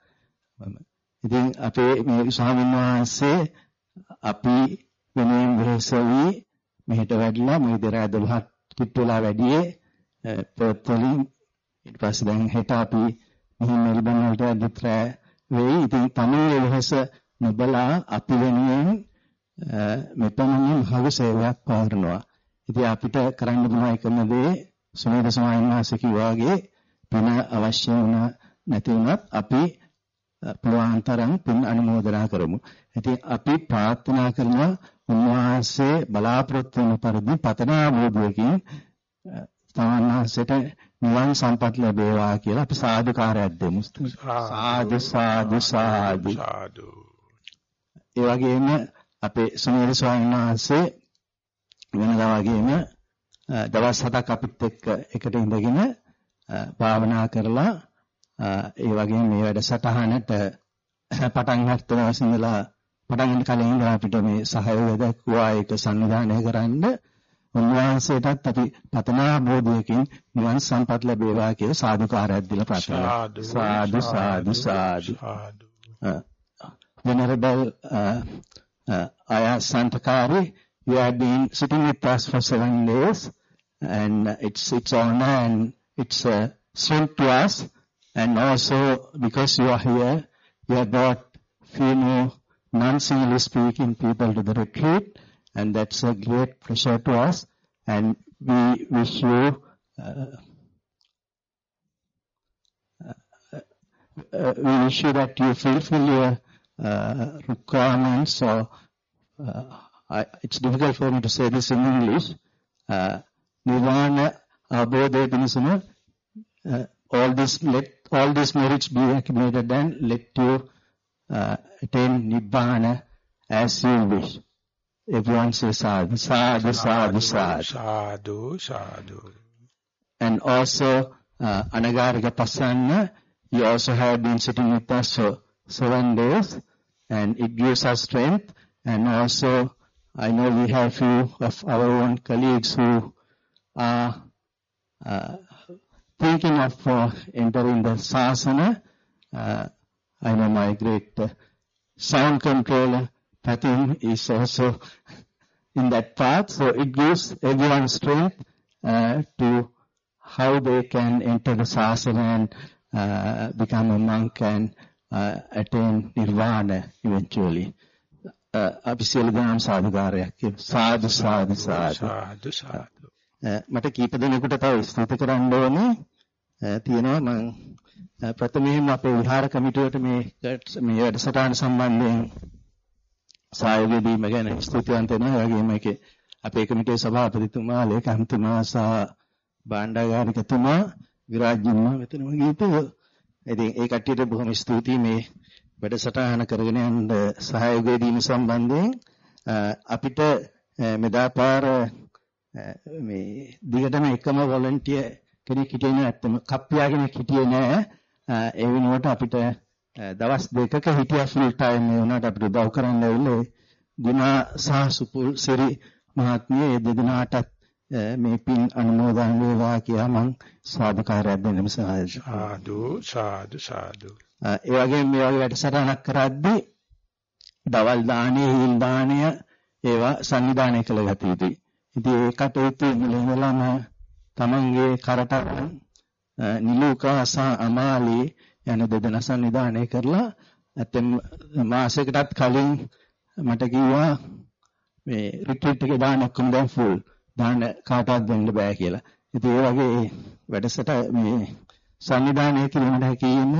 ඉතින් අපේ මේ ස්වාමීන් වහන්සේ අපි වෙනුවෙන් වෙහෙසවි මෙහෙට වැඩිලා මේ දරා 12ක් කිට්ටුලා වැඩියේ පොත්වලින් ඊට පස්සේ දැන් හෙට අපි මෙහි මෙල්බන් වලට ඇද්දත් වෙයි. ඉතින් තමන්ගේ වෙහෙස නොබලා අපි වෙනුවෙන් මෙපමණ මහඟු සේවයක් පවරනවා. ඉතින් අපිට කරන්න පුළුවන් එකම දේ සුනේද ස්වාමීන් වහන්සේ කිව්වා වගේ පින අවශ්‍ය වුණ නැති වුණත් අපි පුළුවන් තරම් පින් අනුමෝදනා කරමු. ඉතින් අපි ප්‍රාර්ථනා කරනවා උන්වහන්සේ බලාපොරොත්තු වන පරිදි පතනා බෝධියකින් තමන්වහන්සේට නිවන් සම්පත් ලැබේවා කියලා අපි සාදුකාරයක් දෙමු. සාදු සාදු සාදු. ඒ වගේම අපේ සමීර ස්වාමීන් වහන්සේ වෙනදා වගේම දවස් හතක් අපිත් එක්ක එකට ඉඳගෙන භාවනා කරලා ඒ වගේම මේ වැඩසටහනට පටන් ගන්න දවස් ඉඳලා පටන් ගන්න කලින් ඉඳලා අපිට මේ සහයෝගය දක්වා ඒක සංවිධානය කරන්න. උන්වහන්සේටත් අපි පතනා බෝධියකින් නිවන් සම්පත් ලැබේවා කියලා සාදුකාරයක් දීලා ප්‍රාර්ථනා සාදු සාදු සාදු venerable uh, uh, Aya Santakari you have been sitting with us for seven days and it's it's honor and it's a strength to us and also because you are here you have brought few more non-singly speaking people to the retreat and that's a great pleasure to us. And we wish you uh, uh, we wish you that you fulfill your uh, requirements or I, it's difficult for me to say this in English. Nirvana abodhe pinisama all this let all these merits be accumulated and let you attain nibbana as you wish Everyone says sadhu, sadhu, sadhu, sadhu. Sadhu, sadhu. And also, uh, Anagarika Pasanna, you also have been sitting with us for seven days, and it gives us strength. And also, I know we have few of our own colleagues who are uh, thinking of uh, entering the sasana. Uh, I know my great uh, sound controller, Patin is also in that path. So it gives everyone strength uh, to how they can enter the sasana and uh, become a monk and uh, attain nirvana eventually. අපි සියලු දෙනාම සාදුකාරයක් කියමු. සාදු සාදු සාදු. සාදු සාදු. මට කීප දෙනෙකුට තව ස්තුති කරන්න ඕනේ තියෙනවා. මම ප්‍රථමයෙන්ම අපේ විහාර කමිටුවට මේ මේ වැඩසටහන සම්බන්ධයෙන් සහයෝගය දීම ගැන ස්තුතිවන්ත වෙනවා. ඒ වගේම ඒකේ අපේ කමිටුවේ සභාපතිතුමා, ලේකම්තුමා සහ භාණ්ඩාගාරිකතුමා විරාජ්‍යම්මා මෙතනම ගිහින් ඉතින් ඒ කට්ටියට බොහොම ස්තුතියි මේ වැඩසටහන කරගෙන යන්න සහයෝගය දීම සම්බන්ධයෙන්. අපිට මෙදාපාර මේ දිගටම එකම වොලන්ටියර් කෙනෙක් හිටියේ නෑ. ඇත්තම කප්පියා කෙනෙක් හිටියේ නෑ. ඒ වෙනුවට අපිට දවස් දෙකක හිටියා ෆුල් ටයිම් ඒ වුණාට අපිට උදව් කරන්න ඇවිල්ලා ගුණා සහ සුපුල් සිරි මහත්මිය ඒ දෙදෙනාටත් මේ පින් අනුමෝදන් වේවා කියලා මං සාදුකාරයක් දෙන්නම සාදු සාදු සාදු. ඒ වගේම මේ වගේ වැඩසටහනක් කරද්දී දවල් දාණය හිල් දාණය ඒවා සංවිධානය කළ ගත යුතුයි. ඉතින් ඒ කටයුතු මුලින්මලම තමන්ගේ කරටන් නිලුකා සහ අමාලි යන දෙදෙනා සංවිධානය කරලා ඇත්තම මාසයකටත් කලින් මට කිව්වා මේ රිට්‍රීට් එකේ දාන්න ඔක්කොම දැන් ෆුල්. දාන්න කාටවත් දෙන්න බෑ කියලා. ඉතින් ඒ වගේ වැඩසට මේ සංවිධානය කිරීමට හැකියිම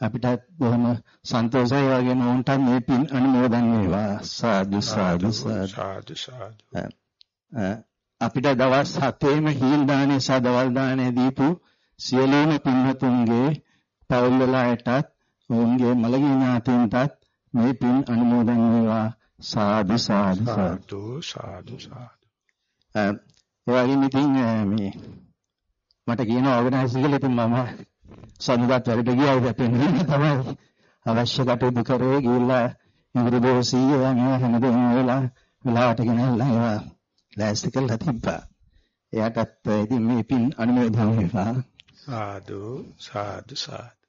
අපිට බොහොම සන්තෝෂයි වගේ නෝන්ට මේ පින් අනුමෝදන් වේවා සාදු සාදු සාදු සාදු අපිට දවස් 7ේම හීල් දානේ සහ දවල් දානේ දීපු සියලුම පින්වතුන්ගේ පවුල් වලටත් ඔවුන්ගේ මළගිය ඥාතීන්ටත් මේ පින් අනුමෝදන් වේවා. සාදු සාදු සාදු. සාදු සාදු වගේම ඉතින් මේ මට කියන ඕගනයිසර් කියලා ඉතින් මම සමුගත් වැඩට ගියා. ඒක පෙන්වන්න තමයි අවශ්‍ය කටයුතු කරේ ගිහිල්ලා ඉංග්‍රීසි දෝසිය මේවා හැමදේම වෙලා වෙලාවට ගෙනල්ලා ඒවා ලෑස්ති කරලා තිබ්බා. එයාටත් ඉතින් මේ පින් අනුමෝදන් වේවා. සාදු සාදු සාදු.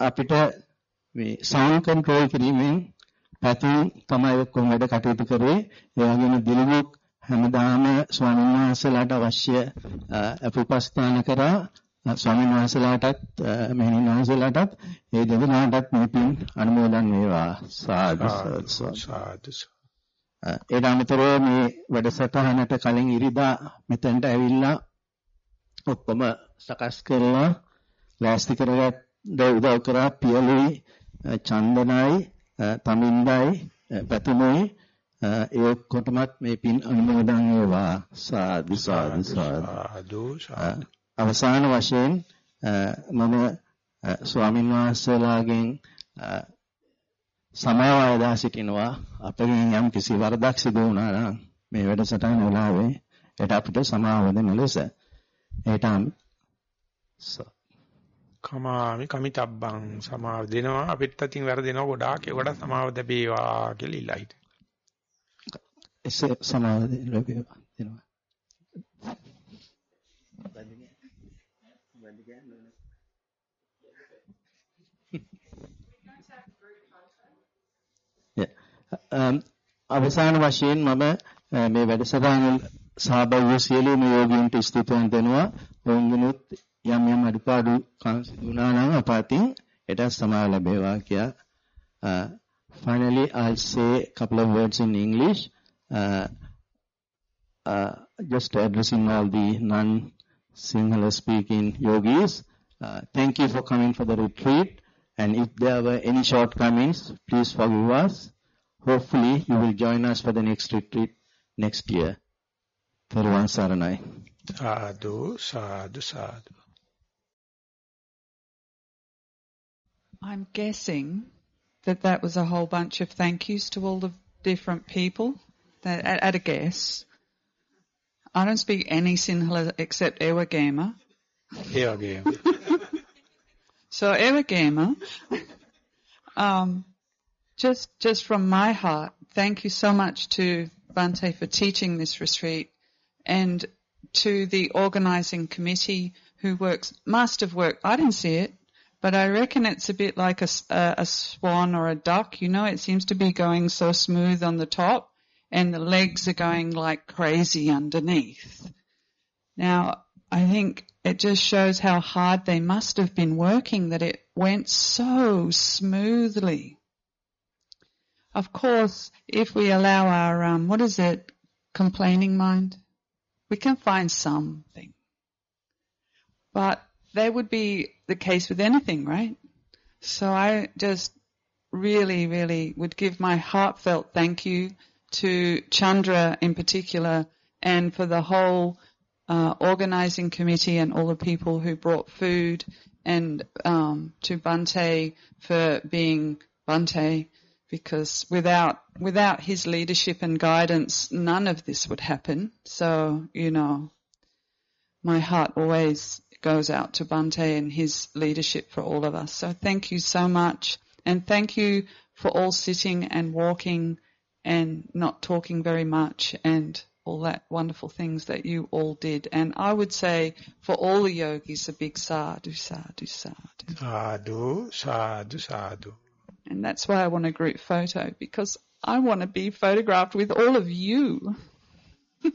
අපිට මේ සවුන්ඩ් කන්ට්‍රෝල් කිරීමෙන් පැතුම් තමයි ඔක්කොම වැඩ කටයුතු කරේ. ඒ වගේම දිලුමුක් හැමදාම ස්වාමීන් වහන්සේලාට අවශ්‍ය අපුපස්ථාන කරා ස්වාමීන් වහන්සේලාටත් මෙහෙණින් වහන්සේලාටත් ඒ දෙදෙනාටත් මේ පින් අනුමෝදන් වේවා සාදු සාදු ඒ අමතරව මේ වැඩසටහනට කලින් ඉරිදා මෙතෙන්ට ඇවිල්ලා ඔක්කොම සකස් කරලා ලෑස්ති කරගත්ත උදව් කරා පියලුයි චන්දනයි තමින්දයි පැතුමයි. ඒ ඔක්කොටමත් මේ පින් අනුමෝදන් වේවා. සාදු සාදු. සාදු අවසාන වශයෙන් මම ස්වාමින් සමය වයදා සිටිනවා. අපගෙන් යම් කිසි වරදක් සිදු වුණා නම් මේ වැඩසටහන වෙලාවේ ඒට අපිට සමාව දෙන ලෙස ඒට කමාමි කමිතබ්බං සමාව දෙනවා. අපිට අතින් වැරදෙනවා ගොඩාක්. ඒකට සමාව දෙපේවා කියලා ඉල්ලා හිටියා. එසේ සමාව දෙනවා Um, අවසාන වශයෙන් මම uh, මේ වැඩසටහන සහභාගී වූ සියලුම යෝගීන්ට ස්තුතිවන්ත වෙනවා. ඔවුන්ගෙනුත් යම් යම් අඩුපාඩු වුණා නම් අපාතින් එට සමාව ලැබේවා කියලා. Uh, finally I'll say a couple of words in English. Uh, uh, just addressing all the non-Sinhala speaking yogis. Uh, thank you for coming for the retreat. And if there were any shortcomings, please forgive us. Hopefully, you will join us for the next retreat next year. Tharuvan Saranai. Sadhu, sadhu, sadhu. I'm guessing that that was a whole bunch of thank yous to all the different people. That, at, at a guess. I don't speak any Sinhala except Ewagama. Ewagama. so Ewagama, um, just, just from my heart, thank you so much to Bante for teaching this retreat and to the organizing committee who works, must have worked, I didn't see it, but I reckon it's a bit like a, a, a swan or a duck, you know, it seems to be going so smooth on the top and the legs are going like crazy underneath. Now, I think it just shows how hard they must have been working that it went so smoothly. Of course, if we allow our, um, what is it, complaining mind? We can find something. But that would be the case with anything, right? So I just really, really would give my heartfelt thank you to Chandra in particular and for the whole uh, organizing committee and all the people who brought food and um, to Bante for being Bante because without without his leadership and guidance none of this would happen so you know my heart always goes out to Bante and his leadership for all of us so thank you so much and thank you for all sitting and walking and not talking very much and all that wonderful things that you all did. And I would say for all the yogis, a big sadhu, sadhu, sadhu. Sadhu, sadhu, sadhu. And that's why I want a group photo because I want to be photographed with all of you.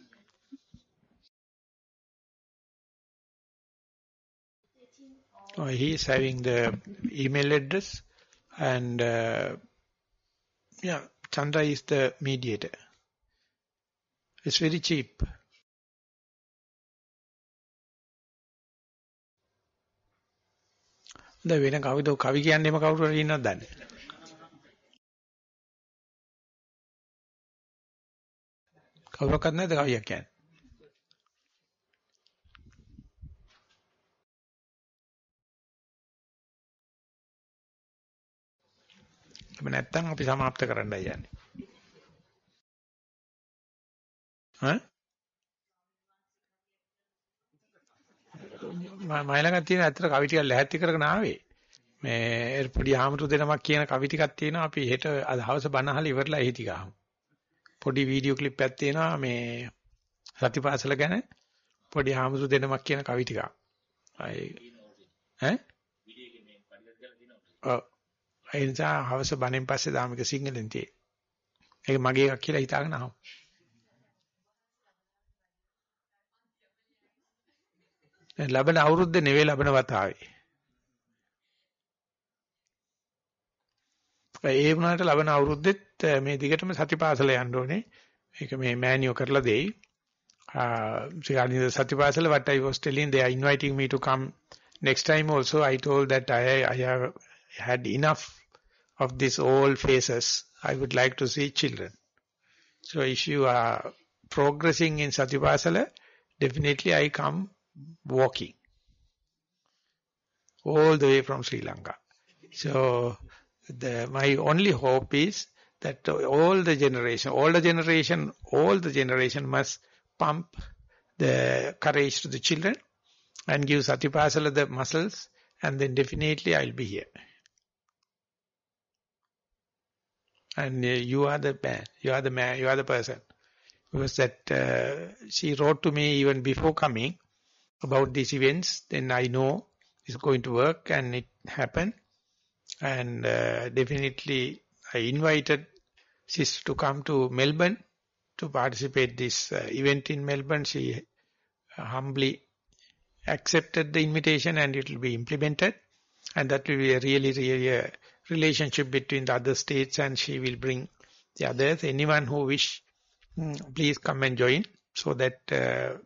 oh, he is having the email address and uh, yeah, Chandra is the mediator. It's very cheap. දැන් වෙන කවුද කවි කියන්නේම කවුරු හරි ඉන්නවද දන්නේ කවුරක්වත් නැද්ද කවියක් කියන්නේ එහෙම නැත්නම් අපි સમાપ્ત කරන්නයි යන්නේ ඈ මම ළඟ තියෙන ඇත්තට කවි ටිකක් ලැහැත්ති කරගෙන ආවේ. මේ පොඩි ආමතු දෙනමක් කියන කවි ටිකක් තියෙනවා අපි හෙට අද හවස බණහල ඉවරලා එහි ටික අහමු. පොඩි වීඩියෝ ක්ලිප් එකක් තියෙනවා මේ සතිපාසල ගැන පොඩි ආමතු දෙනමක් කියන කවි ටිකක්. අය ඈ? ඔව්. ඒ නිසා හවස බණෙන් පස්සේ දාමික සිංහලෙන් තියෙයි. ඒක මගේ එකක් කියලා හිතාගෙන අහමු. ලබන අවුරුද්දේ නෙවෙයි ලබන වතාවේ. ඒ වුණාට ලබන අවුරුද්දෙත් මේ දිගටම සතිපාසල යන්න ඕනේ. ඒක මේ මෑනියෝ කරලා දෙයි. uh, සතිපාසල what I was telling they are inviting me to come next time also I told that I I have had enough of these old faces. I would like to see children. So if you are progressing in Satipasala, definitely I come walking all the way from Sri Lanka. So the, my only hope is that all the generation, all the generation, all the generation must pump the courage to the children and give Satipasala the muscles and then definitely I'll be here. And uh, you are the man, you are the man, you are the person. Because that uh, she wrote to me even before coming, about these events, then I know it's going to work and it happened. And uh, definitely I invited sis to come to Melbourne to participate this uh, event in Melbourne. She humbly accepted the invitation and it will be implemented. And that will be a really, really a relationship between the other states and she will bring the others. Anyone who wish, mm, please come and join so that uh,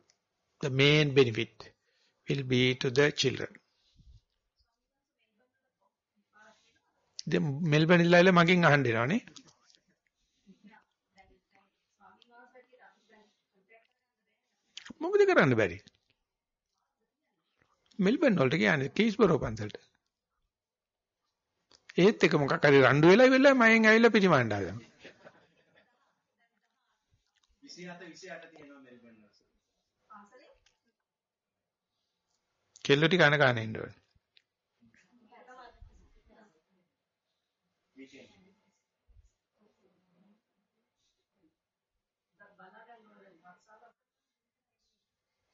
the main benefit will be to the children. The Melbourne ඉල්ලයිල මගෙන් අහන්න දෙනවනේ. මොකද කරන්න බැරි? Melbourne වලට කියන්නේ Keysborough පන්සලට. ඒත් එක මොකක් හරි රණ්ඩු වෙලා ඉවරලා මයෙන් ඇවිල්ලා පිටිමණ්ඩ ආගම. 27 28 තියෙනවා මෙල්බන් වල. කෙල්ල ටික කන කන ඉන්න ඕනේ.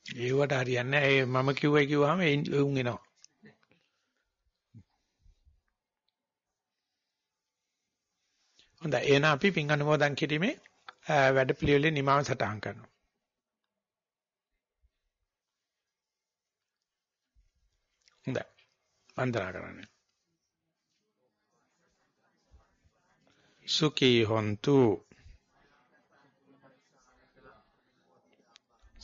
ඒවට හරියන්නේ නැහැ. මම කිව්වයි කිව්වහම උන් එනවා. හොඳයි එහෙනම් අපි පින් අනුමෝදන් කිරීමේ වැඩ පිළිවෙලේ නිමාව සටහන් කරනවා. හොඳයි. වන්දනා කරන්න. සුඛී හොන්තු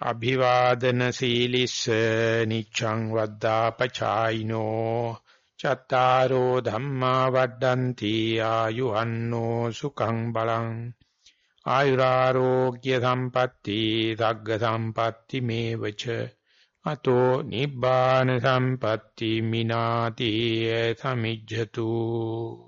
අභිවාදන සීලිස්ස නිච්ඡං වද්දාපචායිනෝ චත්තාරෝ ධම්මා වඩ්ඩಂತಿ ආයුවන්නෝ සුඛං බලං ආයුරාෝග්‍ය සම්පatti සග්ග සම්පatti මේවච අතෝ නිබ්බාන සම්පatti මිනාති සමිජ්ජතු